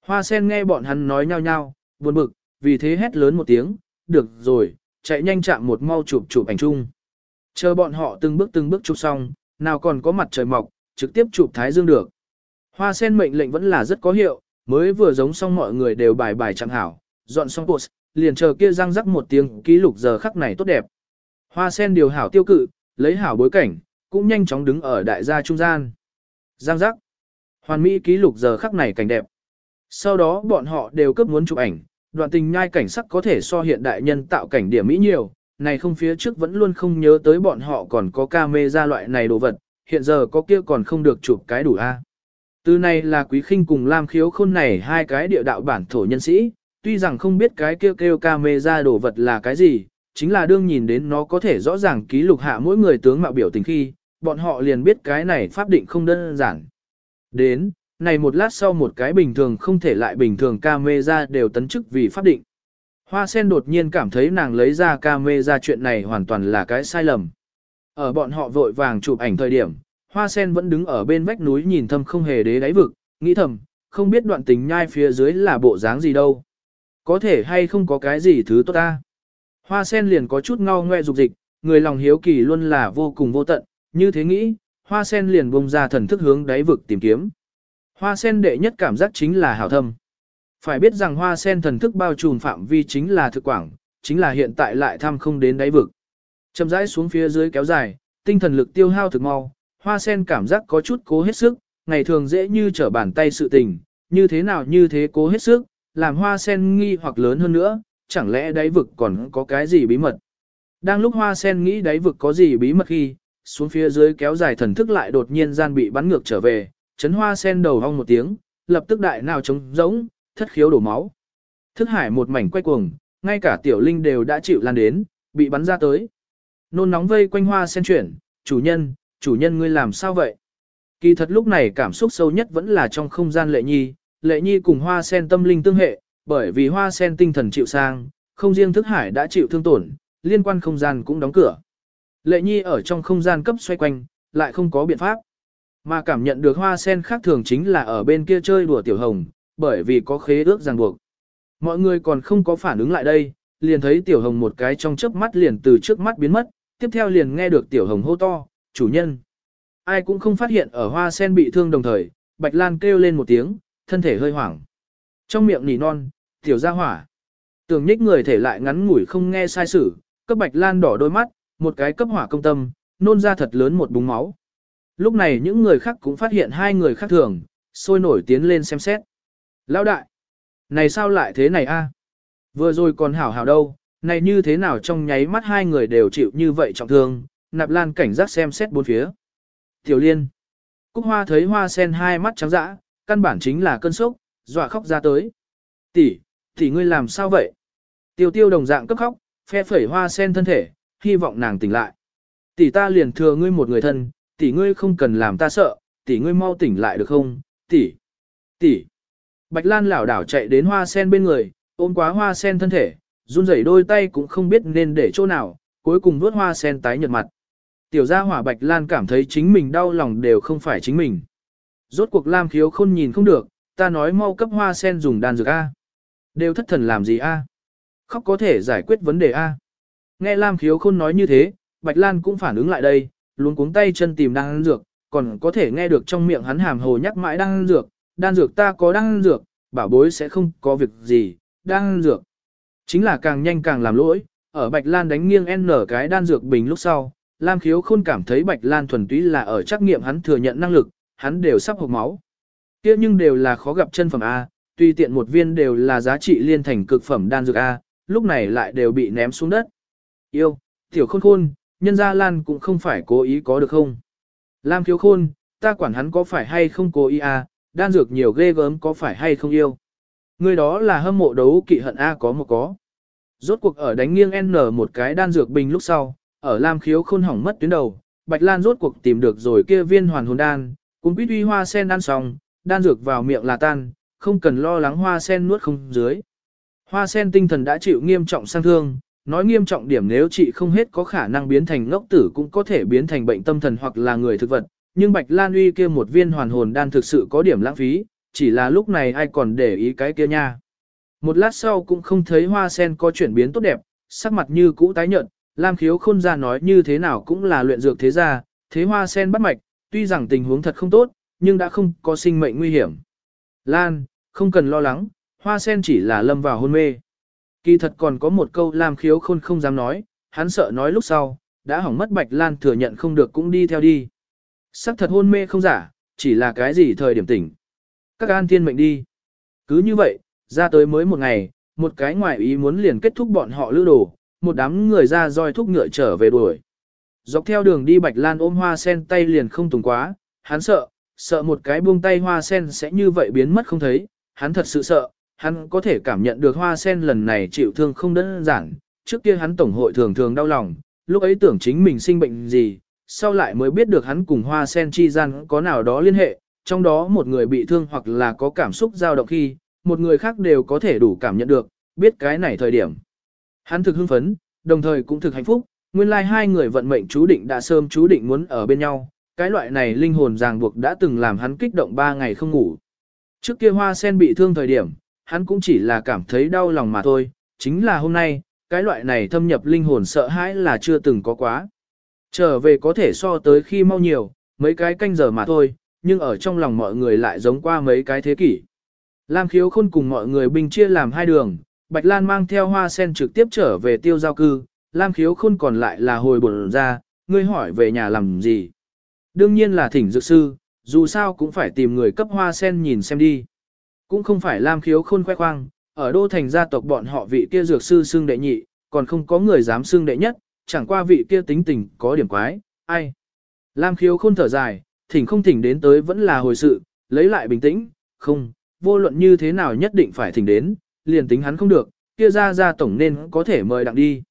Hoa sen nghe bọn hắn nói nhau nhau, buồn bực, vì thế hét lớn một tiếng, được rồi, chạy nhanh chạm một mau chụp chụp ảnh chung. Chờ bọn họ từng bước từng bước chụp xong, nào còn có mặt trời mọc, trực tiếp chụp thái dương được. Hoa sen mệnh lệnh vẫn là rất có hiệu, mới vừa giống xong mọi người đều bài bài chẳng hảo, dọn xong post, liền chờ kia răng rắc một tiếng ký lục giờ khắc này tốt đẹp. Hoa sen điều hảo tiêu cự, lấy hảo bối cảnh, cũng nhanh chóng đứng ở đại gia trung gian. Giang giác. Hoàn mỹ ký lục giờ khắc này cảnh đẹp. Sau đó bọn họ đều cấp muốn chụp ảnh, đoạn tình nhai cảnh sắc có thể so hiện đại nhân tạo cảnh điểm mỹ nhiều, này không phía trước vẫn luôn không nhớ tới bọn họ còn có camera loại này đồ vật, hiện giờ có kia còn không được chụp cái đủ a. Từ này là quý khinh cùng Lam khiếu khôn này hai cái địa đạo bản thổ nhân sĩ, tuy rằng không biết cái kêu kêu camera đồ vật là cái gì, chính là đương nhìn đến nó có thể rõ ràng ký lục hạ mỗi người tướng mạo biểu tình khi, bọn họ liền biết cái này pháp định không đơn giản. Đến, này một lát sau một cái bình thường không thể lại bình thường camera đều tấn chức vì pháp định. Hoa sen đột nhiên cảm thấy nàng lấy ra camera chuyện này hoàn toàn là cái sai lầm. Ở bọn họ vội vàng chụp ảnh thời điểm, hoa sen vẫn đứng ở bên vách núi nhìn thâm không hề đế đáy vực, nghĩ thầm, không biết đoạn tình nhai phía dưới là bộ dáng gì đâu. Có thể hay không có cái gì thứ tốt ta. Hoa sen liền có chút ngao ngoe dục dịch, người lòng hiếu kỳ luôn là vô cùng vô tận, như thế nghĩ, hoa sen liền bông ra thần thức hướng đáy vực tìm kiếm. Hoa sen đệ nhất cảm giác chính là hảo thâm. Phải biết rằng hoa sen thần thức bao trùm phạm vi chính là thực quảng, chính là hiện tại lại thăm không đến đáy vực. Chậm rãi xuống phía dưới kéo dài, tinh thần lực tiêu hao thực mau, hoa sen cảm giác có chút cố hết sức, ngày thường dễ như trở bàn tay sự tình, như thế nào như thế cố hết sức, làm hoa sen nghi hoặc lớn hơn nữa, chẳng lẽ đáy vực còn có cái gì bí mật. Đang lúc hoa sen nghĩ đáy vực có gì bí mật khi, xuống phía dưới kéo dài thần thức lại đột nhiên gian bị bắn ngược trở về, chấn hoa sen đầu hong một tiếng, lập tức đại nào trống rỗng, thất khiếu đổ máu. Thức hải một mảnh quay cuồng, ngay cả tiểu linh đều đã chịu lan đến, bị bắn ra tới. Nôn nóng vây quanh hoa sen chuyển, chủ nhân, chủ nhân ngươi làm sao vậy? Kỳ thật lúc này cảm xúc sâu nhất vẫn là trong không gian lệ nhi, lệ nhi cùng hoa sen tâm linh tương hệ, bởi vì hoa sen tinh thần chịu sang, không riêng thức hải đã chịu thương tổn, liên quan không gian cũng đóng cửa. Lệ nhi ở trong không gian cấp xoay quanh, lại không có biện pháp. Mà cảm nhận được hoa sen khác thường chính là ở bên kia chơi đùa tiểu hồng, bởi vì có khế ước ràng buộc. Mọi người còn không có phản ứng lại đây, liền thấy tiểu hồng một cái trong chớp mắt liền từ trước mắt biến mất, tiếp theo liền nghe được tiểu hồng hô to, chủ nhân. Ai cũng không phát hiện ở hoa sen bị thương đồng thời, Bạch Lan kêu lên một tiếng, thân thể hơi hoảng. Trong miệng nỉ non, tiểu gia hỏa. Tưởng nhích người thể lại ngắn ngủi không nghe sai sử, cấp Bạch Lan đỏ đôi mắt, một cái cấp hỏa công tâm, nôn ra thật lớn một búng máu. Lúc này những người khác cũng phát hiện hai người khác thường, sôi nổi tiến lên xem xét. Lão đại, này sao lại thế này a? Vừa rồi còn hảo hảo đâu, này như thế nào trong nháy mắt hai người đều chịu như vậy trọng thương, nạp lan cảnh giác xem xét bốn phía. Tiểu liên, Cúc hoa thấy hoa sen hai mắt trắng dã, căn bản chính là cơn sốc, dọa khóc ra tới. Tỷ, tỷ ngươi làm sao vậy? Tiêu tiêu đồng dạng cấp khóc, phe phẩy hoa sen thân thể, hy vọng nàng tỉnh lại. Tỷ ta liền thừa ngươi một người thân, tỷ ngươi không cần làm ta sợ, tỷ ngươi mau tỉnh lại được không? Tỷ, tỷ. Bạch Lan lảo đảo chạy đến hoa sen bên người, ôm quá hoa sen thân thể, run rẩy đôi tay cũng không biết nên để chỗ nào, cuối cùng vuốt hoa sen tái nhợt mặt. Tiểu gia hỏa Bạch Lan cảm thấy chính mình đau lòng đều không phải chính mình. Rốt cuộc Lam khiếu khôn nhìn không được, ta nói mau cấp hoa sen dùng đan dược A. Đều thất thần làm gì A? Khóc có thể giải quyết vấn đề A. Nghe Lam khiếu khôn nói như thế, Bạch Lan cũng phản ứng lại đây, luôn cuống tay chân tìm đan dược, còn có thể nghe được trong miệng hắn hàm hồ nhắc mãi đan dược, đan dược ta có đan dược, bảo bối sẽ không có việc gì, đan dược. Chính là càng nhanh càng làm lỗi, ở Bạch Lan đánh nghiêng N cái đan dược bình lúc sau, Lam Khiếu Khôn cảm thấy Bạch Lan thuần túy là ở trắc nghiệm hắn thừa nhận năng lực, hắn đều sắp hộc máu. Kia nhưng đều là khó gặp chân phẩm A, tuy tiện một viên đều là giá trị liên thành cực phẩm đan dược A, lúc này lại đều bị ném xuống đất. Yêu, tiểu khôn khôn, nhân gia Lan cũng không phải cố ý có được không? Lam thiếu Khôn, ta quản hắn có phải hay không cố ý A, đan dược nhiều ghê gớm có phải hay không yêu? Người đó là hâm mộ đấu kỵ hận A có một có. Rốt cuộc ở đánh nghiêng N một cái đan dược bình lúc sau, ở Lam Khiếu Khôn hỏng mất tuyến đầu, Bạch Lan rốt cuộc tìm được rồi kia viên hoàn hồn đan, cũng quýt uy hoa sen đan xong, đan dược vào miệng là tan, không cần lo lắng hoa sen nuốt không dưới. Hoa sen tinh thần đã chịu nghiêm trọng sang thương, nói nghiêm trọng điểm nếu chị không hết có khả năng biến thành ngốc tử cũng có thể biến thành bệnh tâm thần hoặc là người thực vật, nhưng Bạch Lan uy kia một viên hoàn hồn đan thực sự có điểm lãng phí, chỉ là lúc này ai còn để ý cái kia nha. Một lát sau cũng không thấy hoa sen có chuyển biến tốt đẹp, sắc mặt như cũ tái nhợt, Lam khiếu khôn ra nói như thế nào cũng là luyện dược thế gia, thế hoa sen bắt mạch, tuy rằng tình huống thật không tốt, nhưng đã không có sinh mệnh nguy hiểm. Lan, không cần lo lắng, hoa sen chỉ là lâm vào hôn mê. Kỳ thật còn có một câu làm khiếu khôn không dám nói, hắn sợ nói lúc sau, đã hỏng mất bạch Lan thừa nhận không được cũng đi theo đi. Sắc thật hôn mê không giả, chỉ là cái gì thời điểm tỉnh. Các an thiên mệnh đi. Cứ như vậy, ra tới mới một ngày, một cái ngoại ý muốn liền kết thúc bọn họ lưu đồ, một đám người ra roi thúc ngựa trở về đuổi. Dọc theo đường đi Bạch Lan ôm hoa sen tay liền không tùng quá, hắn sợ, sợ một cái buông tay hoa sen sẽ như vậy biến mất không thấy, hắn thật sự sợ, hắn có thể cảm nhận được hoa sen lần này chịu thương không đơn giản, trước kia hắn tổng hội thường thường đau lòng, lúc ấy tưởng chính mình sinh bệnh gì, sau lại mới biết được hắn cùng hoa sen chi gian có nào đó liên hệ, trong đó một người bị thương hoặc là có cảm xúc dao động khi, một người khác đều có thể đủ cảm nhận được, biết cái này thời điểm. Hắn thực hưng phấn, đồng thời cũng thực hạnh phúc, nguyên lai like hai người vận mệnh chú định đã sớm chú định muốn ở bên nhau, cái loại này linh hồn ràng buộc đã từng làm hắn kích động ba ngày không ngủ. Trước kia hoa sen bị thương thời điểm, hắn cũng chỉ là cảm thấy đau lòng mà thôi, chính là hôm nay, cái loại này thâm nhập linh hồn sợ hãi là chưa từng có quá. Trở về có thể so tới khi mau nhiều, mấy cái canh giờ mà thôi, nhưng ở trong lòng mọi người lại giống qua mấy cái thế kỷ. Lam khiếu khôn cùng mọi người bình chia làm hai đường, Bạch Lan mang theo hoa sen trực tiếp trở về tiêu giao cư, Lam khiếu khôn còn lại là hồi bổn ra, ngươi hỏi về nhà làm gì. Đương nhiên là thỉnh dược sư, dù sao cũng phải tìm người cấp hoa sen nhìn xem đi. Cũng không phải Lam khiếu khôn khoe khoang, ở đô thành gia tộc bọn họ vị kia dược sư xưng đệ nhị, còn không có người dám xưng đệ nhất, chẳng qua vị kia tính tình có điểm quái, ai. Lam khiếu khôn thở dài, thỉnh không thỉnh đến tới vẫn là hồi sự, lấy lại bình tĩnh, không, vô luận như thế nào nhất định phải thỉnh đến, liền tính hắn không được, kia ra ra tổng nên có thể mời đặng đi.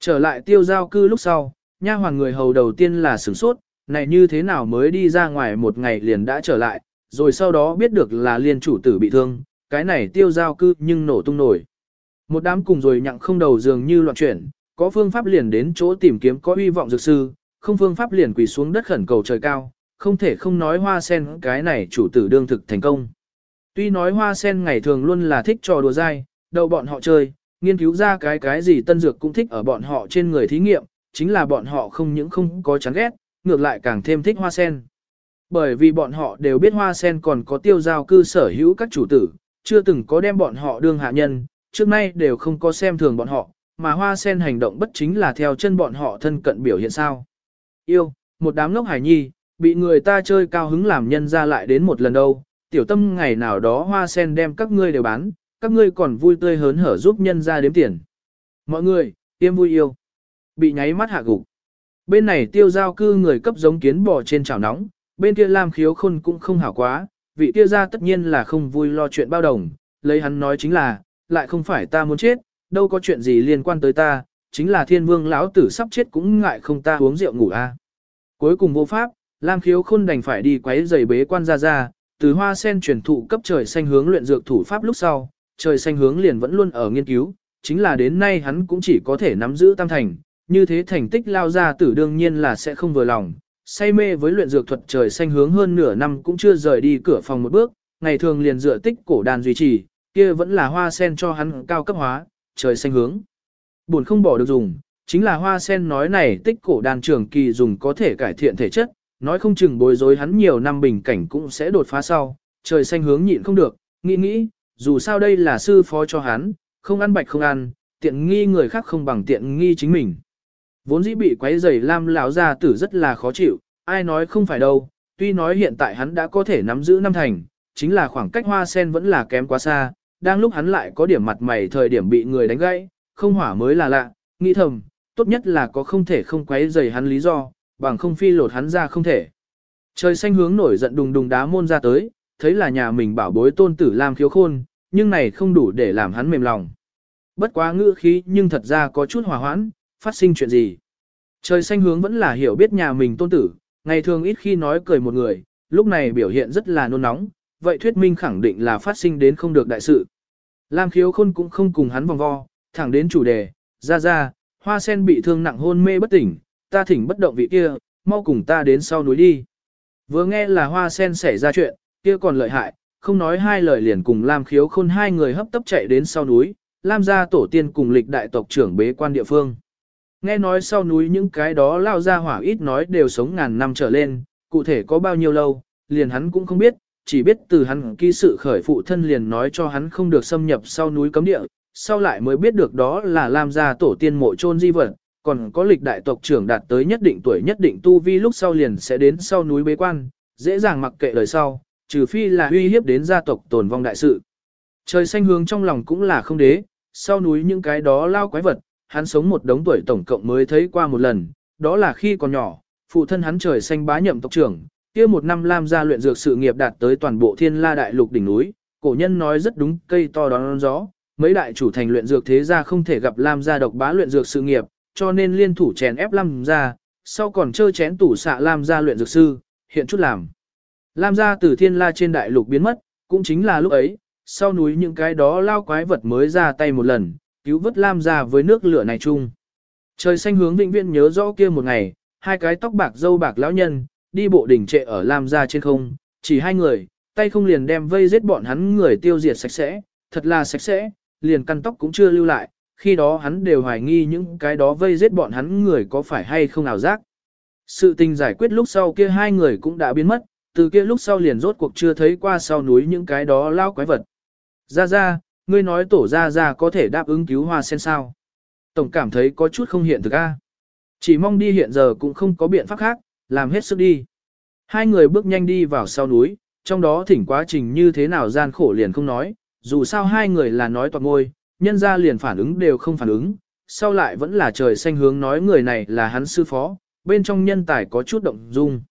Trở lại tiêu giao cư lúc sau, nha hoàng người hầu đầu tiên là sửng sốt, này như thế nào mới đi ra ngoài một ngày liền đã trở lại, rồi sau đó biết được là liên chủ tử bị thương, cái này tiêu giao cư nhưng nổ tung nổi. Một đám cùng rồi nhặng không đầu dường như loạn chuyển, có phương pháp liền đến chỗ tìm kiếm có hy vọng dược sư, không phương pháp liền quỳ xuống đất khẩn cầu trời cao, không thể không nói hoa sen cái này chủ tử đương thực thành công. Tuy nói hoa sen ngày thường luôn là thích trò đùa dai, đầu bọn họ chơi, nghiên cứu ra cái cái gì tân dược cũng thích ở bọn họ trên người thí nghiệm, chính là bọn họ không những không có chán ghét, ngược lại càng thêm thích hoa sen. Bởi vì bọn họ đều biết hoa sen còn có tiêu giao cư sở hữu các chủ tử, chưa từng có đem bọn họ đương hạ nhân, trước nay đều không có xem thường bọn họ, mà hoa sen hành động bất chính là theo chân bọn họ thân cận biểu hiện sao. Yêu, một đám ngốc hải nhi, bị người ta chơi cao hứng làm nhân ra lại đến một lần đâu, tiểu tâm ngày nào đó hoa sen đem các ngươi đều bán, các ngươi còn vui tươi hớn hở giúp nhân ra đếm tiền. Mọi người, tiêm vui yêu. Bị nháy mắt hạ gục. Bên này tiêu giao cư người cấp giống kiến bò trên chảo nóng, bên kia Lam khiếu khôn cũng không hảo quá, vị kia ra tất nhiên là không vui lo chuyện bao đồng, lấy hắn nói chính là, lại không phải ta muốn chết, đâu có chuyện gì liên quan tới ta, chính là thiên vương lão tử sắp chết cũng ngại không ta uống rượu ngủ a. Cuối cùng vô pháp, Lam khiếu khôn đành phải đi quấy giày bế quan ra ra, từ hoa sen truyền thụ cấp trời xanh hướng luyện dược thủ pháp lúc sau, trời xanh hướng liền vẫn luôn ở nghiên cứu, chính là đến nay hắn cũng chỉ có thể nắm giữ tam thành, như thế thành tích lao ra tử đương nhiên là sẽ không vừa lòng, say mê với luyện dược thuật trời xanh hướng hơn nửa năm cũng chưa rời đi cửa phòng một bước, ngày thường liền dựa tích cổ đàn duy trì, kia vẫn là hoa sen cho hắn cao cấp hóa, trời xanh hướng. Buồn không bỏ được dùng, chính là hoa sen nói này tích cổ đàn trường kỳ dùng có thể cải thiện thể chất, nói không chừng bối rối hắn nhiều năm bình cảnh cũng sẽ đột phá sau, trời xanh hướng nhịn không được, nghĩ nghĩ, dù sao đây là sư phó cho hắn, không ăn bạch không ăn, tiện nghi người khác không bằng tiện nghi chính mình. Vốn dĩ bị quấy rầy Lam lão gia tử rất là khó chịu, ai nói không phải đâu, tuy nói hiện tại hắn đã có thể nắm giữ năm thành, chính là khoảng cách hoa sen vẫn là kém quá xa, đang lúc hắn lại có điểm mặt mày thời điểm bị người đánh gãy, không hỏa mới là lạ, nghĩ thầm, tốt nhất là có không thể không quấy rầy hắn lý do, bằng không phi lột hắn ra không thể. Trời xanh hướng nổi giận đùng đùng đá môn ra tới, thấy là nhà mình bảo bối tôn tử Lam khiếu khôn, nhưng này không đủ để làm hắn mềm lòng. Bất quá ngữ khí nhưng thật ra có chút hòa hoãn, phát sinh chuyện gì. Trời xanh hướng vẫn là hiểu biết nhà mình tôn tử, ngày thường ít khi nói cười một người, lúc này biểu hiện rất là nôn nóng, vậy thuyết minh khẳng định là phát sinh đến không được đại sự. Lam khiếu khôn cũng không cùng hắn vòng vo, thẳng đến chủ đề, ra ra, hoa sen bị thương nặng hôn mê bất tỉnh, ta thỉnh bất động vị kia, mau cùng ta đến sau núi đi. Vừa nghe là hoa sen xảy ra chuyện, kia còn lợi hại, không nói hai lời liền cùng Lam khiếu khôn hai người hấp tấp chạy đến sau núi, Lam gia tổ tiên cùng lịch đại tộc trưởng bế quan địa phương. Nghe nói sau núi những cái đó lao ra hỏa ít nói đều sống ngàn năm trở lên, cụ thể có bao nhiêu lâu, liền hắn cũng không biết, chỉ biết từ hắn ký sự khởi phụ thân liền nói cho hắn không được xâm nhập sau núi cấm địa, sau lại mới biết được đó là Lam gia tổ tiên mộ chôn di vật, còn có lịch đại tộc trưởng đạt tới nhất định tuổi nhất định tu vi lúc sau liền sẽ đến sau núi bế quan, dễ dàng mặc kệ lời sau, trừ phi là uy hiếp đến gia tộc tồn vong đại sự. Trời xanh hướng trong lòng cũng là không đế, sau núi những cái đó lao quái vật, hắn sống một đống tuổi tổng cộng mới thấy qua một lần, đó là khi còn nhỏ, phụ thân hắn trời xanh bá nhậm tộc trưởng, kia một năm Lam gia luyện dược sự nghiệp đạt tới toàn bộ thiên la đại lục đỉnh núi, cổ nhân nói rất đúng cây to đón gió, mấy đại chủ thành luyện dược thế gia không thể gặp Lam gia độc bá luyện dược sự nghiệp, cho nên liên thủ chèn ép Lam gia, sau còn chơi chén tủ xạ Lam gia luyện dược sư, hiện chút làm. Lam gia từ thiên la trên đại lục biến mất, cũng chính là lúc ấy, sau núi những cái đó lao quái vật mới ra tay một lần, cứu vớt Lam gia với nước lửa này chung. Trời xanh hướng vĩnh viễn nhớ rõ kia một ngày, hai cái tóc bạc dâu bạc lão nhân, đi bộ đỉnh trệ ở Lam gia trên không, chỉ hai người, tay không liền đem vây giết bọn hắn người tiêu diệt sạch sẽ, thật là sạch sẽ, liền căn tóc cũng chưa lưu lại, khi đó hắn đều hoài nghi những cái đó vây giết bọn hắn người có phải hay không nào giác. Sự tình giải quyết lúc sau kia hai người cũng đã biến mất, từ kia lúc sau liền rốt cuộc chưa thấy qua sau núi những cái đó lao quái vật. Ra ra, ngươi nói tổ ra ra có thể đáp ứng cứu hoa sen sao. Tổng cảm thấy có chút không hiện thực a. Chỉ mong đi hiện giờ cũng không có biện pháp khác, làm hết sức đi. Hai người bước nhanh đi vào sau núi, trong đó thỉnh quá trình như thế nào gian khổ liền không nói, dù sao hai người là nói toàn ngôi, nhân ra liền phản ứng đều không phản ứng, sau lại vẫn là trời xanh hướng nói người này là hắn sư phó, bên trong nhân tài có chút động dung.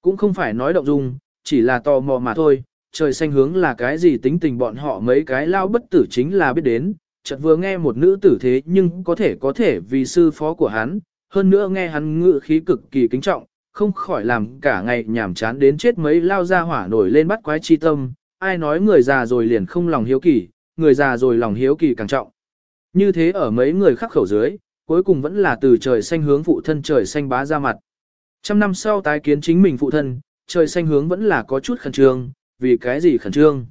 Cũng không phải nói động dung, chỉ là tò mò mà thôi, trời xanh hướng là cái gì tính tình bọn họ mấy cái lao bất tử chính là biết đến, chợt vừa nghe một nữ tử thế nhưng có thể có thể vì sư phó của hắn, hơn nữa nghe hắn ngự khí cực kỳ kính trọng, không khỏi làm cả ngày nhảm chán đến chết mấy lao ra hỏa nổi lên bắt quái chi tâm, ai nói người già rồi liền không lòng hiếu kỳ, người già rồi lòng hiếu kỳ càng trọng. Như thế ở mấy người khắc khẩu dưới, cuối cùng vẫn là từ trời xanh hướng phụ thân trời xanh bá ra mặt. Trăm năm sau tái kiến chính mình phụ thân, trời xanh hướng vẫn là có chút khẩn trương, vì cái gì khẩn trương.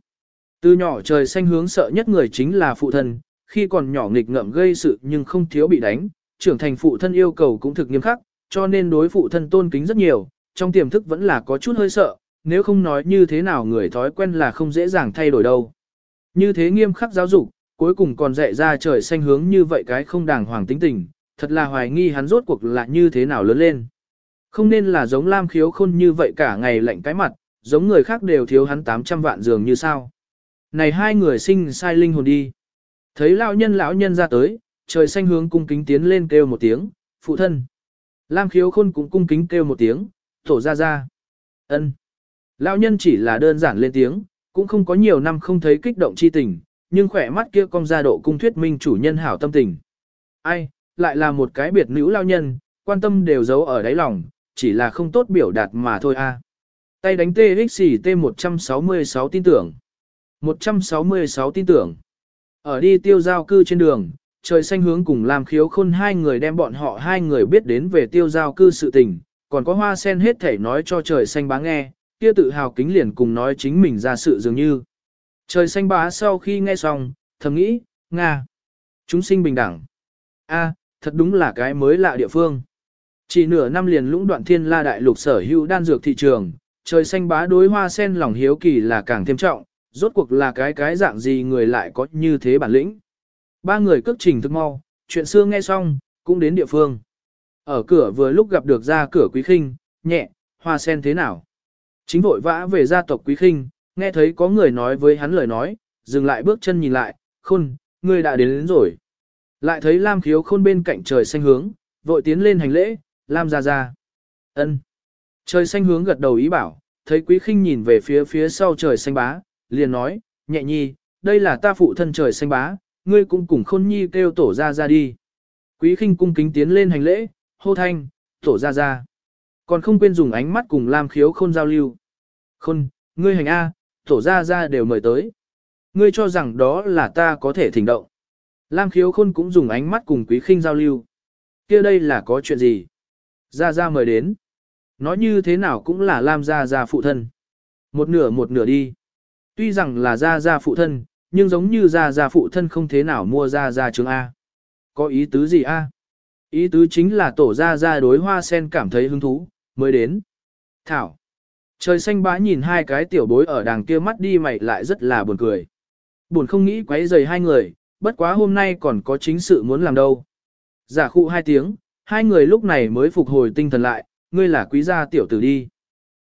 Từ nhỏ trời xanh hướng sợ nhất người chính là phụ thân, khi còn nhỏ nghịch ngợm gây sự nhưng không thiếu bị đánh, trưởng thành phụ thân yêu cầu cũng thực nghiêm khắc, cho nên đối phụ thân tôn kính rất nhiều, trong tiềm thức vẫn là có chút hơi sợ, nếu không nói như thế nào người thói quen là không dễ dàng thay đổi đâu. Như thế nghiêm khắc giáo dục, cuối cùng còn dạy ra trời xanh hướng như vậy cái không đàng hoàng tính tình, thật là hoài nghi hắn rốt cuộc là như thế nào lớn lên. Không nên là giống Lam khiếu khôn như vậy cả ngày lạnh cái mặt, giống người khác đều thiếu hắn 800 vạn giường như sao. Này hai người sinh sai linh hồn đi. Thấy lão nhân lão nhân ra tới, trời xanh hướng cung kính tiến lên kêu một tiếng, phụ thân. Lam khiếu khôn cũng cung kính kêu một tiếng, tổ ra ra. Ân. Lão nhân chỉ là đơn giản lên tiếng, cũng không có nhiều năm không thấy kích động chi tình, nhưng khỏe mắt kia cong ra độ cung thuyết minh chủ nhân hảo tâm tình. Ai, lại là một cái biệt nữ lao nhân, quan tâm đều giấu ở đáy lòng, chỉ là không tốt biểu đạt mà thôi a. Tay đánh TXT 166 tin tưởng. 166 tin tưởng. Ở đi tiêu giao cư trên đường, trời xanh hướng cùng làm khiếu khôn hai người đem bọn họ hai người biết đến về tiêu giao cư sự tình, còn có hoa sen hết thể nói cho trời xanh bá nghe, kia tự hào kính liền cùng nói chính mình ra sự dường như. Trời xanh bá sau khi nghe xong, thầm nghĩ, Nga, chúng sinh bình đẳng. a thật đúng là cái mới lạ địa phương. Chỉ nửa năm liền lũng đoạn thiên la đại lục sở hữu đan dược thị trường, trời xanh bá đối hoa sen lòng hiếu kỳ là càng thêm trọng, rốt cuộc là cái cái dạng gì người lại có như thế bản lĩnh. Ba người cước trình thức mau, chuyện xưa nghe xong, cũng đến địa phương. Ở cửa vừa lúc gặp được ra cửa quý khinh, nhẹ, hoa sen thế nào. Chính vội vã về gia tộc quý khinh, nghe thấy có người nói với hắn lời nói, dừng lại bước chân nhìn lại, khôn, người đã đến, đến rồi. Lại thấy Lam khiếu khôn bên cạnh trời xanh hướng, vội tiến lên hành lễ, Lam ra ra. ân Trời xanh hướng gật đầu ý bảo, thấy quý khinh nhìn về phía phía sau trời xanh bá, liền nói, nhẹ nhi, đây là ta phụ thân trời xanh bá, ngươi cũng cùng khôn nhi kêu tổ ra ra đi. Quý khinh cung kính tiến lên hành lễ, hô thanh, tổ ra ra. Còn không quên dùng ánh mắt cùng Lam khiếu khôn giao lưu. Khôn, ngươi hành A, tổ ra ra đều mời tới. Ngươi cho rằng đó là ta có thể thỉnh động. Lam khiếu khôn cũng dùng ánh mắt cùng quý khinh giao lưu. kia đây là có chuyện gì? Ra ra mời đến. Nói như thế nào cũng là Lam gia gia phụ thân. Một nửa một nửa đi. Tuy rằng là gia gia phụ thân, nhưng giống như gia gia phụ thân không thế nào mua gia gia chứng A. Có ý tứ gì A? Ý tứ chính là tổ gia gia đối hoa sen cảm thấy hứng thú, mới đến. Thảo. Trời xanh bá nhìn hai cái tiểu bối ở đàng kia mắt đi mày lại rất là buồn cười. Buồn không nghĩ quấy rầy hai người, bất quá hôm nay còn có chính sự muốn làm đâu. Giả khụ hai tiếng, hai người lúc này mới phục hồi tinh thần lại, ngươi là quý gia tiểu tử đi.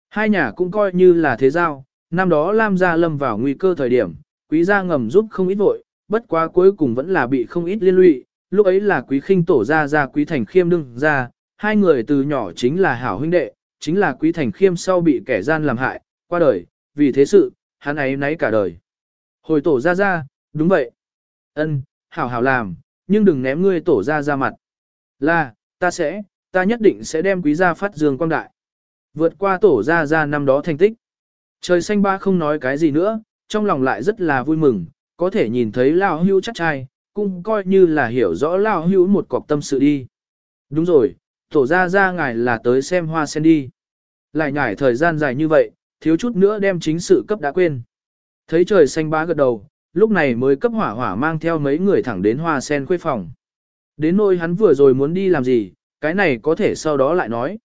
Hai nhà cũng coi như là thế giao, năm đó Lam gia lâm vào nguy cơ thời điểm, quý gia ngầm giúp không ít vội, bất quá cuối cùng vẫn là bị không ít liên lụy, lúc ấy là quý khinh tổ gia gia quý thành khiêm đương ra, hai người từ nhỏ chính là hảo huynh đệ, chính là quý thành khiêm sau bị kẻ gian làm hại, qua đời, vì thế sự, hắn ấy nấy cả đời. Hồi tổ gia gia, đúng vậy. ân hảo hảo làm, nhưng đừng ném ngươi tổ gia ra mặt. Là, ta sẽ, ta nhất định sẽ đem quý gia phát dương quang đại. Vượt qua tổ gia gia năm đó thành tích. Trời xanh ba không nói cái gì nữa, trong lòng lại rất là vui mừng, có thể nhìn thấy Lao Hưu chắc trai, cũng coi như là hiểu rõ Lao Hưu một cọc tâm sự đi. Đúng rồi, tổ gia gia ngài là tới xem hoa sen đi. Lại nhải thời gian dài như vậy, thiếu chút nữa đem chính sự cấp đã quên. Thấy trời xanh bá gật đầu, lúc này mới cấp hỏa hỏa mang theo mấy người thẳng đến hoa sen khuê phòng. Đến nơi hắn vừa rồi muốn đi làm gì, cái này có thể sau đó lại nói.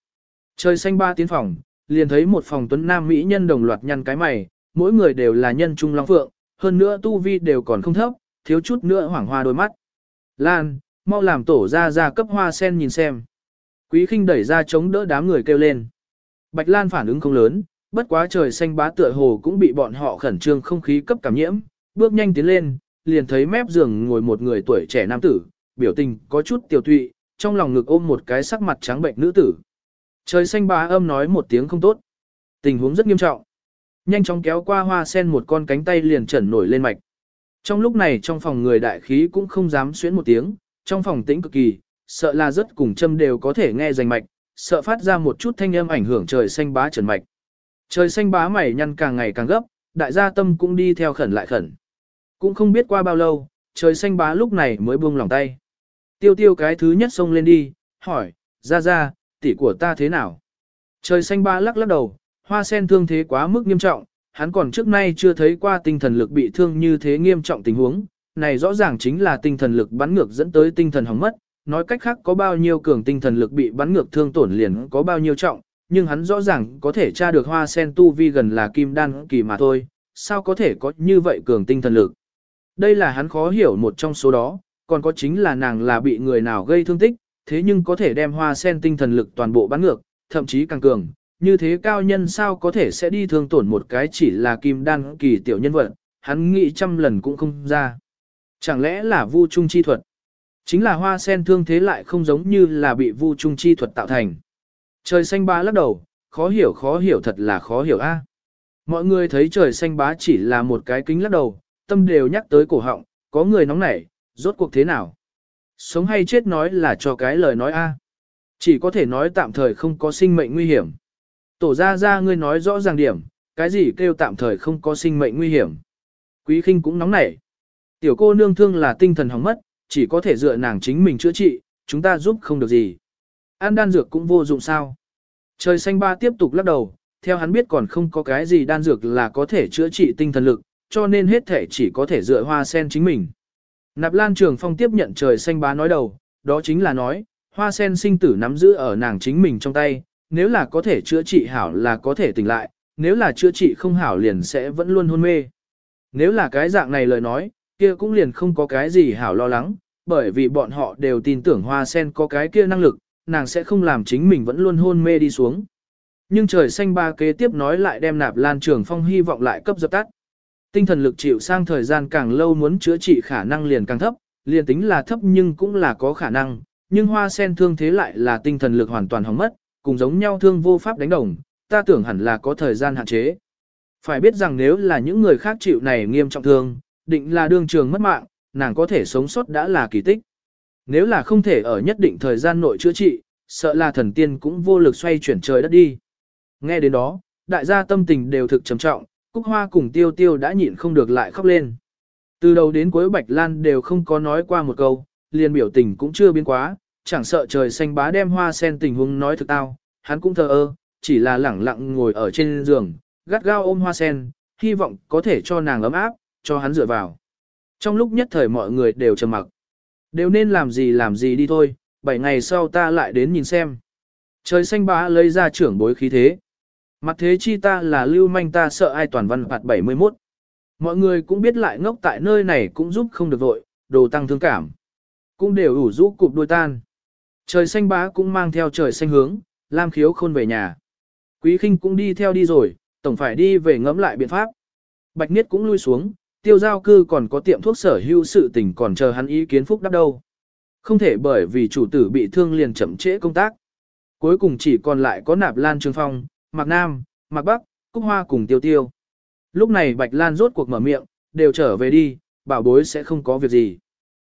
Trời xanh ba tiến phòng, liền thấy một phòng tuấn nam mỹ nhân đồng loạt nhăn cái mày, mỗi người đều là nhân trung long phượng, hơn nữa tu vi đều còn không thấp, thiếu chút nữa hoảng hoa đôi mắt. Lan, mau làm tổ ra ra cấp hoa sen nhìn xem. Quý khinh đẩy ra chống đỡ đám người kêu lên. Bạch Lan phản ứng không lớn, bất quá trời xanh bá tựa hồ cũng bị bọn họ khẩn trương không khí cấp cảm nhiễm, bước nhanh tiến lên, liền thấy mép giường ngồi một người tuổi trẻ nam tử, biểu tình có chút tiểu thụy, trong lòng ngực ôm một cái sắc mặt trắng bệnh nữ tử. Trời xanh bá âm nói một tiếng không tốt. Tình huống rất nghiêm trọng. Nhanh chóng kéo qua hoa sen một con cánh tay liền trần nổi lên mạch. Trong lúc này trong phòng người đại khí cũng không dám xuyến một tiếng, trong phòng tĩnh cực kỳ, sợ là rất cùng châm đều có thể nghe rành mạch, sợ phát ra một chút thanh âm ảnh hưởng trời xanh bá trần mạch. Trời xanh bá mày nhăn càng ngày càng gấp, đại gia tâm cũng đi theo khẩn lại khẩn. Cũng không biết qua bao lâu, trời xanh bá lúc này mới buông lòng tay. Tiêu tiêu cái thứ nhất xông lên đi, hỏi, ra ra, tỷ của ta thế nào? Trời xanh ba lắc lắc đầu, hoa sen thương thế quá mức nghiêm trọng, hắn còn trước nay chưa thấy qua tinh thần lực bị thương như thế nghiêm trọng tình huống, này rõ ràng chính là tinh thần lực bắn ngược dẫn tới tinh thần hỏng mất, nói cách khác có bao nhiêu cường tinh thần lực bị bắn ngược thương tổn liền có bao nhiêu trọng, nhưng hắn rõ ràng có thể tra được hoa sen tu vi gần là kim đan kỳ mà thôi, sao có thể có như vậy cường tinh thần lực. Đây là hắn khó hiểu một trong số đó, còn có chính là nàng là bị người nào gây thương tích, thế nhưng có thể đem hoa sen tinh thần lực toàn bộ bắn ngược, thậm chí càng cường, như thế cao nhân sao có thể sẽ đi thương tổn một cái chỉ là kim đan kỳ tiểu nhân vật, hắn nghĩ trăm lần cũng không ra. Chẳng lẽ là vu trung chi thuật? Chính là hoa sen thương thế lại không giống như là bị vu trung chi thuật tạo thành. Trời xanh bá lắc đầu, khó hiểu khó hiểu thật là khó hiểu a. Mọi người thấy trời xanh bá chỉ là một cái kính lắc đầu, tâm đều nhắc tới cổ họng, có người nóng nảy, rốt cuộc thế nào? Sống hay chết nói là cho cái lời nói a. Chỉ có thể nói tạm thời không có sinh mệnh nguy hiểm. Tổ ra ra ngươi nói rõ ràng điểm, cái gì kêu tạm thời không có sinh mệnh nguy hiểm. Quý khinh cũng nóng nảy. Tiểu cô nương thương là tinh thần hỏng mất, chỉ có thể dựa nàng chính mình chữa trị, chúng ta giúp không được gì. An đan dược cũng vô dụng sao. Trời xanh ba tiếp tục lắc đầu, theo hắn biết còn không có cái gì đan dược là có thể chữa trị tinh thần lực, cho nên hết thể chỉ có thể dựa hoa sen chính mình. Nạp Lan Trường Phong tiếp nhận trời xanh bá nói đầu, đó chính là nói, hoa sen sinh tử nắm giữ ở nàng chính mình trong tay, nếu là có thể chữa trị hảo là có thể tỉnh lại, nếu là chữa trị không hảo liền sẽ vẫn luôn hôn mê. Nếu là cái dạng này lời nói, kia cũng liền không có cái gì hảo lo lắng, bởi vì bọn họ đều tin tưởng hoa sen có cái kia năng lực, nàng sẽ không làm chính mình vẫn luôn hôn mê đi xuống. Nhưng trời xanh ba kế tiếp nói lại đem nạp lan trường phong hy vọng lại cấp dập tắt. Tinh thần lực chịu sang thời gian càng lâu muốn chữa trị khả năng liền càng thấp, liền tính là thấp nhưng cũng là có khả năng, nhưng hoa sen thương thế lại là tinh thần lực hoàn toàn hỏng mất, cùng giống nhau thương vô pháp đánh đồng, ta tưởng hẳn là có thời gian hạn chế. Phải biết rằng nếu là những người khác chịu này nghiêm trọng thương, định là đương trường mất mạng, nàng có thể sống sót đã là kỳ tích. Nếu là không thể ở nhất định thời gian nội chữa trị, sợ là thần tiên cũng vô lực xoay chuyển trời đất đi. Nghe đến đó, đại gia tâm tình đều thực trầm trọng, Cúc Hoa cùng Tiêu Tiêu đã nhịn không được lại khóc lên. Từ đầu đến cuối Bạch Lan đều không có nói qua một câu, liền biểu tình cũng chưa biến quá, chẳng sợ trời xanh bá đem hoa sen tình huống nói thực tao, hắn cũng thờ ơ, chỉ là lẳng lặng ngồi ở trên giường, gắt gao ôm hoa sen, hy vọng có thể cho nàng ấm áp, cho hắn dựa vào. Trong lúc nhất thời mọi người đều trầm mặc. Đều nên làm gì làm gì đi thôi, bảy ngày sau ta lại đến nhìn xem. Trời xanh bá lấy ra trưởng bối khí thế. Mặt thế chi ta là lưu manh ta sợ ai toàn văn phạt 71. Mọi người cũng biết lại ngốc tại nơi này cũng giúp không được vội, đồ tăng thương cảm. Cũng đều ủ rũ cụp đôi tan. Trời xanh bá cũng mang theo trời xanh hướng, Lam khiếu khôn về nhà. Quý khinh cũng đi theo đi rồi, tổng phải đi về ngẫm lại biện pháp. Bạch Niết cũng lui xuống, tiêu giao cư còn có tiệm thuốc sở hữu sự tình còn chờ hắn ý kiến phúc đắp đâu. Không thể bởi vì chủ tử bị thương liền chậm trễ công tác. Cuối cùng chỉ còn lại có nạp lan trường phong, mạc nam, mạc bắc, cúc hoa cùng tiêu tiêu. Lúc này Bạch Lan rốt cuộc mở miệng, đều trở về đi, bảo bối sẽ không có việc gì.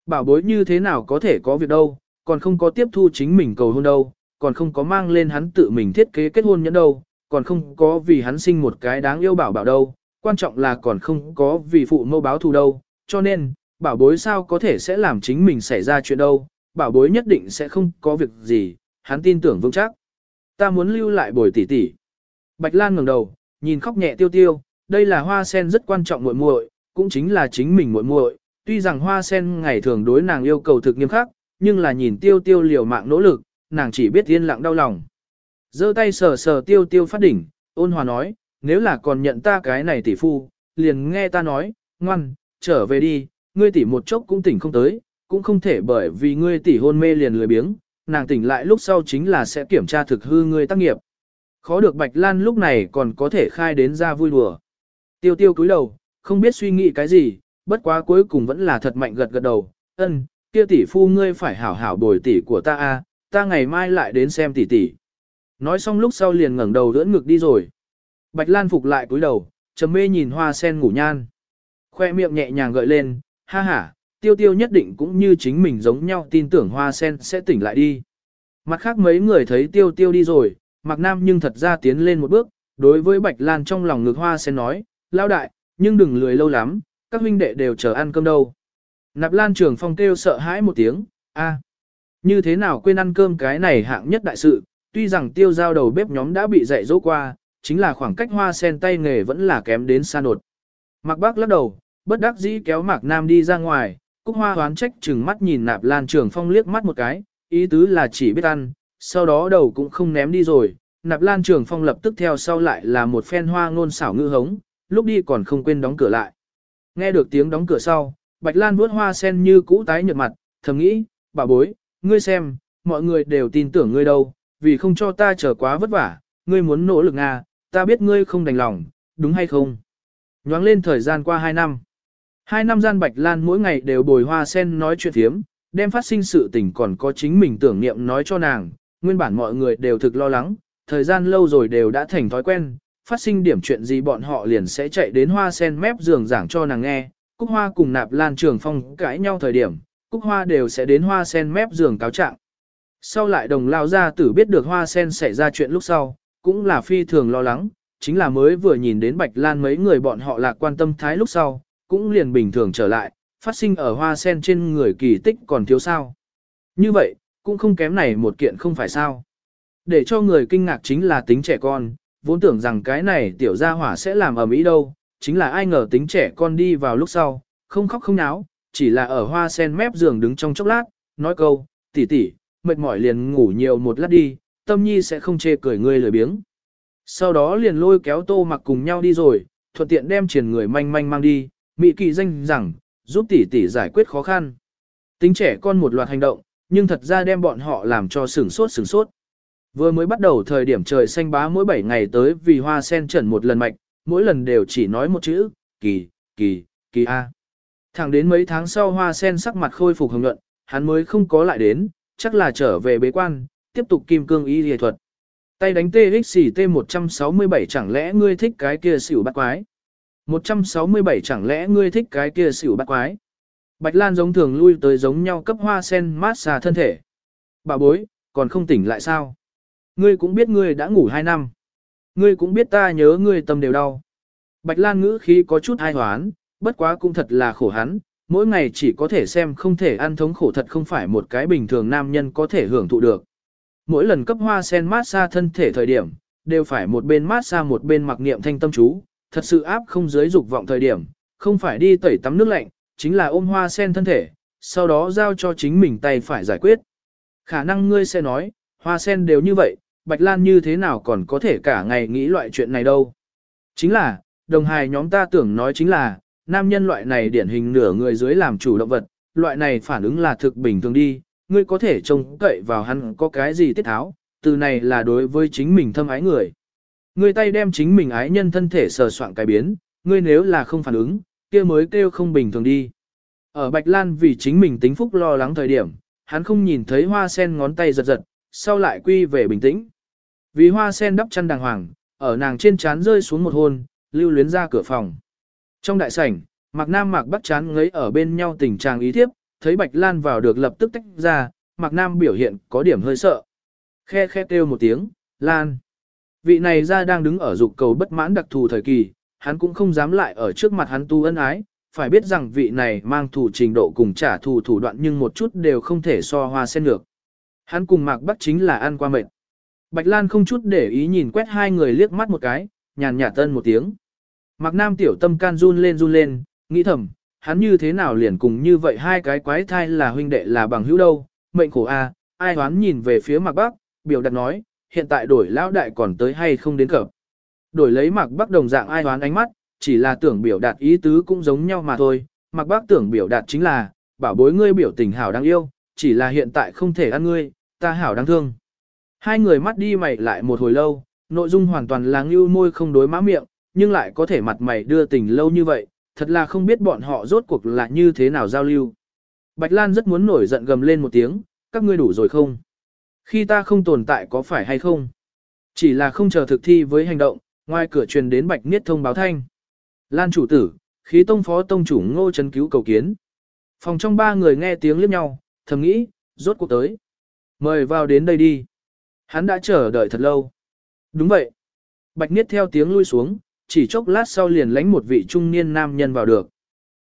Bảo bối như thế nào có thể có việc đâu, còn không có tiếp thu chính mình cầu hôn đâu, còn không có mang lên hắn tự mình thiết kế kết hôn nhẫn đâu, còn không có vì hắn sinh một cái đáng yêu bảo bảo đâu, quan trọng là còn không có vì phụ mâu báo thù đâu, cho nên, bảo bối sao có thể sẽ làm chính mình xảy ra chuyện đâu, bảo bối nhất định sẽ không có việc gì, hắn tin tưởng vững chắc. Ta muốn lưu lại bồi tỷ tỷ. Bạch Lan ngẩng đầu, nhìn khóc nhẹ tiêu tiêu, đây là hoa sen rất quan trọng muội muội, cũng chính là chính mình muội muội. Tuy rằng hoa sen ngày thường đối nàng yêu cầu thực nghiêm khắc, nhưng là nhìn tiêu tiêu liều mạng nỗ lực, nàng chỉ biết yên lặng đau lòng. giơ tay sờ sờ tiêu tiêu phát đỉnh, ôn hòa nói, nếu là còn nhận ta cái này tỷ phu, liền nghe ta nói, ngoan, trở về đi, ngươi tỷ một chốc cũng tỉnh không tới, cũng không thể bởi vì ngươi tỷ hôn mê liền lười biếng, nàng tỉnh lại lúc sau chính là sẽ kiểm tra thực hư ngươi tác nghiệp. Khó được Bạch Lan lúc này còn có thể khai đến ra vui đùa. Tiêu tiêu cúi đầu, không biết suy nghĩ cái gì, bất quá cuối cùng vẫn là thật mạnh gật gật đầu, ân, kia tỷ phu ngươi phải hảo hảo bồi tỷ của ta a, ta ngày mai lại đến xem tỷ tỷ. Nói xong lúc sau liền ngẩng đầu ưỡn ngực đi rồi. Bạch Lan phục lại cúi đầu, trầm mê nhìn hoa sen ngủ nhan. Khoe miệng nhẹ nhàng gợi lên, ha ha, tiêu tiêu nhất định cũng như chính mình giống nhau tin tưởng hoa sen sẽ tỉnh lại đi. Mặt khác mấy người thấy tiêu tiêu đi rồi, Mạc Nam nhưng thật ra tiến lên một bước, đối với Bạch Lan trong lòng ngực hoa sen nói, lao đại, nhưng đừng lười lâu lắm, các huynh đệ đều chờ ăn cơm đâu. Nạp Lan trường phong kêu sợ hãi một tiếng, a, như thế nào quên ăn cơm cái này hạng nhất đại sự, tuy rằng tiêu giao đầu bếp nhóm đã bị dạy dỗ qua, chính là khoảng cách hoa sen tay nghề vẫn là kém đến xa nột. Mạc Bắc lắc đầu, bất đắc dĩ kéo Mạc Nam đi ra ngoài, Cúc Hoa hoán trách chừng mắt nhìn Nạp Lan Trường Phong liếc mắt một cái, ý tứ là chỉ biết ăn, sau đó đầu cũng không ném đi rồi. Nạp Lan Trường Phong lập tức theo sau lại là một phen hoa ngôn xảo ngư hống, lúc đi còn không quên đóng cửa lại. Nghe được tiếng đóng cửa sau, Bạch Lan vuốt hoa sen như cũ tái nhợt mặt, thầm nghĩ, bà bối, ngươi xem, mọi người đều tin tưởng ngươi đâu, vì không cho ta trở quá vất vả, ngươi muốn nỗ lực à, ta biết ngươi không đành lòng, đúng hay không? Nhoáng lên thời gian qua 2 năm. Hai năm gian Bạch Lan mỗi ngày đều bồi hoa sen nói chuyện thiếm, đem phát sinh sự tình còn có chính mình tưởng niệm nói cho nàng, nguyên bản mọi người đều thực lo lắng, thời gian lâu rồi đều đã thành thói quen, phát sinh điểm chuyện gì bọn họ liền sẽ chạy đến hoa sen mép giường giảng cho nàng nghe, Cúc Hoa cùng Nạp Lan Trường Phong cãi nhau thời điểm, Cúc Hoa đều sẽ đến hoa sen mép giường cáo trạng. Sau lại đồng lao gia tử biết được hoa sen xảy ra chuyện lúc sau, cũng là phi thường lo lắng, chính là mới vừa nhìn đến Bạch Lan mấy người bọn họ lạc quan tâm thái lúc sau, cũng liền bình thường trở lại, phát sinh ở hoa sen trên người kỳ tích còn thiếu sao. Như vậy, cũng không kém này một kiện không phải sao. Để cho người kinh ngạc chính là tính trẻ con, vốn tưởng rằng cái này tiểu gia hỏa sẽ làm ở Mỹ đâu, chính là ai ngờ tính trẻ con đi vào lúc sau, không khóc không náo, chỉ là ở hoa sen mép giường đứng trong chốc lát, nói câu, tỷ tỷ, mệt mỏi liền ngủ nhiều một lát đi, tâm nhi sẽ không chê cười ngươi lười biếng. Sau đó liền lôi kéo tô mặc cùng nhau đi rồi, thuận tiện đem triển người manh manh mang đi, mỹ kỳ danh rằng, giúp tỷ tỷ giải quyết khó khăn. Tính trẻ con một loạt hành động, nhưng thật ra đem bọn họ làm cho sửng sốt sửng sốt. Vừa mới bắt đầu thời điểm trời xanh bá mỗi 7 ngày tới vì hoa sen trần một lần mạch, mỗi lần đều chỉ nói một chữ, kỳ, kỳ, kỳ A. Thẳng đến mấy tháng sau hoa sen sắc mặt khôi phục hồng nhuận, hắn mới không có lại đến, chắc là trở về bế quan, tiếp tục kim cương y lìa thuật. Tay đánh TXT 167 chẳng lẽ ngươi thích cái kia xỉu bắt quái. 167 chẳng lẽ ngươi thích cái kia xỉu bắt quái. Bạch Lan giống thường lui tới giống nhau cấp hoa sen mát xà thân thể. Bà bối, còn không tỉnh lại sao? Ngươi cũng biết ngươi đã ngủ 2 năm. Ngươi cũng biết ta nhớ ngươi tâm đều đau. Bạch Lan ngữ khí có chút ai hoán, bất quá cũng thật là khổ hắn, mỗi ngày chỉ có thể xem không thể ăn thống khổ thật không phải một cái bình thường nam nhân có thể hưởng thụ được. Mỗi lần cấp hoa sen mát xa thân thể thời điểm, đều phải một bên mát xa một bên mặc niệm thanh tâm chú, thật sự áp không giới dục vọng thời điểm, không phải đi tẩy tắm nước lạnh, chính là ôm hoa sen thân thể, sau đó giao cho chính mình tay phải giải quyết. Khả năng ngươi sẽ nói, hoa sen đều như vậy, Bạch Lan như thế nào còn có thể cả ngày nghĩ loại chuyện này đâu. Chính là, đồng hài nhóm ta tưởng nói chính là, nam nhân loại này điển hình nửa người dưới làm chủ động vật, loại này phản ứng là thực bình thường đi, ngươi có thể trông cậy vào hắn có cái gì tiết tháo, từ này là đối với chính mình thâm ái người. Ngươi tay đem chính mình ái nhân thân thể sờ soạn cái biến, ngươi nếu là không phản ứng, kia mới kêu không bình thường đi. Ở Bạch Lan vì chính mình tính phúc lo lắng thời điểm, hắn không nhìn thấy hoa sen ngón tay giật giật, sau lại quy về bình tĩnh. Vì hoa sen đắp chăn đàng hoàng, ở nàng trên trán rơi xuống một hôn, lưu luyến ra cửa phòng. Trong đại sảnh, Mạc Nam Mạc Bắc chán ngấy ở bên nhau tình trạng ý thiếp, thấy Bạch Lan vào được lập tức tách ra, Mạc Nam biểu hiện có điểm hơi sợ. Khe khe kêu một tiếng, Lan. Vị này ra đang đứng ở dục cầu bất mãn đặc thù thời kỳ, hắn cũng không dám lại ở trước mặt hắn tu ân ái, phải biết rằng vị này mang thủ trình độ cùng trả thù thủ đoạn nhưng một chút đều không thể so hoa sen được. Hắn cùng Mạc Bắc chính là ăn qua mệt. Bạch Lan không chút để ý nhìn quét hai người liếc mắt một cái, nhàn nhạt tân một tiếng. Mạc Nam tiểu tâm can run lên run lên, nghĩ thầm, hắn như thế nào liền cùng như vậy hai cái quái thai là huynh đệ là bằng hữu đâu, mệnh khổ a, ai hoán nhìn về phía Mạc Bắc, biểu đặt nói, hiện tại đổi lão đại còn tới hay không đến cập. Đổi lấy Mạc Bắc đồng dạng ai đoán ánh mắt, chỉ là tưởng biểu đạt ý tứ cũng giống nhau mà thôi, Mạc Bắc tưởng biểu đạt chính là, bảo bối ngươi biểu tình hảo đáng yêu, chỉ là hiện tại không thể ăn ngươi, ta hảo đáng thương. Hai người mắt đi mày lại một hồi lâu, nội dung hoàn toàn là ngưu môi không đối má miệng, nhưng lại có thể mặt mày đưa tình lâu như vậy, thật là không biết bọn họ rốt cuộc là như thế nào giao lưu. Bạch Lan rất muốn nổi giận gầm lên một tiếng, các ngươi đủ rồi không? Khi ta không tồn tại có phải hay không? Chỉ là không chờ thực thi với hành động, ngoài cửa truyền đến Bạch Niết thông báo thanh. Lan chủ tử, khí tông phó tông chủ ngô chấn cứu cầu kiến. Phòng trong ba người nghe tiếng liếc nhau, thầm nghĩ, rốt cuộc tới. Mời vào đến đây đi. Hắn đã chờ đợi thật lâu. Đúng vậy. Bạch Niết theo tiếng lui xuống, chỉ chốc lát sau liền lánh một vị trung niên nam nhân vào được.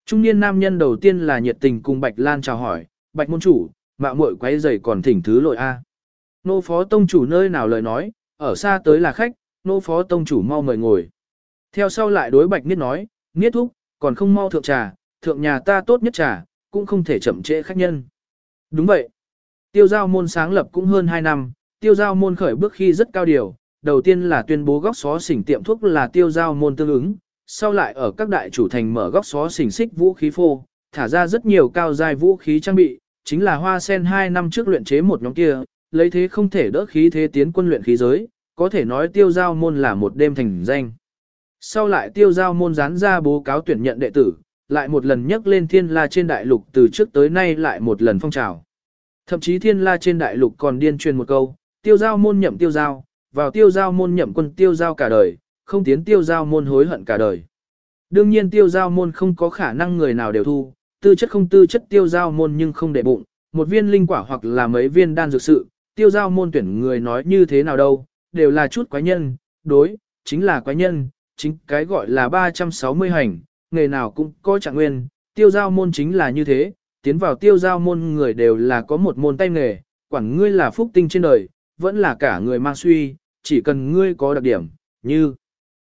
Trung niên nam nhân đầu tiên là nhiệt tình cùng Bạch Lan chào hỏi, Bạch môn chủ, mạo muội quấy giày còn thỉnh thứ lội A. Nô phó tông chủ nơi nào lời nói, ở xa tới là khách, nô phó tông chủ mau mời ngồi. Theo sau lại đối Bạch Niết nói, Niết thúc, còn không mau thượng trà, thượng nhà ta tốt nhất trà, cũng không thể chậm trễ khách nhân. Đúng vậy. Tiêu giao môn sáng lập cũng hơn 2 năm, tiêu giao môn khởi bước khi rất cao điều, đầu tiên là tuyên bố góc xó xỉnh tiệm thuốc là tiêu giao môn tương ứng, sau lại ở các đại chủ thành mở góc xó xỉnh xích vũ khí phô, thả ra rất nhiều cao giai vũ khí trang bị, chính là hoa sen 2 năm trước luyện chế một nhóm kia, lấy thế không thể đỡ khí thế tiến quân luyện khí giới, có thể nói tiêu giao môn là một đêm thành danh. Sau lại tiêu giao môn dán ra bố cáo tuyển nhận đệ tử, lại một lần nhắc lên thiên la trên đại lục từ trước tới nay lại một lần phong trào. Thậm chí thiên la trên đại lục còn điên truyền một câu, tiêu giao môn nhậm tiêu giao, vào tiêu giao môn nhậm quân tiêu giao cả đời, không tiến tiêu giao môn hối hận cả đời. Đương nhiên tiêu giao môn không có khả năng người nào đều thu, tư chất không tư chất tiêu giao môn nhưng không để bụng, một viên linh quả hoặc là mấy viên đan dược sự, tiêu giao môn tuyển người nói như thế nào đâu, đều là chút quái nhân, đối, chính là quái nhân, chính cái gọi là 360 hành, nghề nào cũng có trạng nguyên, tiêu giao môn chính là như thế, tiến vào tiêu giao môn người đều là có một môn tay nghề, quản ngươi là phúc tinh trên đời, vẫn là cả người mang suy, chỉ cần ngươi có đặc điểm, như.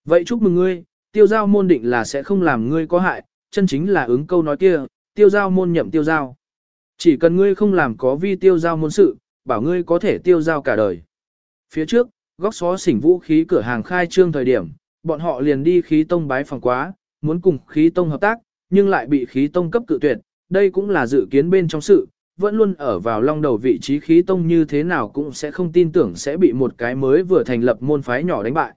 Vậy chúc mừng ngươi, tiêu giao môn định là sẽ không làm ngươi có hại, chân chính là ứng câu nói kia, tiêu giao môn nhậm tiêu giao. Chỉ cần ngươi không làm có vi tiêu giao môn sự, bảo ngươi có thể tiêu giao cả đời. Phía trước, góc xó xỉnh vũ khí cửa hàng khai trương thời điểm, bọn họ liền đi khí tông bái phòng quá, muốn cùng khí tông hợp tác, nhưng lại bị khí tông cấp cự tuyệt, đây cũng là dự kiến bên trong sự, vẫn luôn ở vào long đầu vị trí khí tông như thế nào cũng sẽ không tin tưởng sẽ bị một cái mới vừa thành lập môn phái nhỏ đánh bại.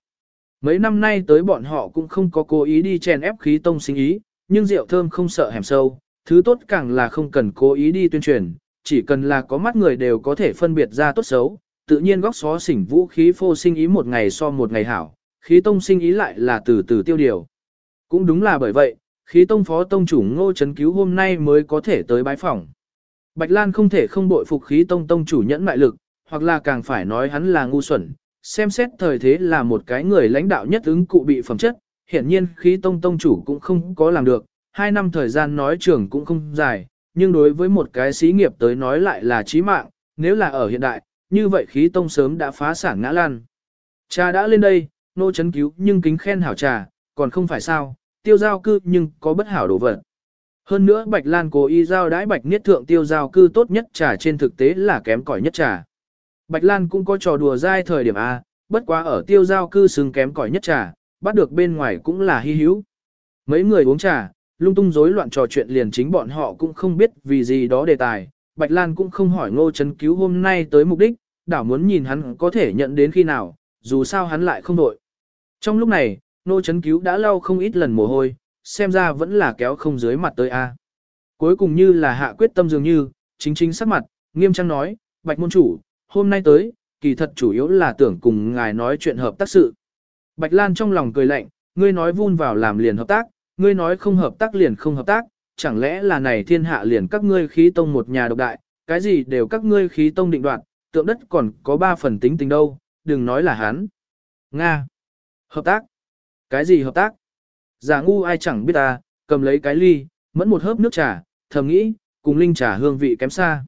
Mấy năm nay tới bọn họ cũng không có cố ý đi chèn ép khí tông sinh ý, nhưng rượu thơm không sợ hẻm sâu, thứ tốt càng là không cần cố ý đi tuyên truyền, chỉ cần là có mắt người đều có thể phân biệt ra tốt xấu, tự nhiên góc xó xỉnh vũ khí phô sinh ý một ngày so một ngày hảo, khí tông sinh ý lại là từ từ tiêu điều. Cũng đúng là bởi vậy, khí tông phó tông chủ ngô chấn cứu hôm nay mới có thể tới bái phòng. Bạch Lan không thể không bội phục khí tông tông chủ nhẫn mại lực, hoặc là càng phải nói hắn là ngu xuẩn, xem xét thời thế là một cái người lãnh đạo nhất ứng cụ bị phẩm chất, hiển nhiên khí tông tông chủ cũng không có làm được, hai năm thời gian nói trường cũng không dài, nhưng đối với một cái xí nghiệp tới nói lại là chí mạng, nếu là ở hiện đại, như vậy khí tông sớm đã phá sản ngã lan. Cha đã lên đây, nô chấn cứu nhưng kính khen hảo trà, còn không phải sao, tiêu giao cư nhưng có bất hảo đồ vật. Hơn nữa Bạch Lan cố ý giao đãi Bạch Niết thượng tiêu giao cư tốt nhất trà trên thực tế là kém cỏi nhất trà. Bạch Lan cũng có trò đùa dai thời điểm A, bất quá ở tiêu giao cư xứng kém cỏi nhất trà, bắt được bên ngoài cũng là hy hữu. Mấy người uống trà, lung tung rối loạn trò chuyện liền chính bọn họ cũng không biết vì gì đó đề tài. Bạch Lan cũng không hỏi ngô chấn cứu hôm nay tới mục đích, đảo muốn nhìn hắn có thể nhận đến khi nào, dù sao hắn lại không đội. Trong lúc này, nô chấn cứu đã lau không ít lần mồ hôi, xem ra vẫn là kéo không dưới mặt tới A. Cuối cùng như là hạ quyết tâm dường như, chính chính sắc mặt, nghiêm trang nói, Bạch môn chủ, hôm nay tới, kỳ thật chủ yếu là tưởng cùng ngài nói chuyện hợp tác sự. Bạch Lan trong lòng cười lạnh, ngươi nói vun vào làm liền hợp tác, ngươi nói không hợp tác liền không hợp tác, chẳng lẽ là này thiên hạ liền các ngươi khí tông một nhà độc đại, cái gì đều các ngươi khí tông định đoạt, tượng đất còn có ba phần tính tình đâu, đừng nói là hắn. Nga. Hợp tác. Cái gì hợp tác? Giả ngu ai chẳng biết ta, cầm lấy cái ly, mẫn một hớp nước trà, thầm nghĩ, cùng linh trà hương vị kém xa.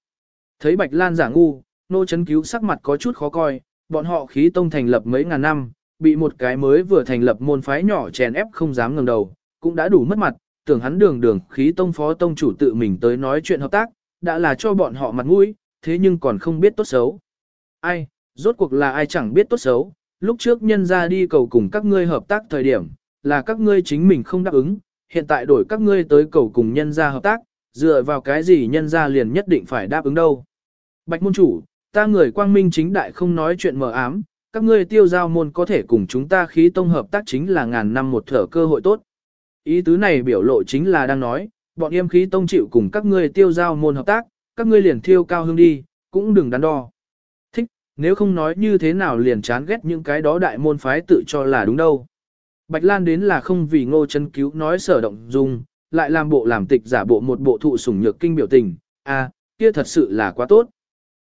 Thấy Bạch Lan giả ngu, nô chấn cứu sắc mặt có chút khó coi, bọn họ khí tông thành lập mấy ngàn năm, bị một cái mới vừa thành lập môn phái nhỏ chèn ép không dám ngẩng đầu, cũng đã đủ mất mặt, tưởng hắn đường đường khí tông phó tông chủ tự mình tới nói chuyện hợp tác, đã là cho bọn họ mặt mũi, thế nhưng còn không biết tốt xấu. Ai, rốt cuộc là ai chẳng biết tốt xấu, lúc trước nhân ra đi cầu cùng các ngươi hợp tác thời điểm, là các ngươi chính mình không đáp ứng, hiện tại đổi các ngươi tới cầu cùng nhân ra hợp tác, dựa vào cái gì nhân ra liền nhất định phải đáp ứng đâu. Bạch môn chủ, ta người quang minh chính đại không nói chuyện mờ ám, các ngươi tiêu giao môn có thể cùng chúng ta khí tông hợp tác chính là ngàn năm một thở cơ hội tốt. Ý tứ này biểu lộ chính là đang nói, bọn yêm khí tông chịu cùng các ngươi tiêu giao môn hợp tác, các ngươi liền thiêu cao hương đi, cũng đừng đắn đo. Thích, nếu không nói như thế nào liền chán ghét những cái đó đại môn phái tự cho là đúng đâu. Bạch Lan đến là không vì ngô chân cứu nói sở động dung, lại làm bộ làm tịch giả bộ một bộ thụ sủng nhược kinh biểu tình, a, à, kia thật sự là quá tốt.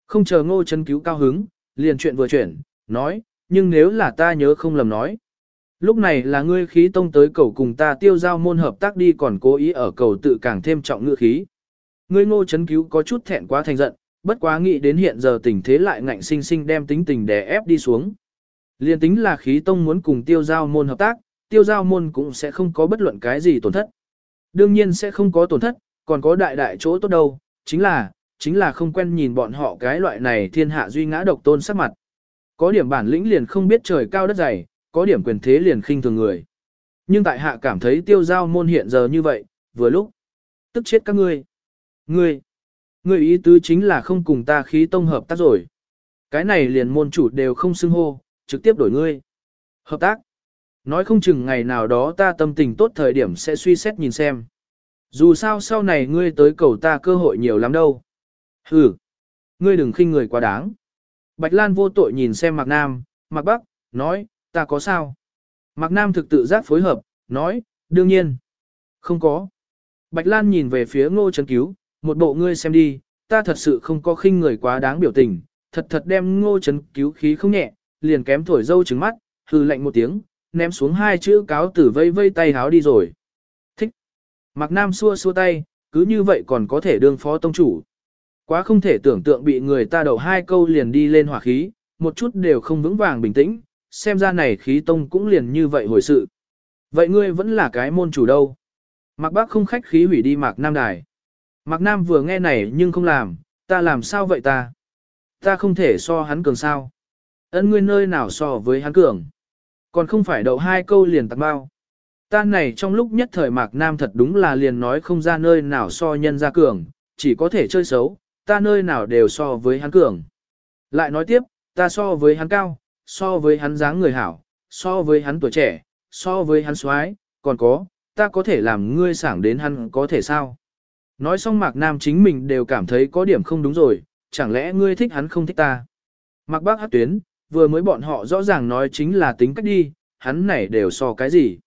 Không chờ ngô chân cứu cao hứng, liền chuyện vừa chuyển, nói, nhưng nếu là ta nhớ không lầm nói. Lúc này là ngươi khí tông tới cầu cùng ta tiêu giao môn hợp tác đi còn cố ý ở cầu tự càng thêm trọng ngựa khí. Ngươi ngô chấn cứu có chút thẹn quá thành giận, bất quá nghĩ đến hiện giờ tình thế lại ngạnh sinh sinh đem tính tình đè ép đi xuống. Liên tính là khí tông muốn cùng tiêu giao môn hợp tác, tiêu giao môn cũng sẽ không có bất luận cái gì tổn thất. Đương nhiên sẽ không có tổn thất, còn có đại đại chỗ tốt đâu, chính là, chính là không quen nhìn bọn họ cái loại này thiên hạ duy ngã độc tôn sắc mặt. Có điểm bản lĩnh liền không biết trời cao đất dày, có điểm quyền thế liền khinh thường người. Nhưng tại hạ cảm thấy tiêu giao môn hiện giờ như vậy, vừa lúc, tức chết các ngươi. Ngươi, ngươi ý tứ chính là không cùng ta khí tông hợp tác rồi. Cái này liền môn chủ đều không xưng hô, trực tiếp đổi ngươi. Hợp tác. Nói không chừng ngày nào đó ta tâm tình tốt thời điểm sẽ suy xét nhìn xem. Dù sao sau này ngươi tới cầu ta cơ hội nhiều lắm đâu. Hừ, ngươi đừng khinh người quá đáng. Bạch Lan vô tội nhìn xem Mạc Nam, Mạc Bắc, nói, ta có sao? Mạc Nam thực tự giác phối hợp, nói, đương nhiên. Không có. Bạch Lan nhìn về phía ngô Trấn Cứu, một bộ ngươi xem đi, ta thật sự không có khinh người quá đáng biểu tình, thật thật đem ngô Trấn Cứu khí không nhẹ, liền kém thổi dâu trứng mắt, hư lạnh một tiếng, ném xuống hai chữ cáo tử vây vây tay háo đi rồi. Thích. Mạc Nam xua xua tay, cứ như vậy còn có thể đương phó tông chủ. Quá không thể tưởng tượng bị người ta đầu hai câu liền đi lên hỏa khí, một chút đều không vững vàng bình tĩnh, xem ra này khí tông cũng liền như vậy hồi sự. Vậy ngươi vẫn là cái môn chủ đâu? Mạc Bác không khách khí hủy đi Mạc Nam đài. Mạc Nam vừa nghe này nhưng không làm, ta làm sao vậy ta? Ta không thể so hắn cường sao? Ấn ngươi nơi nào so với hắn cường? Còn không phải đậu hai câu liền tặng bao. Ta này trong lúc nhất thời Mạc Nam thật đúng là liền nói không ra nơi nào so nhân ra cường, chỉ có thể chơi xấu, ta nơi nào đều so với hắn cường. Lại nói tiếp, ta so với hắn cao, so với hắn dáng người hảo, so với hắn tuổi trẻ, so với hắn xoái, còn có, ta có thể làm ngươi sảng đến hắn có thể sao. Nói xong Mạc Nam chính mình đều cảm thấy có điểm không đúng rồi, chẳng lẽ ngươi thích hắn không thích ta. Mạc Bác hát tuyến, vừa mới bọn họ rõ ràng nói chính là tính cách đi, hắn này đều so cái gì.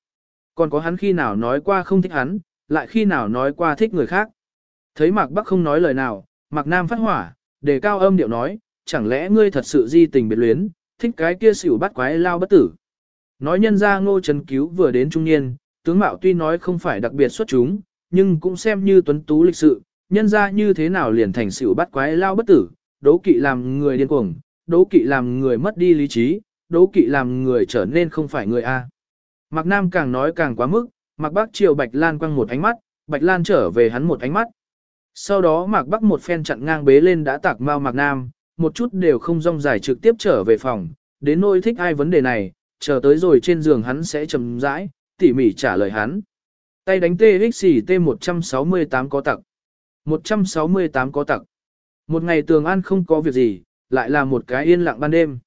Còn có hắn khi nào nói qua không thích hắn, lại khi nào nói qua thích người khác. Thấy Mạc Bắc không nói lời nào, Mạc Nam phát hỏa, đề cao âm điệu nói, chẳng lẽ ngươi thật sự di tình biệt luyến, thích cái kia xỉu bắt quái lao bất tử. Nói nhân ra ngô trấn cứu vừa đến trung niên, tướng mạo tuy nói không phải đặc biệt xuất chúng, nhưng cũng xem như tuấn tú lịch sự, nhân ra như thế nào liền thành xỉu bắt quái lao bất tử, đố kỵ làm người điên cuồng, đố kỵ làm người mất đi lý trí, đố kỵ làm người trở nên không phải người A. Mạc Nam càng nói càng quá mức, Mạc Bắc chiều Bạch Lan quăng một ánh mắt, Bạch Lan trở về hắn một ánh mắt. Sau đó Mạc Bắc một phen chặn ngang bế lên đã tạc mau Mạc Nam, một chút đều không rong dài trực tiếp trở về phòng, đến nỗi thích ai vấn đề này, chờ tới rồi trên giường hắn sẽ chầm rãi, tỉ mỉ trả lời hắn. Tay đánh TXT 168 có tặc. 168 có tặc. Một ngày tường an không có việc gì, lại là một cái yên lặng ban đêm.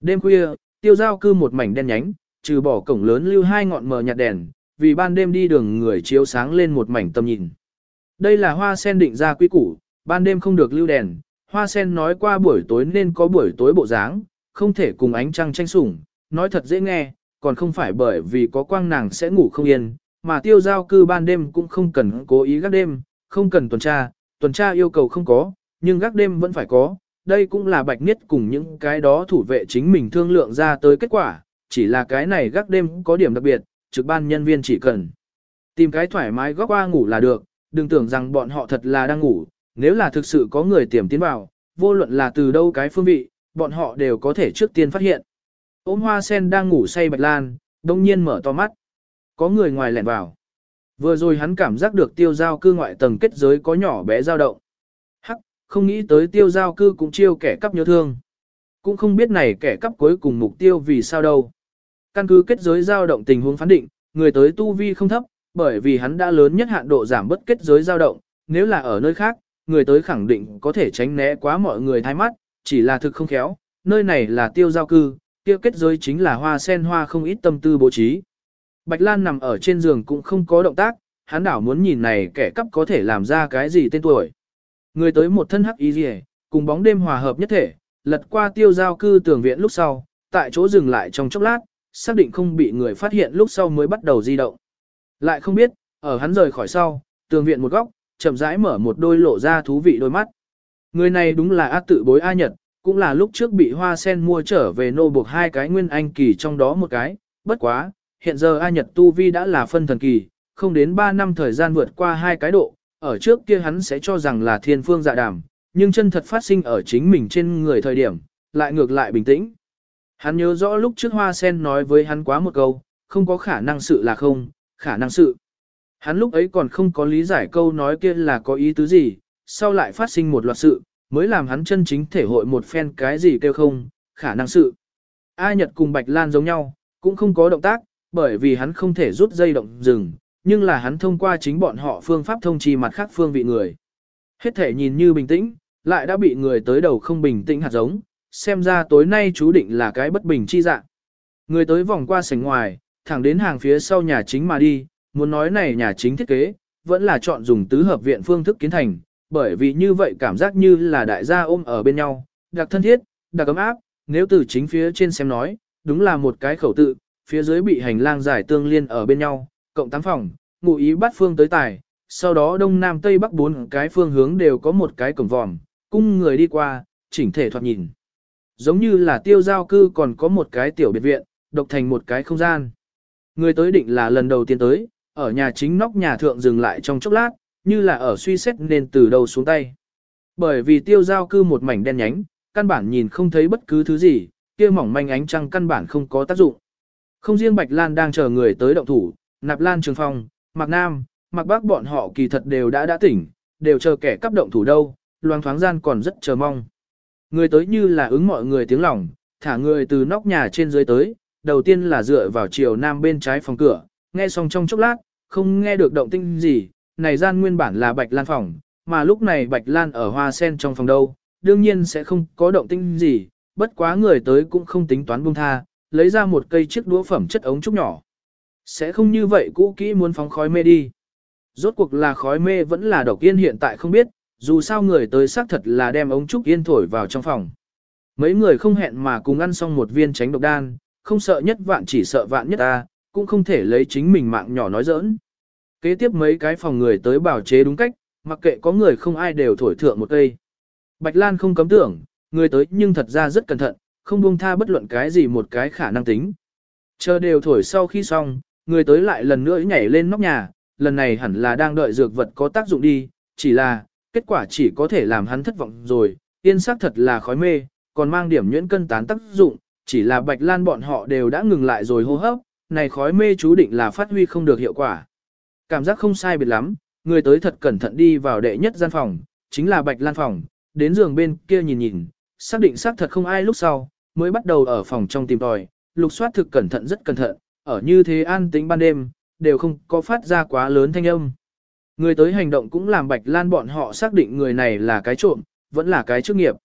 Đêm khuya, tiêu giao cư một mảnh đen nhánh, trừ bỏ cổng lớn lưu hai ngọn mờ nhạt đèn, vì ban đêm đi đường người chiếu sáng lên một mảnh tầm nhìn. Đây là hoa sen định ra quy củ, ban đêm không được lưu đèn, hoa sen nói qua buổi tối nên có buổi tối bộ dáng, không thể cùng ánh trăng tranh sủng, nói thật dễ nghe, còn không phải bởi vì có quang nàng sẽ ngủ không yên, mà tiêu giao cư ban đêm cũng không cần cố ý gác đêm, không cần tuần tra, tuần tra yêu cầu không có, nhưng gác đêm vẫn phải có, đây cũng là bạch niết cùng những cái đó thủ vệ chính mình thương lượng ra tới kết quả, chỉ là cái này gác đêm có điểm đặc biệt, trực ban nhân viên chỉ cần tìm cái thoải mái góc qua ngủ là được, đừng tưởng rằng bọn họ thật là đang ngủ, nếu là thực sự có người tiềm tiến vào, vô luận là từ đâu cái phương vị, bọn họ đều có thể trước tiên phát hiện. Ôm hoa sen đang ngủ say bạch lan, đông nhiên mở to mắt. Có người ngoài lẻn vào. Vừa rồi hắn cảm giác được tiêu giao cư ngoại tầng kết giới có nhỏ bé dao động. Hắc, không nghĩ tới tiêu giao cư cũng chiêu kẻ cắp nhớ thương. Cũng không biết này kẻ cắp cuối cùng mục tiêu vì sao đâu. Căn cứ kết giới dao động tình huống phán định, người tới tu vi không thấp, bởi vì hắn đã lớn nhất hạn độ giảm bất kết giới dao động, nếu là ở nơi khác, người tới khẳng định có thể tránh né quá mọi người thái mắt, chỉ là thực không khéo, nơi này là tiêu giao cư, tiêu kết giới chính là hoa sen hoa không ít tâm tư bố trí. Bạch Lan nằm ở trên giường cũng không có động tác, hắn đảo muốn nhìn này kẻ cắp có thể làm ra cái gì tên tuổi. Người tới một thân hắc y rìa, cùng bóng đêm hòa hợp nhất thể, lật qua tiêu giao cư tường viện lúc sau, tại chỗ dừng lại trong chốc lát, xác định không bị người phát hiện lúc sau mới bắt đầu di động. Lại không biết, ở hắn rời khỏi sau, tường viện một góc, chậm rãi mở một đôi lộ ra thú vị đôi mắt. Người này đúng là ác tự bối A Nhật, cũng là lúc trước bị hoa sen mua trở về nô buộc hai cái nguyên anh kỳ trong đó một cái, bất quá, hiện giờ A Nhật Tu Vi đã là phân thần kỳ, không đến 3 năm thời gian vượt qua hai cái độ, ở trước kia hắn sẽ cho rằng là thiên phương dạ đàm, nhưng chân thật phát sinh ở chính mình trên người thời điểm, lại ngược lại bình tĩnh. Hắn nhớ rõ lúc trước hoa sen nói với hắn quá một câu, không có khả năng sự là không, khả năng sự. Hắn lúc ấy còn không có lý giải câu nói kia là có ý tứ gì, sau lại phát sinh một loạt sự, mới làm hắn chân chính thể hội một phen cái gì kêu không, khả năng sự. A Nhật cùng Bạch Lan giống nhau, cũng không có động tác, bởi vì hắn không thể rút dây động dừng, nhưng là hắn thông qua chính bọn họ phương pháp thông trì mặt khác phương vị người. Hết thể nhìn như bình tĩnh, lại đã bị người tới đầu không bình tĩnh hạt giống, xem ra tối nay chú định là cái bất bình chi dạng. Người tới vòng qua sảnh ngoài, thẳng đến hàng phía sau nhà chính mà đi, muốn nói này nhà chính thiết kế, vẫn là chọn dùng tứ hợp viện phương thức kiến thành, bởi vì như vậy cảm giác như là đại gia ôm ở bên nhau, đặc thân thiết, đặc ấm áp, nếu từ chính phía trên xem nói, đúng là một cái khẩu tự, phía dưới bị hành lang dài tương liên ở bên nhau, cộng tám phòng, ngụ ý bắt phương tới tài, sau đó đông nam tây bắc bốn cái phương hướng đều có một cái cổng vòm, cung người đi qua, chỉnh thể thoạt nhìn. Giống như là tiêu giao cư còn có một cái tiểu biệt viện, độc thành một cái không gian. Người tới định là lần đầu tiên tới, ở nhà chính nóc nhà thượng dừng lại trong chốc lát, như là ở suy xét nên từ đầu xuống tay. Bởi vì tiêu giao cư một mảnh đen nhánh, căn bản nhìn không thấy bất cứ thứ gì, kia mỏng manh ánh trăng căn bản không có tác dụng. Không riêng Bạch Lan đang chờ người tới động thủ, Nạp Lan Trường Phong, Mạc Nam, Mạc Bắc bọn họ kỳ thật đều đã đã tỉnh, đều chờ kẻ cắp động thủ đâu, loang thoáng gian còn rất chờ mong. Người tới như là ứng mọi người tiếng lòng, thả người từ nóc nhà trên dưới tới, đầu tiên là dựa vào chiều nam bên trái phòng cửa, nghe xong trong chốc lát, không nghe được động tinh gì, này gian nguyên bản là Bạch Lan phòng, mà lúc này Bạch Lan ở hoa sen trong phòng đâu, đương nhiên sẽ không có động tinh gì, bất quá người tới cũng không tính toán buông tha, lấy ra một cây chiếc đũa phẩm chất ống trúc nhỏ. Sẽ không như vậy cũ kỹ muốn phóng khói mê đi. Rốt cuộc là khói mê vẫn là độc yên hiện tại không biết, dù sao người tới xác thật là đem ống trúc yên thổi vào trong phòng. Mấy người không hẹn mà cùng ăn xong một viên tránh độc đan, không sợ nhất vạn chỉ sợ vạn nhất ta, cũng không thể lấy chính mình mạng nhỏ nói giỡn. Kế tiếp mấy cái phòng người tới bảo chế đúng cách, mặc kệ có người không ai đều thổi thượng một cây. Bạch Lan không cấm tưởng, người tới nhưng thật ra rất cẩn thận, không buông tha bất luận cái gì một cái khả năng tính. Chờ đều thổi sau khi xong, người tới lại lần nữa nhảy lên nóc nhà, lần này hẳn là đang đợi dược vật có tác dụng đi, chỉ là, kết quả chỉ có thể làm hắn thất vọng rồi, yên sắc thật là khói mê, còn mang điểm nhuyễn cân tán tác dụng, chỉ là bạch lan bọn họ đều đã ngừng lại rồi hô hấp, này khói mê chú định là phát huy không được hiệu quả. Cảm giác không sai biệt lắm, người tới thật cẩn thận đi vào đệ nhất gian phòng, chính là bạch lan phòng, đến giường bên kia nhìn nhìn, xác định xác thật không ai lúc sau, mới bắt đầu ở phòng trong tìm tòi, lục soát thực cẩn thận rất cẩn thận, ở như thế an tĩnh ban đêm, đều không có phát ra quá lớn thanh âm. Người tới hành động cũng làm Bạch Lan bọn họ xác định người này là cái trộm, vẫn là cái chức nghiệp.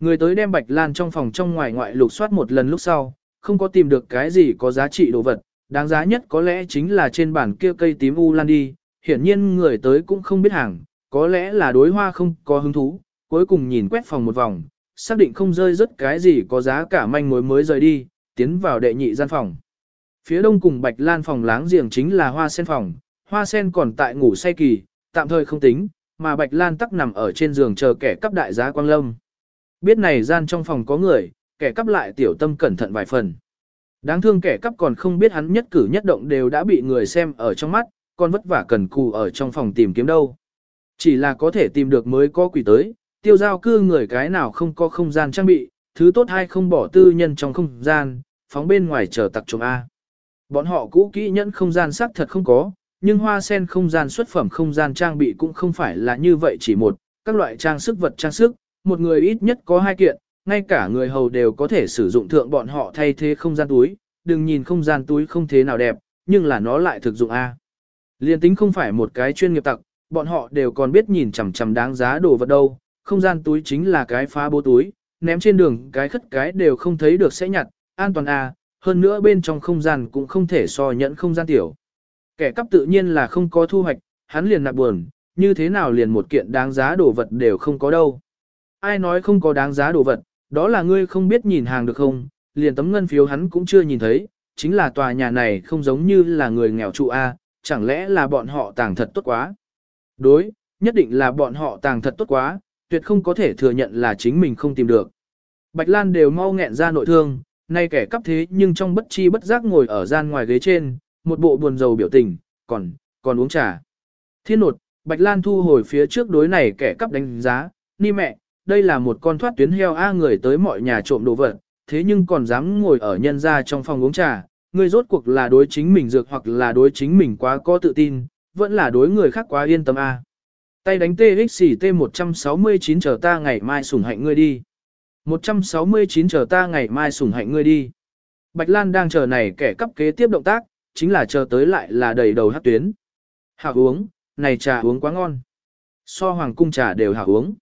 Người tới đem Bạch Lan trong phòng trong ngoài ngoại lục soát một lần lúc sau, không có tìm được cái gì có giá trị đồ vật, đáng giá nhất có lẽ chính là trên bản kia cây tím u lan đi, hiển nhiên người tới cũng không biết hàng, có lẽ là đối hoa không có hứng thú, cuối cùng nhìn quét phòng một vòng, xác định không rơi rất cái gì có giá cả manh mối mới rời đi, tiến vào đệ nhị gian phòng. Phía đông cùng Bạch Lan phòng láng giềng chính là hoa sen phòng, hoa sen còn tại ngủ say kỳ, tạm thời không tính, mà Bạch Lan tắc nằm ở trên giường chờ kẻ cắp đại giá quang lâm. Biết này gian trong phòng có người, kẻ cắp lại tiểu tâm cẩn thận vài phần. Đáng thương kẻ cắp còn không biết hắn nhất cử nhất động đều đã bị người xem ở trong mắt, còn vất vả cần cù ở trong phòng tìm kiếm đâu. Chỉ là có thể tìm được mới có quỷ tới, tiêu giao cư người cái nào không có không gian trang bị, thứ tốt hay không bỏ tư nhân trong không gian, phóng bên ngoài chờ tặc trộm A. Bọn họ cũ kỹ nhẫn không gian xác thật không có, nhưng hoa sen không gian xuất phẩm không gian trang bị cũng không phải là như vậy chỉ một, các loại trang sức vật trang sức, một người ít nhất có hai kiện, ngay cả người hầu đều có thể sử dụng thượng bọn họ thay thế không gian túi, đừng nhìn không gian túi không thế nào đẹp, nhưng là nó lại thực dụng A. Liên tính không phải một cái chuyên nghiệp tặc, bọn họ đều còn biết nhìn chằm chằm đáng giá đồ vật đâu, không gian túi chính là cái phá bố túi, ném trên đường cái khất cái đều không thấy được sẽ nhặt, an toàn à? hơn nữa bên trong không gian cũng không thể so nhẫn không gian tiểu. Kẻ cắp tự nhiên là không có thu hoạch, hắn liền nạp buồn, như thế nào liền một kiện đáng giá đồ vật đều không có đâu. Ai nói không có đáng giá đồ vật, đó là ngươi không biết nhìn hàng được không, liền tấm ngân phiếu hắn cũng chưa nhìn thấy, chính là tòa nhà này không giống như là người nghèo trụ A, chẳng lẽ là bọn họ tàng thật tốt quá. Đối, nhất định là bọn họ tàng thật tốt quá, tuyệt không có thể thừa nhận là chính mình không tìm được. Bạch Lan đều mau nghẹn ra nội thương, nay kẻ cắp thế nhưng trong bất chi bất giác ngồi ở gian ngoài ghế trên, một bộ buồn rầu biểu tình, còn, còn uống trà. Thiên nột, Bạch Lan thu hồi phía trước đối này kẻ cắp đánh giá, ni mẹ, đây là một con thoát tuyến heo A người tới mọi nhà trộm đồ vật, thế nhưng còn dám ngồi ở nhân gia trong phòng uống trà, người rốt cuộc là đối chính mình dược hoặc là đối chính mình quá có tự tin, vẫn là đối người khác quá yên tâm A. Tay đánh TXT 169 chờ ta ngày mai sủng hạnh ngươi đi. 169 chờ ta ngày mai sủng hạnh ngươi đi. Bạch Lan đang chờ này kẻ cấp kế tiếp động tác, chính là chờ tới lại là đầy đầu hát tuyến. Hảo uống, này trà uống quá ngon. So hoàng cung trà đều hảo uống.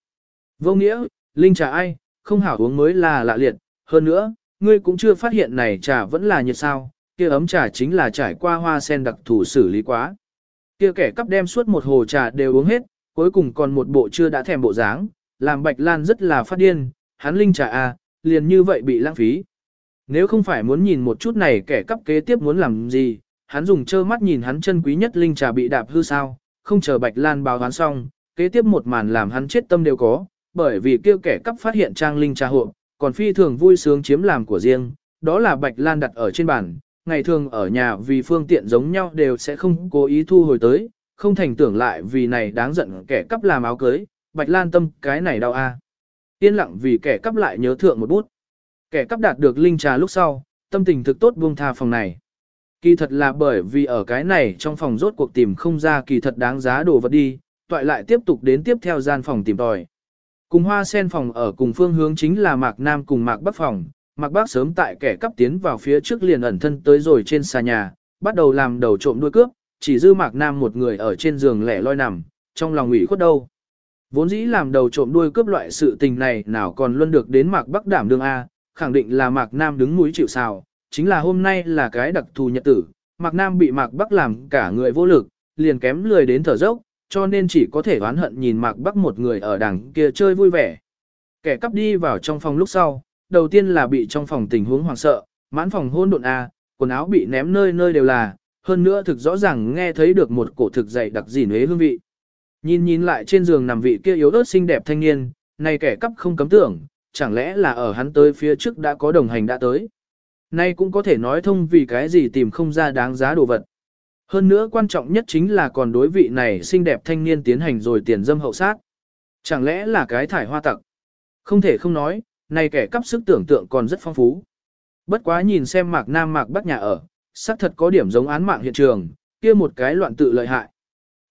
Vô nghĩa, linh trà ai, không hảo uống mới là lạ liệt. Hơn nữa, ngươi cũng chưa phát hiện này trà vẫn là nhiệt sao, kia ấm trà chính là trải qua hoa sen đặc thù xử lý quá. Kia kẻ cắp đem suốt một hồ trà đều uống hết, cuối cùng còn một bộ chưa đã thèm bộ dáng, làm Bạch Lan rất là phát điên, hắn linh trà a, à, liền như vậy bị lãng phí. Nếu không phải muốn nhìn một chút này kẻ cắp kế tiếp muốn làm gì, hắn dùng trơ mắt nhìn hắn chân quý nhất linh trà bị đạp hư sao, không chờ Bạch Lan báo hắn xong, kế tiếp một màn làm hắn chết tâm đều có, bởi vì kêu kẻ cắp phát hiện trang linh trà hộ, còn phi thường vui sướng chiếm làm của riêng, đó là Bạch Lan đặt ở trên bàn, ngày thường ở nhà vì phương tiện giống nhau đều sẽ không cố ý thu hồi tới, không thành tưởng lại vì này đáng giận kẻ cắp làm áo cưới, Bạch Lan tâm cái này đau a. Yên lặng vì kẻ cắp lại nhớ thượng một bút. Kẻ cắp đạt được linh trà lúc sau, tâm tình thực tốt buông tha phòng này. Kỳ thật là bởi vì ở cái này trong phòng rốt cuộc tìm không ra kỳ thật đáng giá đồ vật đi, toại lại tiếp tục đến tiếp theo gian phòng tìm tòi. Cùng hoa sen phòng ở cùng phương hướng chính là Mạc Nam cùng Mạc Bắc phòng, Mạc Bắc sớm tại kẻ cắp tiến vào phía trước liền ẩn thân tới rồi trên xà nhà, bắt đầu làm đầu trộm đuôi cướp, chỉ dư Mạc Nam một người ở trên giường lẻ loi nằm, trong lòng ủy khuất đâu. Vốn dĩ làm đầu trộm đuôi cướp loại sự tình này nào còn luôn được đến Mạc Bắc đảm đương A, khẳng định là Mạc Nam đứng núi chịu sào, chính là hôm nay là cái đặc thù nhật tử, Mạc Nam bị Mạc Bắc làm cả người vô lực, liền kém lười đến thở dốc, cho nên chỉ có thể oán hận nhìn Mạc Bắc một người ở đằng kia chơi vui vẻ. Kẻ cắp đi vào trong phòng lúc sau, đầu tiên là bị trong phòng tình huống hoảng sợ, mãn phòng hôn độn A, quần áo bị ném nơi nơi đều là, hơn nữa thực rõ ràng nghe thấy được một cổ thực dày đặc dỉn huế hương vị. Nhìn nhìn lại trên giường nằm vị kia yếu ớt xinh đẹp thanh niên, này kẻ cắp không cấm tưởng, chẳng lẽ là ở hắn tới phía trước đã có đồng hành đã tới. Nay cũng có thể nói thông vì cái gì tìm không ra đáng giá đồ vật. Hơn nữa quan trọng nhất chính là còn đối vị này xinh đẹp thanh niên tiến hành rồi tiền dâm hậu sát. Chẳng lẽ là cái thải hoa tặc? Không thể không nói, này kẻ cắp sức tưởng tượng còn rất phong phú. Bất quá nhìn xem mạc nam mạc bắc nhà ở, xác thật có điểm giống án mạng hiện trường, kia một cái loạn tự lợi hại.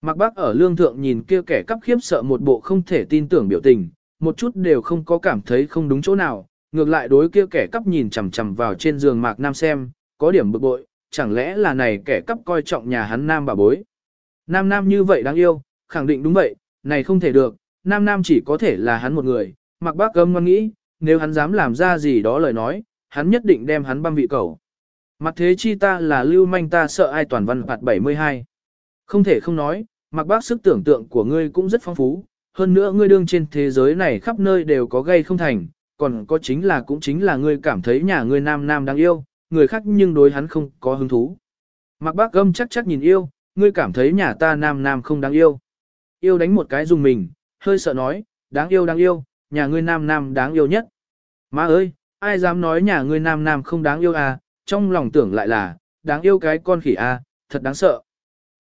Mạc Bắc ở lương thượng nhìn kia kẻ cắp khiếp sợ một bộ không thể tin tưởng biểu tình, một chút đều không có cảm thấy không đúng chỗ nào, ngược lại đối kia kẻ cắp nhìn chằm chằm vào trên giường Mạc Nam xem, có điểm bực bội, chẳng lẽ là này kẻ cắp coi trọng nhà hắn Nam bà bối. Nam Nam như vậy đáng yêu, khẳng định đúng vậy, này không thể được, Nam Nam chỉ có thể là hắn một người, Mạc Bắc âm ngoan nghĩ, nếu hắn dám làm ra gì đó lời nói, hắn nhất định đem hắn băm vị cầu. Mặt thế chi ta là lưu manh ta sợ ai toàn văn phạt 72. Không thể không nói, Mặc bác sức tưởng tượng của ngươi cũng rất phong phú, hơn nữa ngươi đương trên thế giới này khắp nơi đều có gây không thành, còn có chính là cũng chính là ngươi cảm thấy nhà ngươi nam nam đáng yêu, người khác nhưng đối hắn không có hứng thú. Mặc bác gâm chắc chắc nhìn yêu, ngươi cảm thấy nhà ta nam nam không đáng yêu. Yêu đánh một cái dùng mình, hơi sợ nói, đáng yêu đáng yêu, nhà ngươi nam nam đáng yêu nhất. Má ơi, ai dám nói nhà ngươi nam nam không đáng yêu à, trong lòng tưởng lại là, đáng yêu cái con khỉ à, thật đáng sợ.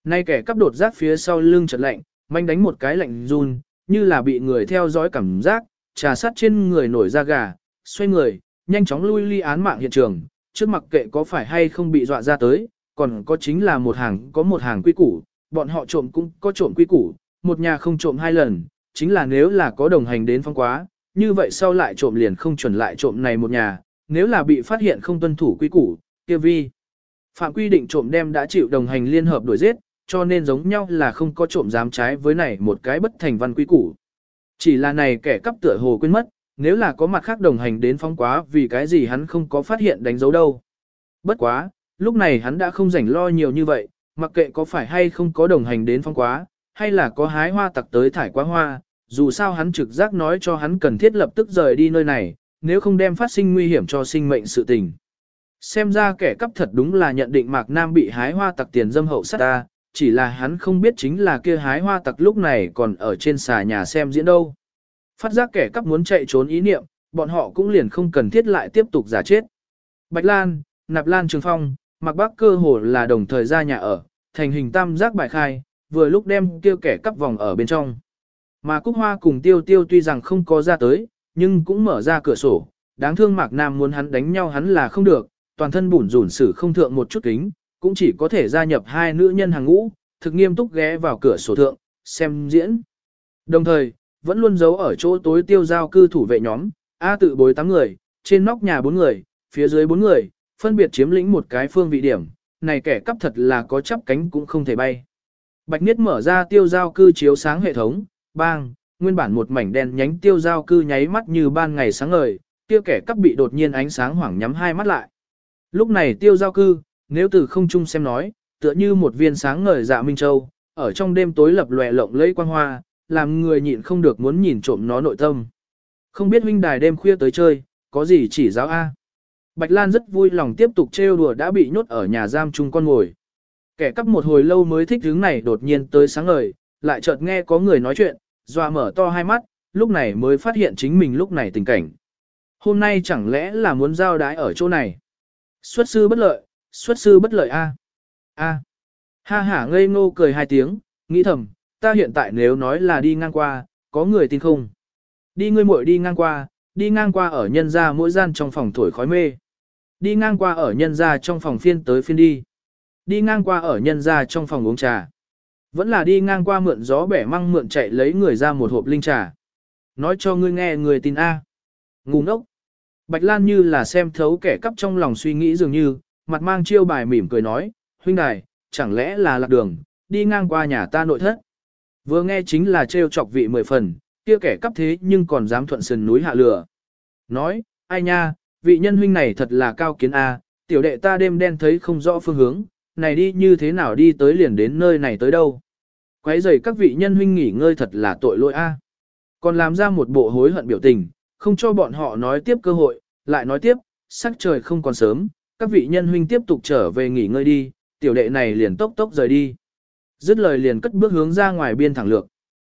Nay kẻ cắp đột giác phía sau lưng chợt lạnh, manh đánh một cái lạnh run, như là bị người theo dõi cảm giác, trà sát trên người nổi da gà, xoay người, nhanh chóng lui ly án mạng hiện trường, trước mặc kệ có phải hay không bị dọa ra tới, còn có chính là một hàng có một hàng quy củ, bọn họ trộm cũng có trộm quy củ, một nhà không trộm hai lần, chính là nếu là có đồng hành đến phong quá, như vậy sau lại trộm liền không chuẩn lại trộm này một nhà, nếu là bị phát hiện không tuân thủ quy củ, kia vi. Phạm quy định trộm đem đã chịu đồng hành liên hợp đuổi giết, cho nên giống nhau là không có trộm dám trái với này một cái bất thành văn quy củ. Chỉ là này kẻ cắp tựa hồ quên mất, nếu là có mặt khác đồng hành đến phóng quá vì cái gì hắn không có phát hiện đánh dấu đâu. Bất quá, lúc này hắn đã không rảnh lo nhiều như vậy, mặc kệ có phải hay không có đồng hành đến phóng quá, hay là có hái hoa tặc tới thải quá hoa, dù sao hắn trực giác nói cho hắn cần thiết lập tức rời đi nơi này, nếu không đem phát sinh nguy hiểm cho sinh mệnh sự tình. Xem ra kẻ cắp thật đúng là nhận định Mạc Nam bị hái hoa tặc tiền dâm hậu sát ta, chỉ là hắn không biết chính là kia hái hoa tặc lúc này còn ở trên xà nhà xem diễn đâu. Phát giác kẻ cắp muốn chạy trốn ý niệm, bọn họ cũng liền không cần thiết lại tiếp tục giả chết. Bạch Lan, Nạp Lan Trường Phong, Mạc Bắc cơ hồ là đồng thời ra nhà ở, thành hình tam giác bài khai, vừa lúc đem kêu kẻ cắp vòng ở bên trong. Mà Cúc Hoa cùng Tiêu Tiêu tuy rằng không có ra tới, nhưng cũng mở ra cửa sổ, đáng thương Mạc Nam muốn hắn đánh nhau hắn là không được, toàn thân bủn rủn xử không thượng một chút kính, cũng chỉ có thể gia nhập hai nữ nhân hàng ngũ, thực nghiêm túc ghé vào cửa sổ thượng, xem diễn. Đồng thời, vẫn luôn giấu ở chỗ tối tiêu giao cư thủ vệ nhóm, A tự bối 8 người, trên nóc nhà 4 người, phía dưới 4 người, phân biệt chiếm lĩnh một cái phương vị điểm, này kẻ cắp thật là có chắp cánh cũng không thể bay. Bạch Niết mở ra tiêu giao cư chiếu sáng hệ thống, bang, nguyên bản một mảnh đen nhánh tiêu giao cư nháy mắt như ban ngày sáng ngời, kia kẻ cắp bị đột nhiên ánh sáng hoảng nhắm hai mắt lại. Lúc này tiêu giao cư, nếu từ không trung xem nói, tựa như một viên sáng ngời dạ minh châu, ở trong đêm tối lập lòe lộng lẫy quang hoa, làm người nhịn không được muốn nhìn trộm nó nội tâm. Không biết huynh đài đêm khuya tới chơi, có gì chỉ giáo A. Bạch Lan rất vui lòng tiếp tục trêu đùa đã bị nhốt ở nhà giam chung con ngồi. Kẻ cắp một hồi lâu mới thích hướng này đột nhiên tới sáng ngời, lại chợt nghe có người nói chuyện, dọa mở to hai mắt, lúc này mới phát hiện chính mình lúc này tình cảnh. Hôm nay chẳng lẽ là muốn giao đái ở chỗ này? Xuất sư bất lợi, xuất sư bất lợi a. A. Ha hả ngây ngô cười hai tiếng, nghĩ thầm, ta hiện tại nếu nói là đi ngang qua, có người tin không? Đi ngươi muội đi ngang qua, đi ngang qua ở nhân gia mỗi gian trong phòng thổi khói mê. Đi ngang qua ở nhân gia trong phòng phiên tới phiên đi. Đi ngang qua ở nhân gia trong phòng uống trà. Vẫn là đi ngang qua mượn gió bẻ măng mượn chạy lấy người ra một hộp linh trà. Nói cho ngươi nghe người tin A. Ngu ngốc. Bạch Lan như là xem thấu kẻ cắp trong lòng suy nghĩ dường như, mặt mang chiêu bài mỉm cười nói, huynh đài, chẳng lẽ là lạc đường, đi ngang qua nhà ta nội thất. Vừa nghe chính là trêu chọc vị mười phần, kia kẻ cắp thế nhưng còn dám thuận sườn núi hạ lửa. Nói, ai nha, vị nhân huynh này thật là cao kiến A, tiểu đệ ta đêm đen thấy không rõ phương hướng, này đi như thế nào đi tới liền đến nơi này tới đâu. Quấy rầy các vị nhân huynh nghỉ ngơi thật là tội lỗi A. Còn làm ra một bộ hối hận biểu tình, không cho bọn họ nói tiếp cơ hội, lại nói tiếp, sắc trời không còn sớm, các vị nhân huynh tiếp tục trở về nghỉ ngơi đi, tiểu đệ này liền tốc tốc rời đi. Dứt lời liền cất bước hướng ra ngoài biên thẳng lược.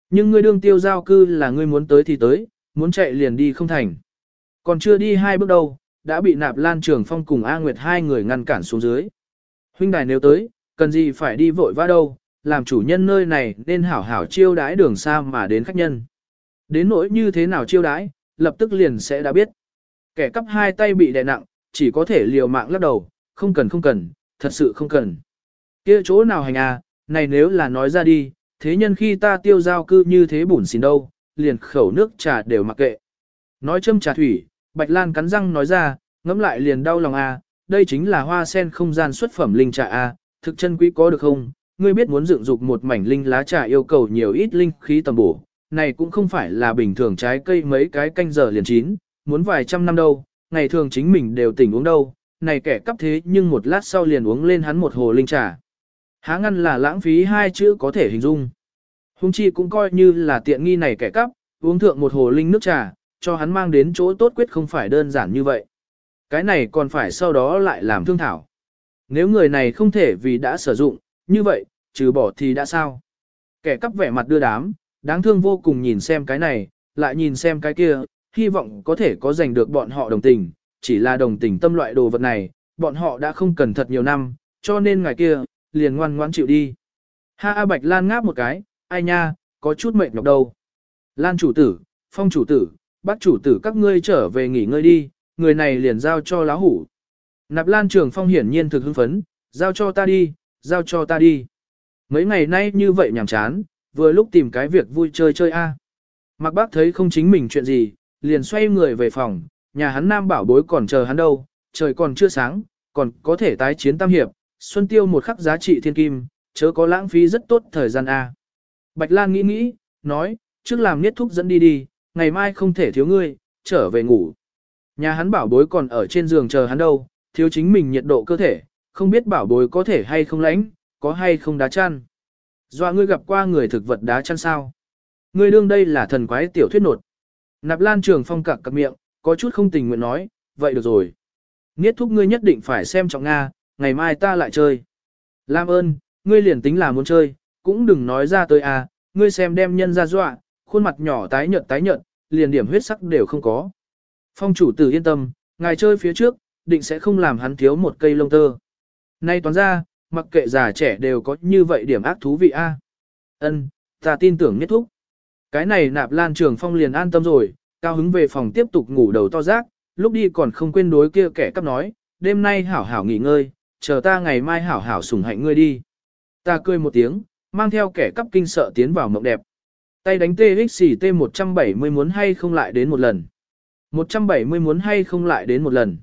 Nhưng ngươi đương tiêu giao cư là ngươi muốn tới thì tới, muốn chạy liền đi không thành. Còn chưa đi hai bước đâu, đã bị nạp lan trường phong cùng A Nguyệt hai người ngăn cản xuống dưới. Huynh đài nếu tới, cần gì phải đi vội vã đâu, làm chủ nhân nơi này nên hảo hảo chiêu đãi đường xa mà đến khách nhân. Đến nỗi như thế nào chiêu đãi, lập tức liền sẽ đã biết. Kẻ cắp hai tay bị đè nặng, chỉ có thể liều mạng lắc đầu, không cần không cần, thật sự không cần. kia chỗ nào hành à, này nếu là nói ra đi, thế nhân khi ta tiêu giao cư như thế bủn xỉn đâu, liền khẩu nước trà đều mặc kệ. Nói châm trà thủy, Bạch Lan cắn răng nói ra, ngẫm lại liền đau lòng à, đây chính là hoa sen không gian xuất phẩm linh trà à, thực chân quý có được không? Ngươi biết muốn dựng dục một mảnh linh lá trà yêu cầu nhiều ít linh khí tầm bổ, này cũng không phải là bình thường trái cây mấy cái canh giờ liền chín, muốn vài trăm năm đâu, ngày thường chính mình đều tỉnh uống đâu, này kẻ cắp thế nhưng một lát sau liền uống lên hắn một hồ linh trà. Há ngăn là lãng phí hai chữ có thể hình dung. Hùng chi cũng coi như là tiện nghi này kẻ cắp, uống thượng một hồ linh nước trà, cho hắn mang đến chỗ tốt quyết không phải đơn giản như vậy. Cái này còn phải sau đó lại làm thương thảo. Nếu người này không thể vì đã sử dụng, như vậy, trừ bỏ thì đã sao? Kẻ cắp vẻ mặt đưa đám, đáng thương vô cùng nhìn xem cái này, lại nhìn xem cái kia, hy vọng có thể có giành được bọn họ đồng tình, chỉ là đồng tình tâm loại đồ vật này, bọn họ đã không cần thật nhiều năm, cho nên ngày kia, liền ngoan ngoãn chịu đi. Ha A Bạch Lan ngáp một cái, ai nha, có chút mệt nhọc đâu. Lan chủ tử, phong chủ tử, bác chủ tử các ngươi trở về nghỉ ngơi đi, người này liền giao cho lá hủ. Nạp Lan Trường Phong hiển nhiên thực hưng phấn, giao cho ta đi, giao cho ta đi. Mấy ngày nay như vậy nhàm chán, vừa lúc tìm cái việc vui chơi chơi a. À. Mạc Bác thấy không chính mình chuyện gì, liền xoay người về phòng, nhà hắn nam bảo bối còn chờ hắn đâu, trời còn chưa sáng, còn có thể tái chiến tam hiệp, xuân tiêu một khắc giá trị thiên kim, chớ có lãng phí rất tốt thời gian a. Bạch Lan nghĩ nghĩ, nói, trước làm niết thúc dẫn đi đi, ngày mai không thể thiếu ngươi, trở về ngủ. Nhà hắn bảo bối còn ở trên giường chờ hắn đâu, thiếu chính mình nhiệt độ cơ thể, không biết bảo bối có thể hay không lãnh, có hay không đá chăn. Dọa ngươi gặp qua người thực vật đá chăn sao. Ngươi đương đây là thần quái tiểu thuyết nột. Nạp lan trường phong cặc cặc miệng, có chút không tình nguyện nói, vậy được rồi. Niết thúc ngươi nhất định phải xem trọng Nga, ngày mai ta lại chơi. Lam ơn, ngươi liền tính là muốn chơi, cũng đừng nói ra tới à, ngươi xem đem nhân ra dọa, khuôn mặt nhỏ tái nhợt tái nhợt, liền điểm huyết sắc đều không có. Phong chủ tử yên tâm, ngài chơi phía trước, định sẽ không làm hắn thiếu một cây lông tơ. Nay toán ra, mặc kệ già trẻ đều có như vậy điểm ác thú vị a. Ân, ta tin tưởng nhất thúc. Cái này nạp lan trường phong liền an tâm rồi, cao hứng về phòng tiếp tục ngủ đầu to rác, lúc đi còn không quên đối kia kẻ cắp nói, đêm nay hảo hảo nghỉ ngơi, chờ ta ngày mai hảo hảo sủng hạnh ngươi đi. Ta cười một tiếng, mang theo kẻ cắp kinh sợ tiến vào mộng đẹp. Tay đánh TXT 170 muốn hay không lại đến một lần. 170 muốn hay không lại đến một lần.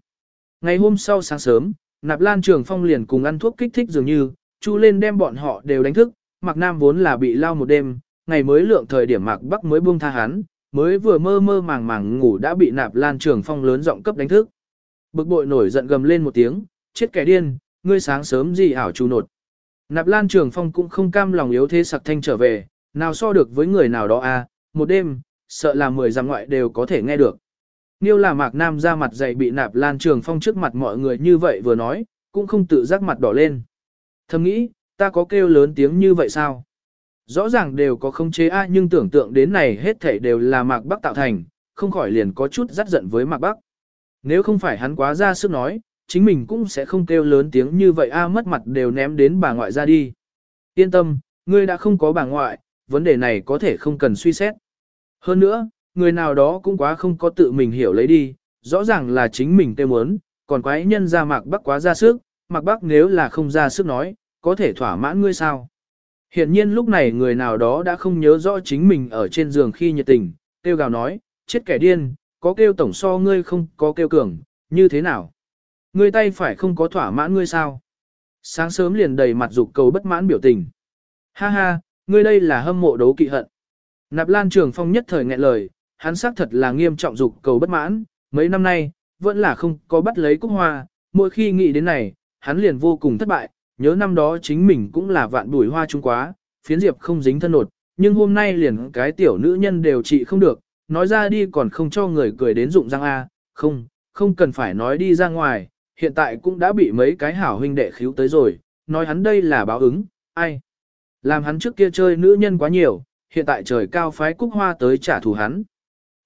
Ngày hôm sau sáng sớm, Nạp Lan Trường Phong liền cùng ăn thuốc kích thích dường như, chu lên đem bọn họ đều đánh thức, Mạc Nam vốn là bị lao một đêm, ngày mới lượng thời điểm Mạc Bắc mới buông tha hắn, mới vừa mơ mơ màng màng ngủ đã bị Nạp Lan Trường Phong lớn giọng cấp đánh thức. Bực bội nổi giận gầm lên một tiếng, chết kẻ điên, ngươi sáng sớm gì ảo chu nột. Nạp Lan Trường Phong cũng không cam lòng yếu thế sặc thanh trở về, nào so được với người nào đó à, một đêm, sợ là mười giam ngoại đều có thể nghe được. Niêu là mạc nam ra mặt dày bị nạp lan trường phong trước mặt mọi người như vậy vừa nói, cũng không tự giác mặt đỏ lên. Thầm nghĩ, ta có kêu lớn tiếng như vậy sao? Rõ ràng đều có không chế a nhưng tưởng tượng đến này hết thảy đều là mạc bắc tạo thành, không khỏi liền có chút rắt giận với mạc bắc. Nếu không phải hắn quá ra sức nói, chính mình cũng sẽ không kêu lớn tiếng như vậy a mất mặt đều ném đến bà ngoại ra đi. Yên tâm, ngươi đã không có bà ngoại, vấn đề này có thể không cần suy xét. Hơn nữa, người nào đó cũng quá không có tự mình hiểu lấy đi, rõ ràng là chính mình tê muốn, còn quái nhân ra mạc bắc quá ra sức, mạc bắc nếu là không ra sức nói, có thể thỏa mãn ngươi sao. Hiện nhiên lúc này người nào đó đã không nhớ rõ chính mình ở trên giường khi nhiệt tình, kêu gào nói, chết kẻ điên, có kêu tổng so ngươi không có kêu cường, như thế nào? Ngươi tay phải không có thỏa mãn ngươi sao? Sáng sớm liền đầy mặt dục cầu bất mãn biểu tình. Ha ha, ngươi đây là hâm mộ đấu kỵ hận. Nạp Lan Trường Phong nhất thời nghẹn lời, hắn xác thật là nghiêm trọng dục cầu bất mãn, mấy năm nay, vẫn là không có bắt lấy cúc hoa, mỗi khi nghĩ đến này, hắn liền vô cùng thất bại, nhớ năm đó chính mình cũng là vạn bùi hoa trung quá, phiến diệp không dính thân nột, nhưng hôm nay liền cái tiểu nữ nhân đều trị không được, nói ra đi còn không cho người cười đến dụng răng A, không, không cần phải nói đi ra ngoài, hiện tại cũng đã bị mấy cái hảo huynh đệ khíu tới rồi, nói hắn đây là báo ứng, ai. Làm hắn trước kia chơi nữ nhân quá nhiều, hiện tại trời cao phái cúc hoa tới trả thù hắn.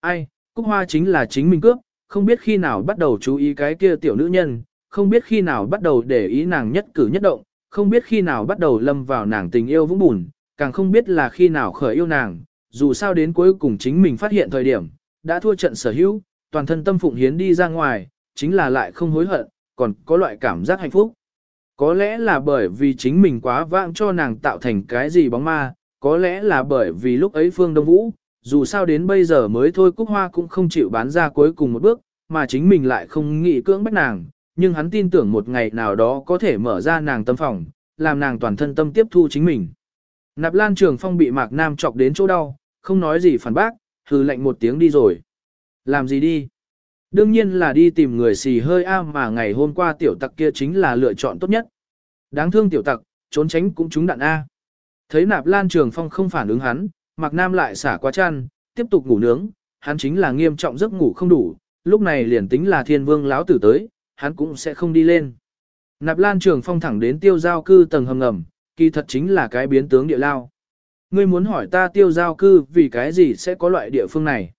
Ai, cúc hoa chính là chính mình cướp, không biết khi nào bắt đầu chú ý cái kia tiểu nữ nhân, không biết khi nào bắt đầu để ý nàng nhất cử nhất động, không biết khi nào bắt đầu lâm vào nàng tình yêu vũng bùn, càng không biết là khi nào khởi yêu nàng, dù sao đến cuối cùng chính mình phát hiện thời điểm, đã thua trận sở hữu, toàn thân tâm phụng hiến đi ra ngoài, chính là lại không hối hận, còn có loại cảm giác hạnh phúc. Có lẽ là bởi vì chính mình quá vãng cho nàng tạo thành cái gì bóng ma, có lẽ là bởi vì lúc ấy Phương Đông Vũ, dù sao đến bây giờ mới thôi Cúc Hoa cũng không chịu bán ra cuối cùng một bước, mà chính mình lại không nghĩ cưỡng bách nàng, nhưng hắn tin tưởng một ngày nào đó có thể mở ra nàng tâm phòng, làm nàng toàn thân tâm tiếp thu chính mình. Nạp Lan Trường Phong bị Mạc Nam chọc đến chỗ đau, không nói gì phản bác, hừ lạnh một tiếng đi rồi. Làm gì đi? Đương nhiên là đi tìm người xì hơi a mà ngày hôm qua tiểu tặc kia chính là lựa chọn tốt nhất. Đáng thương tiểu tặc, trốn tránh cũng trúng đạn A. Thấy nạp lan trường phong không phản ứng hắn, Mạc Nam lại xả quá chăn, tiếp tục ngủ nướng, hắn chính là nghiêm trọng giấc ngủ không đủ, lúc này liền tính là thiên vương lão tử tới, hắn cũng sẽ không đi lên. Nạp lan trường phong thẳng đến tiêu giao cư tầng hầm ngầm, kỳ thật chính là cái biến tướng địa lao. Ngươi muốn hỏi ta tiêu giao cư vì cái gì sẽ có loại địa phương này?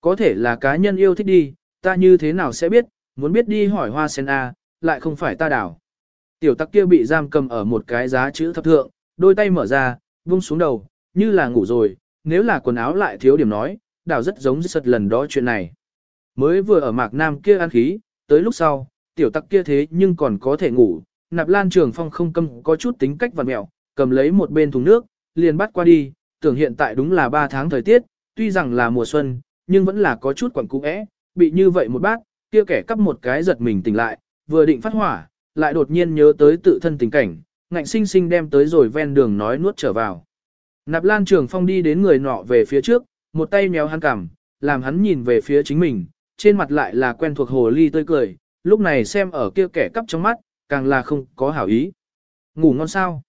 Có thể là cá nhân yêu thích đi, ta như thế nào sẽ biết, muốn biết đi hỏi hoa sen A, lại không phải ta đảo. Tiểu tắc kia bị giam cầm ở một cái giá chữ thập thượng, đôi tay mở ra, vung xuống đầu, như là ngủ rồi, nếu là quần áo lại thiếu điểm nói, đảo rất giống sật lần đó chuyện này. Mới vừa ở mạc nam kia ăn khí, tới lúc sau, tiểu tắc kia thế nhưng còn có thể ngủ, nạp lan trường phong không câm có chút tính cách vặt mẹo, cầm lấy một bên thùng nước, liền bắt qua đi, tưởng hiện tại đúng là 3 tháng thời tiết, tuy rằng là mùa xuân, nhưng vẫn là có chút quẩn cũ ẽ, bị như vậy một bát, kia kẻ cắp một cái giật mình tỉnh lại, vừa định phát hỏa, lại đột nhiên nhớ tới tự thân tình cảnh, ngạnh sinh sinh đem tới rồi ven đường nói nuốt trở vào. Nạp Lan Trường Phong đi đến người nọ về phía trước, một tay méo hắn cằm, làm hắn nhìn về phía chính mình, trên mặt lại là quen thuộc hồ ly tươi cười, lúc này xem ở kia kẻ cắp trong mắt, càng là không có hảo ý. Ngủ ngon sao?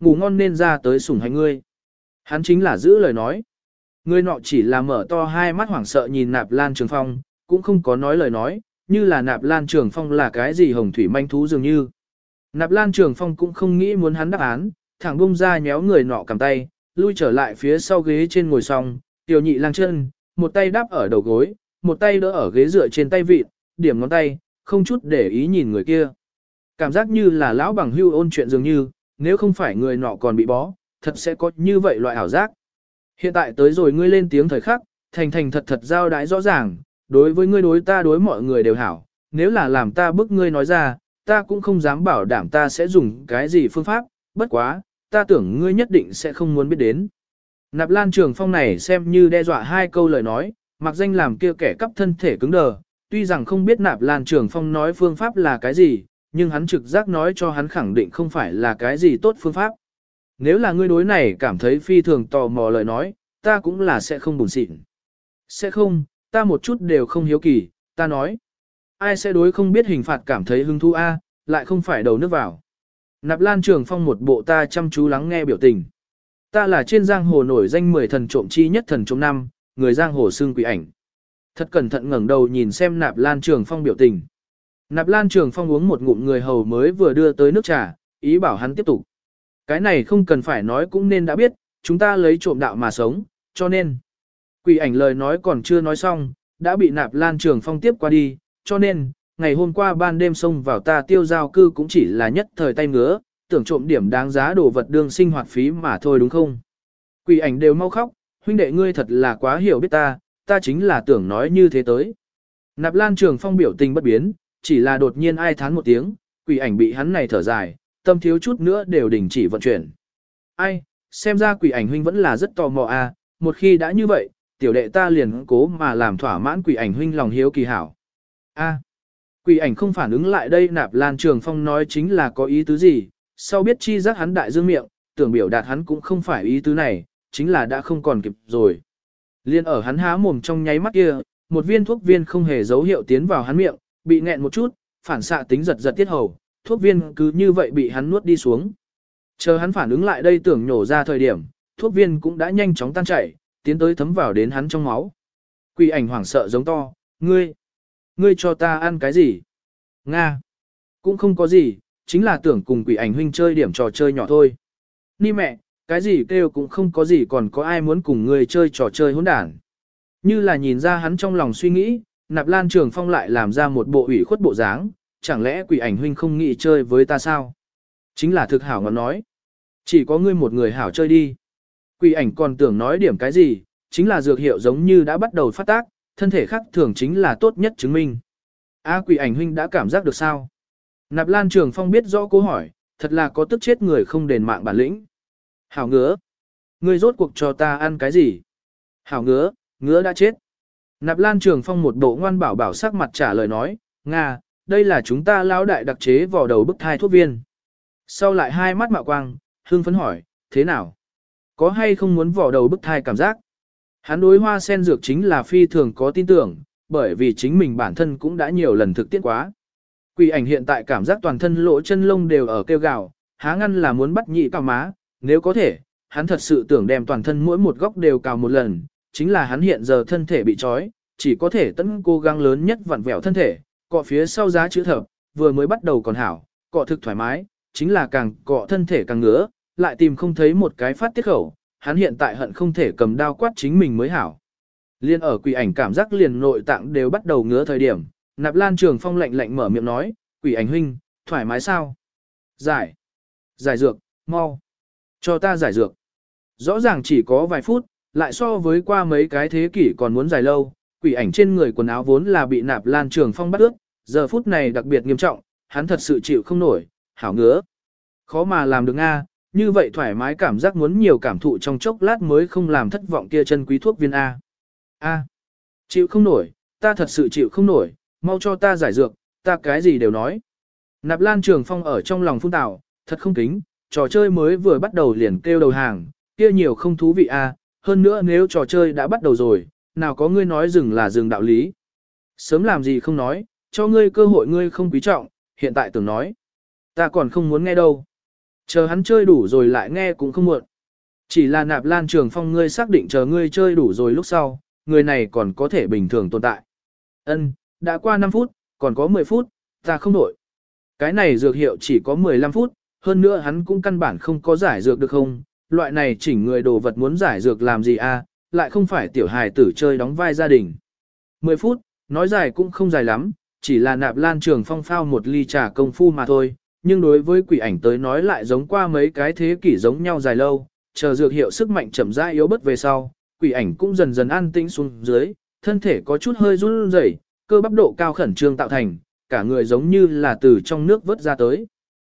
Ngủ ngon nên ra tới sủng hành ngươi. Hắn chính là giữ lời nói. Người nọ chỉ là mở to hai mắt hoảng sợ nhìn Nạp Lan Trường Phong, cũng không có nói lời nói, như là Nạp Lan Trường Phong là cái gì hồng thủy manh thú dường như. Nạp Lan Trường Phong cũng không nghĩ muốn hắn đáp án, thẳng bung ra nhéo người nọ cầm tay, lui trở lại phía sau ghế trên ngồi xong, tiểu nhị lang chân, một tay đáp ở đầu gối, một tay đỡ ở ghế dựa trên tay vịt, điểm ngón tay, không chút để ý nhìn người kia. Cảm giác như là lão bằng hưu ôn chuyện dường như, nếu không phải người nọ còn bị bó, thật sẽ có như vậy loại ảo giác. Hiện tại tới rồi ngươi lên tiếng thời khắc, thành thành thật thật giao đái rõ ràng, đối với ngươi đối ta đối mọi người đều hảo, nếu là làm ta bức ngươi nói ra, ta cũng không dám bảo đảm ta sẽ dùng cái gì phương pháp, bất quá, ta tưởng ngươi nhất định sẽ không muốn biết đến. Nạp Lan Trường Phong này xem như đe dọa hai câu lời nói, mặc danh làm kia kẻ cắp thân thể cứng đờ, tuy rằng không biết Nạp Lan Trường Phong nói phương pháp là cái gì, nhưng hắn trực giác nói cho hắn khẳng định không phải là cái gì tốt phương pháp. Nếu là ngươi đối này cảm thấy phi thường tò mò lời nói, ta cũng là sẽ không buồn xịn. Sẽ không, ta một chút đều không hiếu kỳ, ta nói. Ai sẽ đối không biết hình phạt cảm thấy hứng thú a, lại không phải đầu nước vào. Nạp Lan Trường Phong một bộ ta chăm chú lắng nghe biểu tình. Ta là trên giang hồ nổi danh 10 thần trộm chi nhất thần trộm năm, người giang hồ xương quỷ ảnh. thật cẩn thận ngẩng đầu nhìn xem Nạp Lan Trường Phong biểu tình. Nạp Lan Trường Phong uống một ngụm người hầu mới vừa đưa tới nước trà, ý bảo hắn tiếp tục. Cái này không cần phải nói cũng nên đã biết, chúng ta lấy trộm đạo mà sống, cho nên. Quỷ ảnh lời nói còn chưa nói xong, đã bị Nạp Lan Trường Phong tiếp qua đi, cho nên, ngày hôm qua ban đêm xông vào ta tiêu giao cư cũng chỉ là nhất thời tay ngứa, tưởng trộm điểm đáng giá đồ vật đương sinh hoạt phí mà thôi đúng không? Quỷ ảnh đều mau khóc, huynh đệ ngươi thật là quá hiểu biết ta, ta chính là tưởng nói như thế tới. Nạp Lan Trường Phong biểu tình bất biến, chỉ là đột nhiên ai thán một tiếng, quỷ ảnh bị hắn này thở dài, tâm thiếu chút nữa đều đình chỉ vận chuyển. Ai, xem ra quỷ ảnh huynh vẫn là rất tò mò à, một khi đã như vậy, tiểu đệ ta liền cố mà làm thỏa mãn quỷ ảnh huynh lòng hiếu kỳ hảo. A, quỷ ảnh không phản ứng lại đây nạp lan trường phong nói chính là có ý tứ gì, sau biết chi giác hắn đại dương miệng, tưởng biểu đạt hắn cũng không phải ý tứ này, chính là đã không còn kịp rồi. Liên ở hắn há mồm trong nháy mắt kia, một viên thuốc viên không hề dấu hiệu tiến vào hắn miệng, bị nghẹn một chút, phản xạ tính giật giật tiết hầu, thuốc viên cứ như vậy bị hắn nuốt đi xuống. Chờ hắn phản ứng lại đây tưởng nhổ ra thời điểm, thuốc viên cũng đã nhanh chóng tan chảy, tiến tới thấm vào đến hắn trong máu. Quỷ ảnh hoảng sợ giống to, ngươi, ngươi cho ta ăn cái gì? Nga, cũng không có gì, chính là tưởng cùng quỷ ảnh huynh chơi điểm trò chơi nhỏ thôi. Ni mẹ, cái gì kêu cũng không có gì còn có ai muốn cùng ngươi chơi trò chơi hỗn đản. Như là nhìn ra hắn trong lòng suy nghĩ, nạp lan trường phong lại làm ra một bộ ủy khuất bộ dáng, chẳng lẽ quỷ ảnh huynh không nghĩ chơi với ta sao? Chính là thực hảo ngọt nói. Chỉ có ngươi một người hảo chơi đi. Quỷ ảnh còn tưởng nói điểm cái gì, chính là dược hiệu giống như đã bắt đầu phát tác, thân thể khác thường chính là tốt nhất chứng minh. A quỷ ảnh huynh đã cảm giác được sao? Nạp Lan Trường Phong biết rõ câu hỏi, thật là có tức chết người không đền mạng bản lĩnh. Hảo ngứa. Ngươi rốt cuộc cho ta ăn cái gì? Hảo ngứa, ngứa đã chết. Nạp Lan Trường Phong một bộ ngoan bảo bảo sắc mặt trả lời nói, Nga, đây là chúng ta lão đại đặc chế vào đầu bức thai thuốc viên. Sau lại hai mắt mạo quang, hương phấn hỏi, thế nào? Có hay không muốn vỏ đầu bức thai cảm giác? Hắn đối hoa sen dược chính là phi thường có tin tưởng, bởi vì chính mình bản thân cũng đã nhiều lần thực tiễn quá. Quỷ ảnh hiện tại cảm giác toàn thân lỗ chân lông đều ở kêu gào, há ngăn là muốn bắt nhị cao má, nếu có thể, hắn thật sự tưởng đem toàn thân mỗi một góc đều cào một lần, chính là hắn hiện giờ thân thể bị trói, chỉ có thể tận cố gắng lớn nhất vặn vẹo thân thể, cọ phía sau giá chữ thập, vừa mới bắt đầu còn hảo, cọ thực thoải mái, chính là càng cọ thân thể càng ngứa, lại tìm không thấy một cái phát tiết khẩu, hắn hiện tại hận không thể cầm đao quát chính mình mới hảo. Liên ở quỷ ảnh cảm giác liền nội tạng đều bắt đầu ngứa thời điểm, nạp lan trường phong lạnh lạnh mở miệng nói, quỷ ảnh huynh, thoải mái sao? Giải. Giải dược, mau. Cho ta giải dược. Rõ ràng chỉ có vài phút, lại so với qua mấy cái thế kỷ còn muốn dài lâu, quỷ ảnh trên người quần áo vốn là bị nạp lan trường phong bắt ướt, giờ phút này đặc biệt nghiêm trọng, hắn thật sự chịu không nổi, hảo ngứa. Khó mà làm được a, như vậy thoải mái cảm giác muốn nhiều cảm thụ trong chốc lát mới không làm thất vọng kia chân quý thuốc viên A. A. Chịu không nổi, ta thật sự chịu không nổi, mau cho ta giải dược, ta cái gì đều nói. Nạp Lan Trường Phong ở trong lòng phun tạo, thật không kính, trò chơi mới vừa bắt đầu liền kêu đầu hàng, kia nhiều không thú vị a. hơn nữa nếu trò chơi đã bắt đầu rồi, nào có ngươi nói dừng là dừng đạo lý. Sớm làm gì không nói, cho ngươi cơ hội ngươi không quý trọng, hiện tại tưởng nói. Ta còn không muốn nghe đâu. Chờ hắn chơi đủ rồi lại nghe cũng không muộn. Chỉ là nạp lan trường phong ngươi xác định chờ ngươi chơi đủ rồi lúc sau, người này còn có thể bình thường tồn tại. Ân, đã qua 5 phút, còn có 10 phút, ta không đổi. Cái này dược hiệu chỉ có 15 phút, hơn nữa hắn cũng căn bản không có giải dược được không, loại này chỉnh người đồ vật muốn giải dược làm gì a, à, lại không phải tiểu hài tử chơi đóng vai gia đình. 10 phút, nói dài cũng không dài lắm, chỉ là nạp lan trường phong phao một ly trà công phu mà thôi, nhưng đối với quỷ ảnh tới nói lại giống qua mấy cái thế kỷ giống nhau dài lâu, chờ dược hiệu sức mạnh chậm rãi yếu bớt về sau, quỷ ảnh cũng dần dần an tĩnh xuống dưới, thân thể có chút hơi run rẩy, cơ bắp độ cao khẩn trương tạo thành, cả người giống như là từ trong nước vớt ra tới.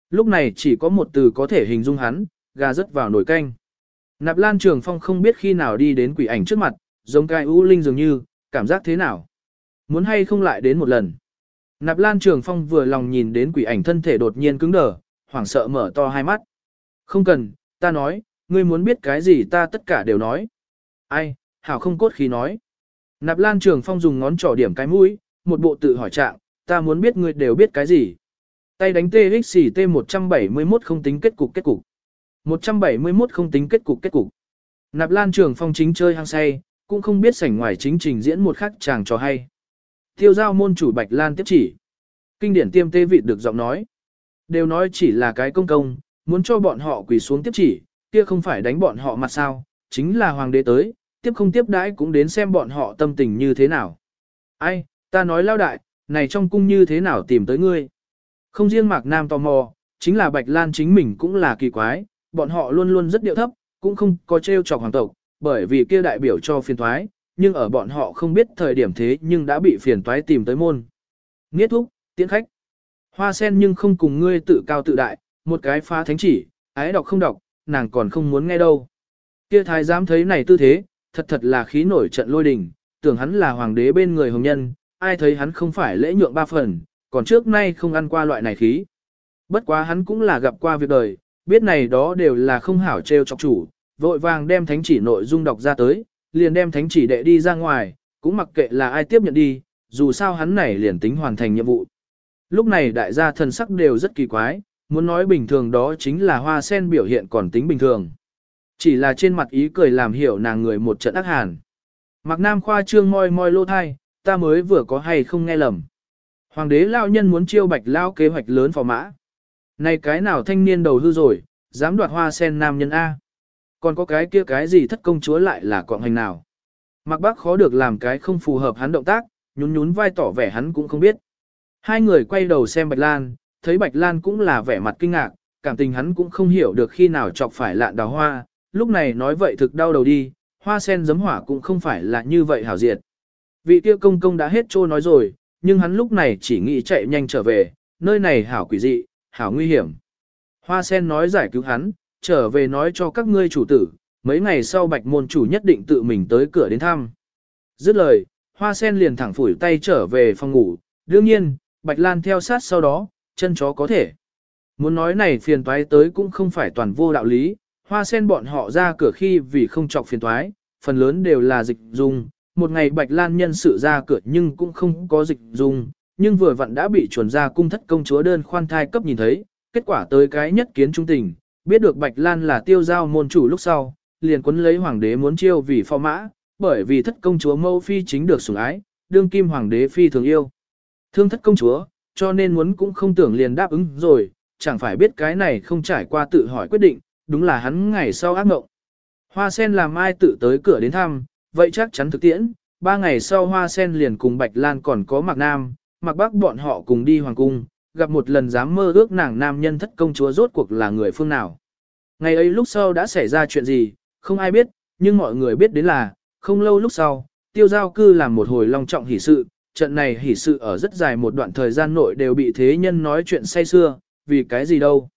Lúc này chỉ có một từ có thể hình dung hắn, gà rớt vào nồi canh. Nạp Lan Trường Phong không biết khi nào đi đến quỷ ảnh trước mặt, giống cái u linh dường như, cảm giác thế nào? Muốn hay không lại đến một lần? Nạp Lan Trường Phong vừa lòng nhìn đến quỷ ảnh thân thể đột nhiên cứng đờ, hoảng sợ mở to hai mắt. Không cần, ta nói, ngươi muốn biết cái gì ta tất cả đều nói. Ai, hảo không cốt khí nói. Nạp Lan Trường Phong dùng ngón trỏ điểm cái mũi, một bộ tự hỏi trạng, ta muốn biết ngươi đều biết cái gì. Tay đánh TXT 171 không tính kết cục kết cục. 171 không tính kết cục kết cục. Nạp Lan Trường Phong chính chơi hang say, cũng không biết sảnh ngoài chính trình diễn một khắc chàng trò hay. Tiêu giao môn chủ Bạch Lan tiếp chỉ. Kinh điển tiêm tê vị được giọng nói. Đều nói chỉ là cái công công, muốn cho bọn họ quỳ xuống tiếp chỉ, kia không phải đánh bọn họ mặt sao, chính là hoàng đế tới, tiếp không tiếp đãi cũng đến xem bọn họ tâm tình như thế nào. Ai, ta nói lao đại, này trong cung như thế nào tìm tới ngươi. Không riêng Mạc Nam tò mò, chính là Bạch Lan chính mình cũng là kỳ quái, bọn họ luôn luôn rất điệu thấp, cũng không có trêu chọc hoàng tộc, bởi vì kia đại biểu cho phiền thoái, nhưng ở bọn họ không biết thời điểm thế nhưng đã bị phiền toái tìm tới môn. Nghiết thúc, tiễn khách. Hoa sen nhưng không cùng ngươi tự cao tự đại, một cái phá thánh chỉ, ái đọc không đọc, nàng còn không muốn nghe đâu. Kia thái giám thấy này tư thế, thật thật là khí nổi trận lôi đình, tưởng hắn là hoàng đế bên người hồng nhân, ai thấy hắn không phải lễ nhượng ba phần, còn trước nay không ăn qua loại này khí. Bất quá hắn cũng là gặp qua việc đời, biết này đó đều là không hảo trêu chọc chủ, vội vàng đem thánh chỉ nội dung đọc ra tới, liền đem thánh chỉ đệ đi ra ngoài, cũng mặc kệ là ai tiếp nhận đi, dù sao hắn này liền tính hoàn thành nhiệm vụ. Lúc này đại gia thần sắc đều rất kỳ quái, muốn nói bình thường đó chính là hoa sen biểu hiện còn tính bình thường. Chỉ là trên mặt ý cười làm hiểu nàng người một trận ác hàn. Mạc Nam khoa trương moi moi lô thai, ta mới vừa có hay không nghe lầm. Hoàng đế lao nhân muốn chiêu bạch lao kế hoạch lớn phò mã. Này cái nào thanh niên đầu hư rồi, dám đoạt hoa sen nam nhân A. Còn có cái kia cái gì thất công chúa lại là quạng hành nào. Mạc Bác khó được làm cái không phù hợp hắn động tác, nhún nhún vai tỏ vẻ hắn cũng không biết. Hai người quay đầu xem Bạch Lan, thấy Bạch Lan cũng là vẻ mặt kinh ngạc, cảm tình hắn cũng không hiểu được khi nào chọc phải lạn đào hoa, lúc này nói vậy thực đau đầu đi, hoa sen giấm hỏa cũng không phải là như vậy hảo diệt. Vị kia công công đã hết trô nói rồi, nhưng hắn lúc này chỉ nghĩ chạy nhanh trở về, nơi này hảo quỷ dị, hảo nguy hiểm. Hoa sen nói giải cứu hắn, trở về nói cho các ngươi chủ tử, mấy ngày sau bạch môn chủ nhất định tự mình tới cửa đến thăm. Dứt lời, hoa sen liền thẳng phủi tay trở về phòng ngủ, đương nhiên, bạch lan theo sát sau đó, chân chó có thể. Muốn nói này phiền toái tới cũng không phải toàn vô đạo lý, hoa sen bọn họ ra cửa khi vì không chọc phiền toái, phần lớn đều là dịch dung, một ngày bạch lan nhân sự ra cửa nhưng cũng không có dịch dung, nhưng vừa vặn đã bị chuẩn ra cung thất công chúa đơn khoan thai cấp nhìn thấy, kết quả tới cái nhất kiến trung tình, biết được bạch lan là tiêu giao môn chủ lúc sau, liền quấn lấy hoàng đế muốn chiêu vì phò mã, bởi vì thất công chúa mâu phi chính được sủng ái, đương kim hoàng đế phi thường yêu. Thương thất công chúa, cho nên muốn cũng không tưởng liền đáp ứng rồi, chẳng phải biết cái này không trải qua tự hỏi quyết định, đúng là hắn ngày sau ác mộng. Hoa sen làm ai tự tới cửa đến thăm, vậy chắc chắn thực tiễn, ba ngày sau hoa sen liền cùng Bạch Lan còn có Mạc Nam, Mạc Bắc bọn họ cùng đi hoàng cung, gặp một lần dám mơ ước nàng nam nhân thất công chúa rốt cuộc là người phương nào. Ngày ấy lúc sau đã xảy ra chuyện gì, không ai biết, nhưng mọi người biết đến là, không lâu lúc sau, tiêu giao cư làm một hồi long trọng hỷ sự, trận này hỷ sự ở rất dài một đoạn thời gian nội đều bị thế nhân nói chuyện say xưa, vì cái gì đâu.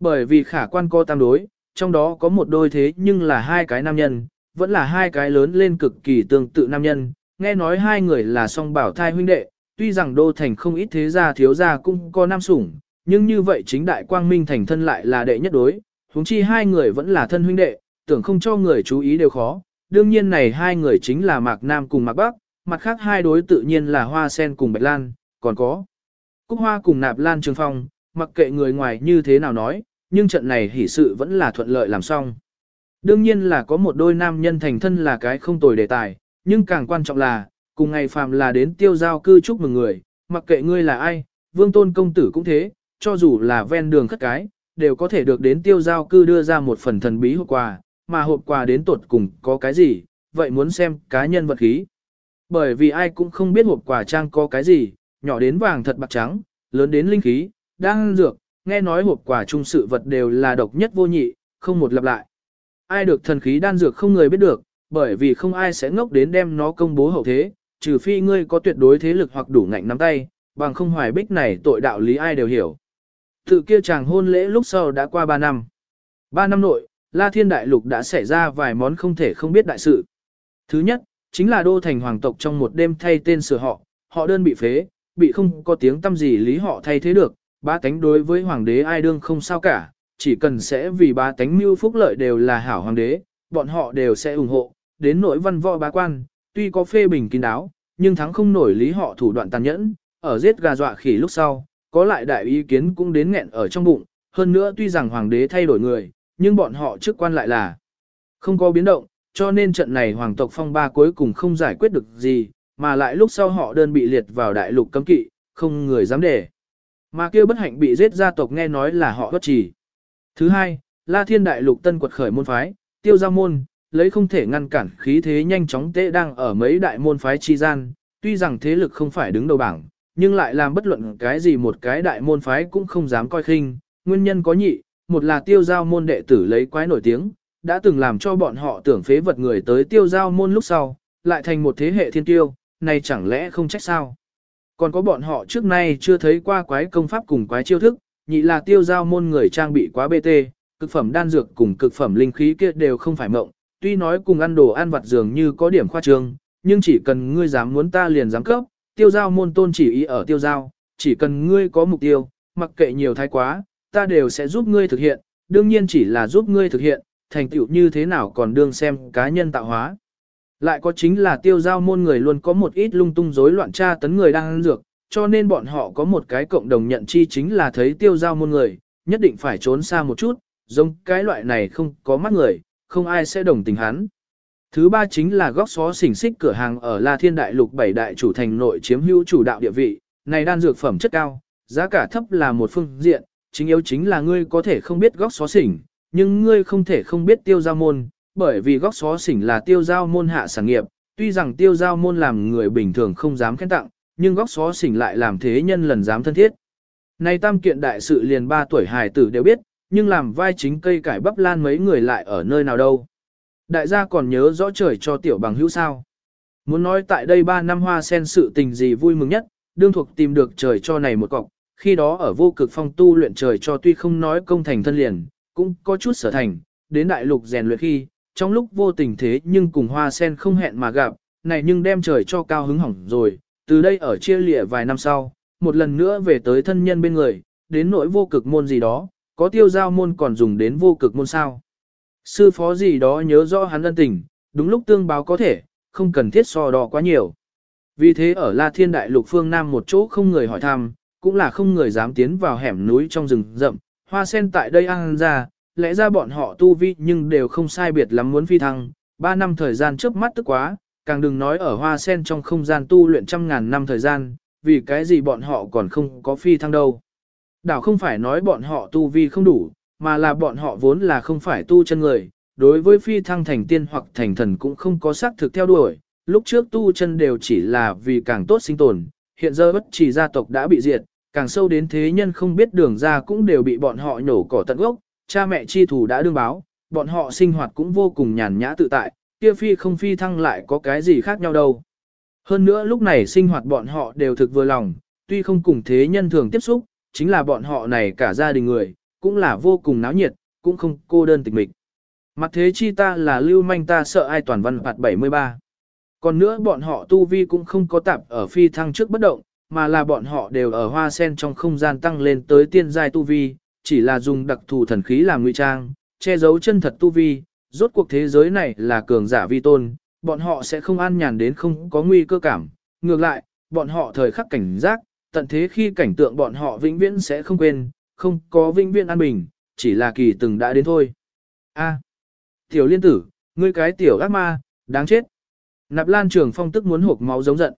Bởi vì khả quan co tam đối, trong đó có một đôi thế nhưng là hai cái nam nhân, vẫn là hai cái lớn lên cực kỳ tương tự nam nhân, nghe nói hai người là song bảo thai huynh đệ, tuy rằng đô thành không ít thế gia thiếu gia cũng có nam sủng, nhưng như vậy chính đại quang minh thành thân lại là đệ nhất đối, huống chi hai người vẫn là thân huynh đệ, tưởng không cho người chú ý đều khó. Đương nhiên này hai người chính là Mạc Nam cùng Mạc Bắc, mặt khác hai đối tự nhiên là Hoa Sen cùng Bạch Lan, còn có Cúc Hoa cùng Nạp Lan Trường Phong, mặc kệ người ngoài như thế nào nói, nhưng trận này hỷ sự vẫn là thuận lợi làm xong. Đương nhiên là có một đôi nam nhân thành thân là cái không tồi đề tài, nhưng càng quan trọng là, cùng ngày phàm là đến tiêu giao cư chúc mừng người, mặc kệ ngươi là ai, vương tôn công tử cũng thế, cho dù là ven đường khất cái, đều có thể được đến tiêu giao cư đưa ra một phần thần bí hộp quà, mà hộp quà đến tột cùng có cái gì, vậy muốn xem cá nhân vật khí. Bởi vì ai cũng không biết hộp quà trang có cái gì, nhỏ đến vàng thật bạc trắng, lớn đến linh khí, đang dược, nghe nói hộp quà chung sự vật đều là độc nhất vô nhị, không một lặp lại. Ai được thần khí đan dược không người biết được, bởi vì không ai sẽ ngốc đến đem nó công bố hậu thế, trừ phi ngươi có tuyệt đối thế lực hoặc đủ ngạnh nắm tay, bằng không hoài bích này tội đạo lý ai đều hiểu. Tự kia chàng hôn lễ lúc sau đã qua 3 năm. 3 năm nội, La Thiên Đại Lục đã xảy ra vài món không thể không biết đại sự. Thứ nhất, chính là đô thành hoàng tộc trong một đêm thay tên sửa họ, họ đơn bị phế, bị không có tiếng tâm gì lý họ thay thế được, ba tánh đối với hoàng đế ai đương không sao cả, chỉ cần sẽ vì ba tánh mưu phúc lợi đều là hảo hoàng đế, bọn họ đều sẽ ủng hộ, đến nội văn võ bá quan, tuy có phê bình kín đáo, nhưng thắng không nổi lý họ thủ đoạn tàn nhẫn, ở giết gà dọa khỉ lúc sau, có lại đại ý kiến cũng đến nghẹn ở trong bụng, hơn nữa tuy rằng hoàng đế thay đổi người, nhưng bọn họ chức quan lại là không có biến động, cho nên trận này hoàng tộc phong ba cuối cùng không giải quyết được gì, mà lại lúc sau họ đơn bị liệt vào đại lục cấm kỵ, không người dám để. Mà kia bất hạnh bị giết gia tộc nghe nói là họ bất trì. Thứ hai, La Thiên đại lục tân quật khởi môn phái, tiêu gia môn, lấy không thể ngăn cản khí thế nhanh chóng tệ đang ở mấy đại môn phái chi gian, tuy rằng thế lực không phải đứng đầu bảng, nhưng lại làm bất luận cái gì một cái đại môn phái cũng không dám coi khinh, nguyên nhân có nhị, một là tiêu giao môn đệ tử lấy quái nổi tiếng, đã từng làm cho bọn họ tưởng phế vật người tới tiêu giao môn lúc sau, lại thành một thế hệ thiên tiêu, này chẳng lẽ không trách sao? Còn có bọn họ trước nay chưa thấy qua quái công pháp cùng quái chiêu thức, nhị là tiêu giao môn người trang bị quá BT, cực phẩm đan dược cùng cực phẩm linh khí kia đều không phải mộng, tuy nói cùng ăn đồ ăn vặt dường như có điểm khoa trương, nhưng chỉ cần ngươi dám muốn ta liền dám cấp, tiêu giao môn tôn chỉ ý ở tiêu giao, chỉ cần ngươi có mục tiêu, mặc kệ nhiều thái quá, ta đều sẽ giúp ngươi thực hiện, đương nhiên chỉ là giúp ngươi thực hiện, thành tựu như thế nào còn đương xem cá nhân tạo hóa. Lại có chính là tiêu giao môn người luôn có một ít lung tung rối loạn tra tấn người đang ăn dược, cho nên bọn họ có một cái cộng đồng nhận chi chính là thấy tiêu giao môn người, nhất định phải trốn xa một chút, giống cái loại này không có mắt người, không ai sẽ đồng tình hắn. Thứ ba chính là góc xó xỉnh xích cửa hàng ở La Thiên Đại Lục bảy đại chủ thành nội chiếm hữu chủ đạo địa vị, này đan dược phẩm chất cao, giá cả thấp là một phương diện, chính yếu chính là ngươi có thể không biết góc xó xỉnh, nhưng ngươi không thể không biết tiêu giao môn, bởi vì góc xó xỉnh là tiêu giao môn hạ sản nghiệp, tuy rằng tiêu giao môn làm người bình thường không dám khen tặng, nhưng góc xó xỉnh lại làm thế nhân lần dám thân thiết. Này tam kiện đại sự liền ba tuổi hài tử đều biết, nhưng làm vai chính cây cải bắp lan mấy người lại ở nơi nào đâu. Đại gia còn nhớ rõ trời cho tiểu bằng hữu sao. Muốn nói tại đây 3 năm hoa sen sự tình gì vui mừng nhất, đương thuộc tìm được trời cho này một cọc, khi đó ở vô cực phong tu luyện trời cho tuy không nói công thành thân liền, cũng có chút sở thành, đến đại lục rèn luyện khi, trong lúc vô tình thế nhưng cùng hoa sen không hẹn mà gặp, này nhưng đem trời cho cao hứng hỏng rồi, từ đây ở chia lịa vài năm sau, một lần nữa về tới thân nhân bên người, đến nỗi vô cực môn gì đó, có tiêu giao môn còn dùng đến vô cực môn sao. Sư phó gì đó nhớ rõ hắn ân tình, đúng lúc tương báo có thể, không cần thiết so đo quá nhiều. Vì thế ở La Thiên Đại Lục phương Nam một chỗ không người hỏi thăm, cũng là không người dám tiến vào hẻm núi trong rừng rậm, hoa sen tại đây ăn ra, lẽ ra bọn họ tu vi nhưng đều không sai biệt lắm muốn phi thăng, ba năm thời gian trước mắt tức quá, càng đừng nói ở hoa sen trong không gian tu luyện trăm ngàn năm thời gian, vì cái gì bọn họ còn không có phi thăng đâu. Đảo không phải nói bọn họ tu vi không đủ, mà là bọn họ vốn là không phải tu chân người, đối với phi thăng thành tiên hoặc thành thần cũng không có xác thực theo đuổi, lúc trước tu chân đều chỉ là vì càng tốt sinh tồn, hiện giờ bất chỉ gia tộc đã bị diệt, càng sâu đến thế nhân không biết đường ra cũng đều bị bọn họ nhổ cỏ tận gốc, cha mẹ chi thủ đã đương báo, bọn họ sinh hoạt cũng vô cùng nhàn nhã tự tại, kia phi không phi thăng lại có cái gì khác nhau đâu. Hơn nữa lúc này sinh hoạt bọn họ đều thực vừa lòng, tuy không cùng thế nhân thường tiếp xúc, chính là bọn họ này cả gia đình người, cũng là vô cùng náo nhiệt, cũng không cô đơn tịch mịch. Mặt thế chi ta là lưu manh ta sợ ai toàn văn phạt 73. Còn nữa bọn họ tu vi cũng không có tạp ở phi thăng trước bất động, mà là bọn họ đều ở hoa sen trong không gian tăng lên tới tiên giai tu vi, chỉ là dùng đặc thù thần khí làm ngụy trang, che giấu chân thật tu vi, rốt cuộc thế giới này là cường giả vi tôn, bọn họ sẽ không an nhàn đến không có nguy cơ cảm, ngược lại, bọn họ thời khắc cảnh giác, tận thế khi cảnh tượng bọn họ vĩnh viễn sẽ không quên, không có vĩnh viễn an bình, chỉ là kỳ từng đã đến thôi. A, tiểu liên tử, ngươi cái tiểu ác ma, đáng chết. Nạp lan trường phong tức muốn hộp máu giống giận.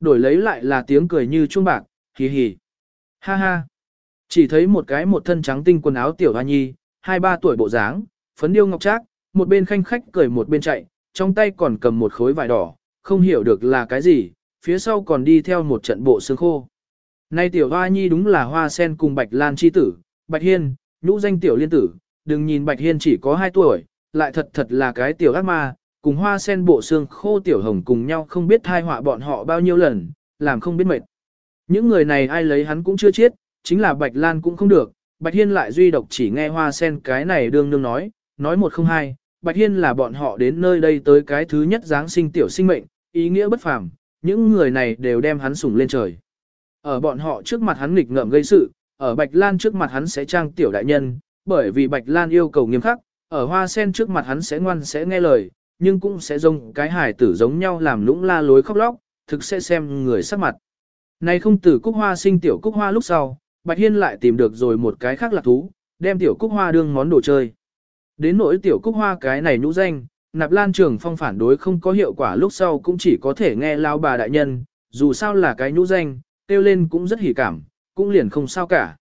Đổi lấy lại là tiếng cười như chuông bạc, hì hì. Ha ha. Chỉ thấy một cái một thân trắng tinh quần áo tiểu hoa nhi, hai ba tuổi bộ dáng, phấn điêu ngọc trác, một bên khanh khách cười một bên chạy, trong tay còn cầm một khối vải đỏ, không hiểu được là cái gì, phía sau còn đi theo một trận bộ xương khô. Nay tiểu hoa nhi đúng là hoa sen cùng bạch lan chi tử, bạch hiên, nhũ danh tiểu liên tử, đừng nhìn bạch hiên chỉ có 2 tuổi, lại thật thật là cái tiểu ác ma, cùng hoa sen bộ xương khô tiểu hồng cùng nhau không biết thai họa bọn họ bao nhiêu lần, làm không biết mệt. Những người này ai lấy hắn cũng chưa chết, chính là bạch lan cũng không được, bạch hiên lại duy độc chỉ nghe hoa sen cái này đương đương nói, nói một không hai, bạch hiên là bọn họ đến nơi đây tới cái thứ nhất Giáng sinh tiểu sinh mệnh, ý nghĩa bất phàm, những người này đều đem hắn sủng lên trời. Ở bọn họ trước mặt hắn nghịch ngợm gây sự, ở Bạch Lan trước mặt hắn sẽ trang tiểu đại nhân, bởi vì Bạch Lan yêu cầu nghiêm khắc, ở hoa sen trước mặt hắn sẽ ngoan sẽ nghe lời, nhưng cũng sẽ giống cái hài tử giống nhau làm lũng la lối khóc lóc, thực sẽ xem người sắc mặt. Này không tử cúc hoa sinh tiểu cúc hoa lúc sau, Bạch Hiên lại tìm được rồi một cái khác lạc thú, đem tiểu cúc hoa đương món đồ chơi. Đến nỗi tiểu cúc hoa cái này nhũ danh, nạp lan trường phong phản đối không có hiệu quả lúc sau cũng chỉ có thể nghe lao bà đại nhân, dù sao là cái nhũ danh, tiêu lên cũng rất hỉ cảm, cũng liền không sao cả.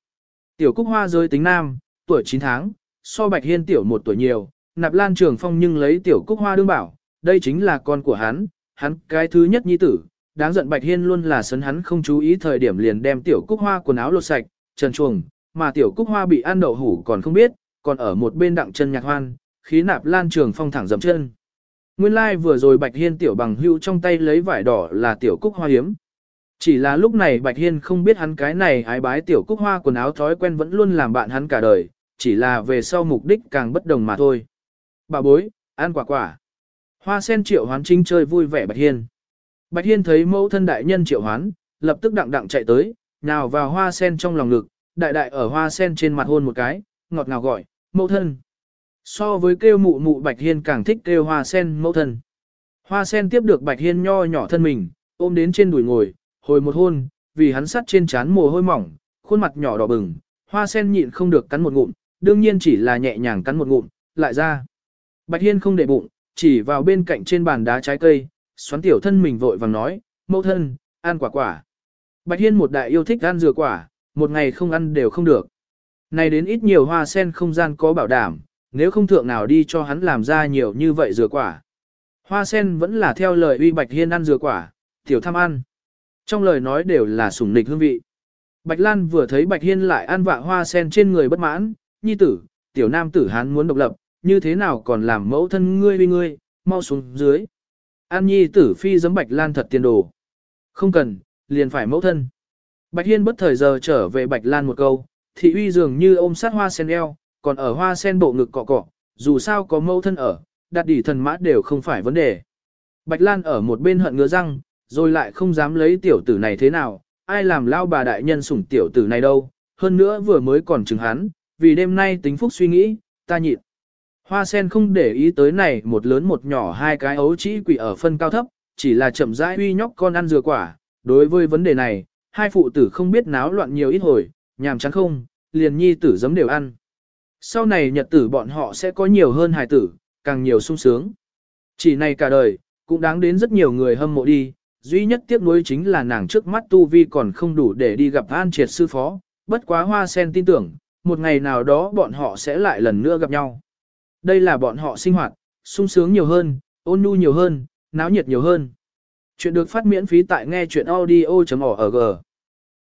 Tiểu Cúc Hoa giới tính nam, tuổi 9 tháng, so Bạch Hiên tiểu một tuổi nhiều, nạp lan trường phong nhưng lấy Tiểu Cúc Hoa đương bảo, đây chính là con của hắn, hắn cái thứ nhất nhi tử, đáng giận Bạch Hiên luôn là sấn hắn không chú ý thời điểm liền đem Tiểu Cúc Hoa quần áo lột sạch, trần chuồng, mà Tiểu Cúc Hoa bị ăn đậu hủ còn không biết, còn ở một bên đặng chân nhạc hoan, khí nạp lan trường phong thẳng dầm chân. Nguyên lai like vừa rồi Bạch Hiên tiểu bằng hưu trong tay lấy vải đỏ là Tiểu Cúc Hoa hiếm. Chỉ là lúc này Bạch Hiên không biết hắn cái này ái bái tiểu cúc hoa quần áo thói quen vẫn luôn làm bạn hắn cả đời, chỉ là về sau mục đích càng bất đồng mà thôi. Bà bối, ăn quả quả. Hoa sen triệu hoán chính chơi vui vẻ Bạch Hiên. Bạch Hiên thấy mẫu thân đại nhân triệu hoán, lập tức đặng đặng chạy tới, nào vào hoa sen trong lòng ngực, đại đại ở hoa sen trên mặt hôn một cái, ngọt ngào gọi, mẫu thân. So với kêu mụ mụ Bạch Hiên càng thích kêu hoa sen mẫu thân. Hoa sen tiếp được Bạch Hiên nho nhỏ thân mình, ôm đến trên đùi ngồi, hồi một hôn, vì hắn sắt trên trán mồ hôi mỏng, khuôn mặt nhỏ đỏ bừng, hoa sen nhịn không được cắn một ngụm, đương nhiên chỉ là nhẹ nhàng cắn một ngụm, lại ra. Bạch Hiên không để bụng, chỉ vào bên cạnh trên bàn đá trái cây, xoắn tiểu thân mình vội vàng nói, mẫu thân, ăn quả quả. Bạch Hiên một đại yêu thích ăn dừa quả, một ngày không ăn đều không được. Này đến ít nhiều hoa sen không gian có bảo đảm, nếu không thượng nào đi cho hắn làm ra nhiều như vậy dừa quả. Hoa sen vẫn là theo lời uy Bạch Hiên ăn dừa quả, tiểu tham ăn. Trong lời nói đều là sủng nịch hương vị. Bạch Lan vừa thấy Bạch Hiên lại ăn vạ hoa sen trên người bất mãn, nhi tử, tiểu nam tử hán muốn độc lập, như thế nào còn làm mẫu thân ngươi vì ngươi, mau xuống dưới. An nhi tử phi giấm Bạch Lan thật tiền đồ. Không cần, liền phải mẫu thân. Bạch Hiên bất thời giờ trở về Bạch Lan một câu, thị uy dường như ôm sát hoa sen eo, còn ở hoa sen bộ ngực cọ cọ, dù sao có mẫu thân ở, đặt đỉ thần mã đều không phải vấn đề. Bạch Lan ở một bên hận ngứa răng, rồi lại không dám lấy tiểu tử này thế nào, ai làm lao bà đại nhân sủng tiểu tử này đâu, hơn nữa vừa mới còn chừng hắn, vì đêm nay tính phúc suy nghĩ, ta nhịn. Hoa sen không để ý tới này một lớn một nhỏ hai cái ấu trĩ quỷ ở phân cao thấp, chỉ là chậm rãi uy nhóc con ăn dừa quả. Đối với vấn đề này, hai phụ tử không biết náo loạn nhiều ít hồi, nhàm chán không, liền nhi tử giấm đều ăn. Sau này nhật tử bọn họ sẽ có nhiều hơn hài tử, càng nhiều sung sướng. Chỉ này cả đời, cũng đáng đến rất nhiều người hâm mộ đi, duy nhất tiếc nuối chính là nàng trước mắt tu vi còn không đủ để đi gặp An Triệt sư phó, bất quá hoa sen tin tưởng, một ngày nào đó bọn họ sẽ lại lần nữa gặp nhau. Đây là bọn họ sinh hoạt, sung sướng nhiều hơn, ôn nhu nhiều hơn, náo nhiệt nhiều hơn. Chuyện được phát miễn phí tại nghe chuyện audio.org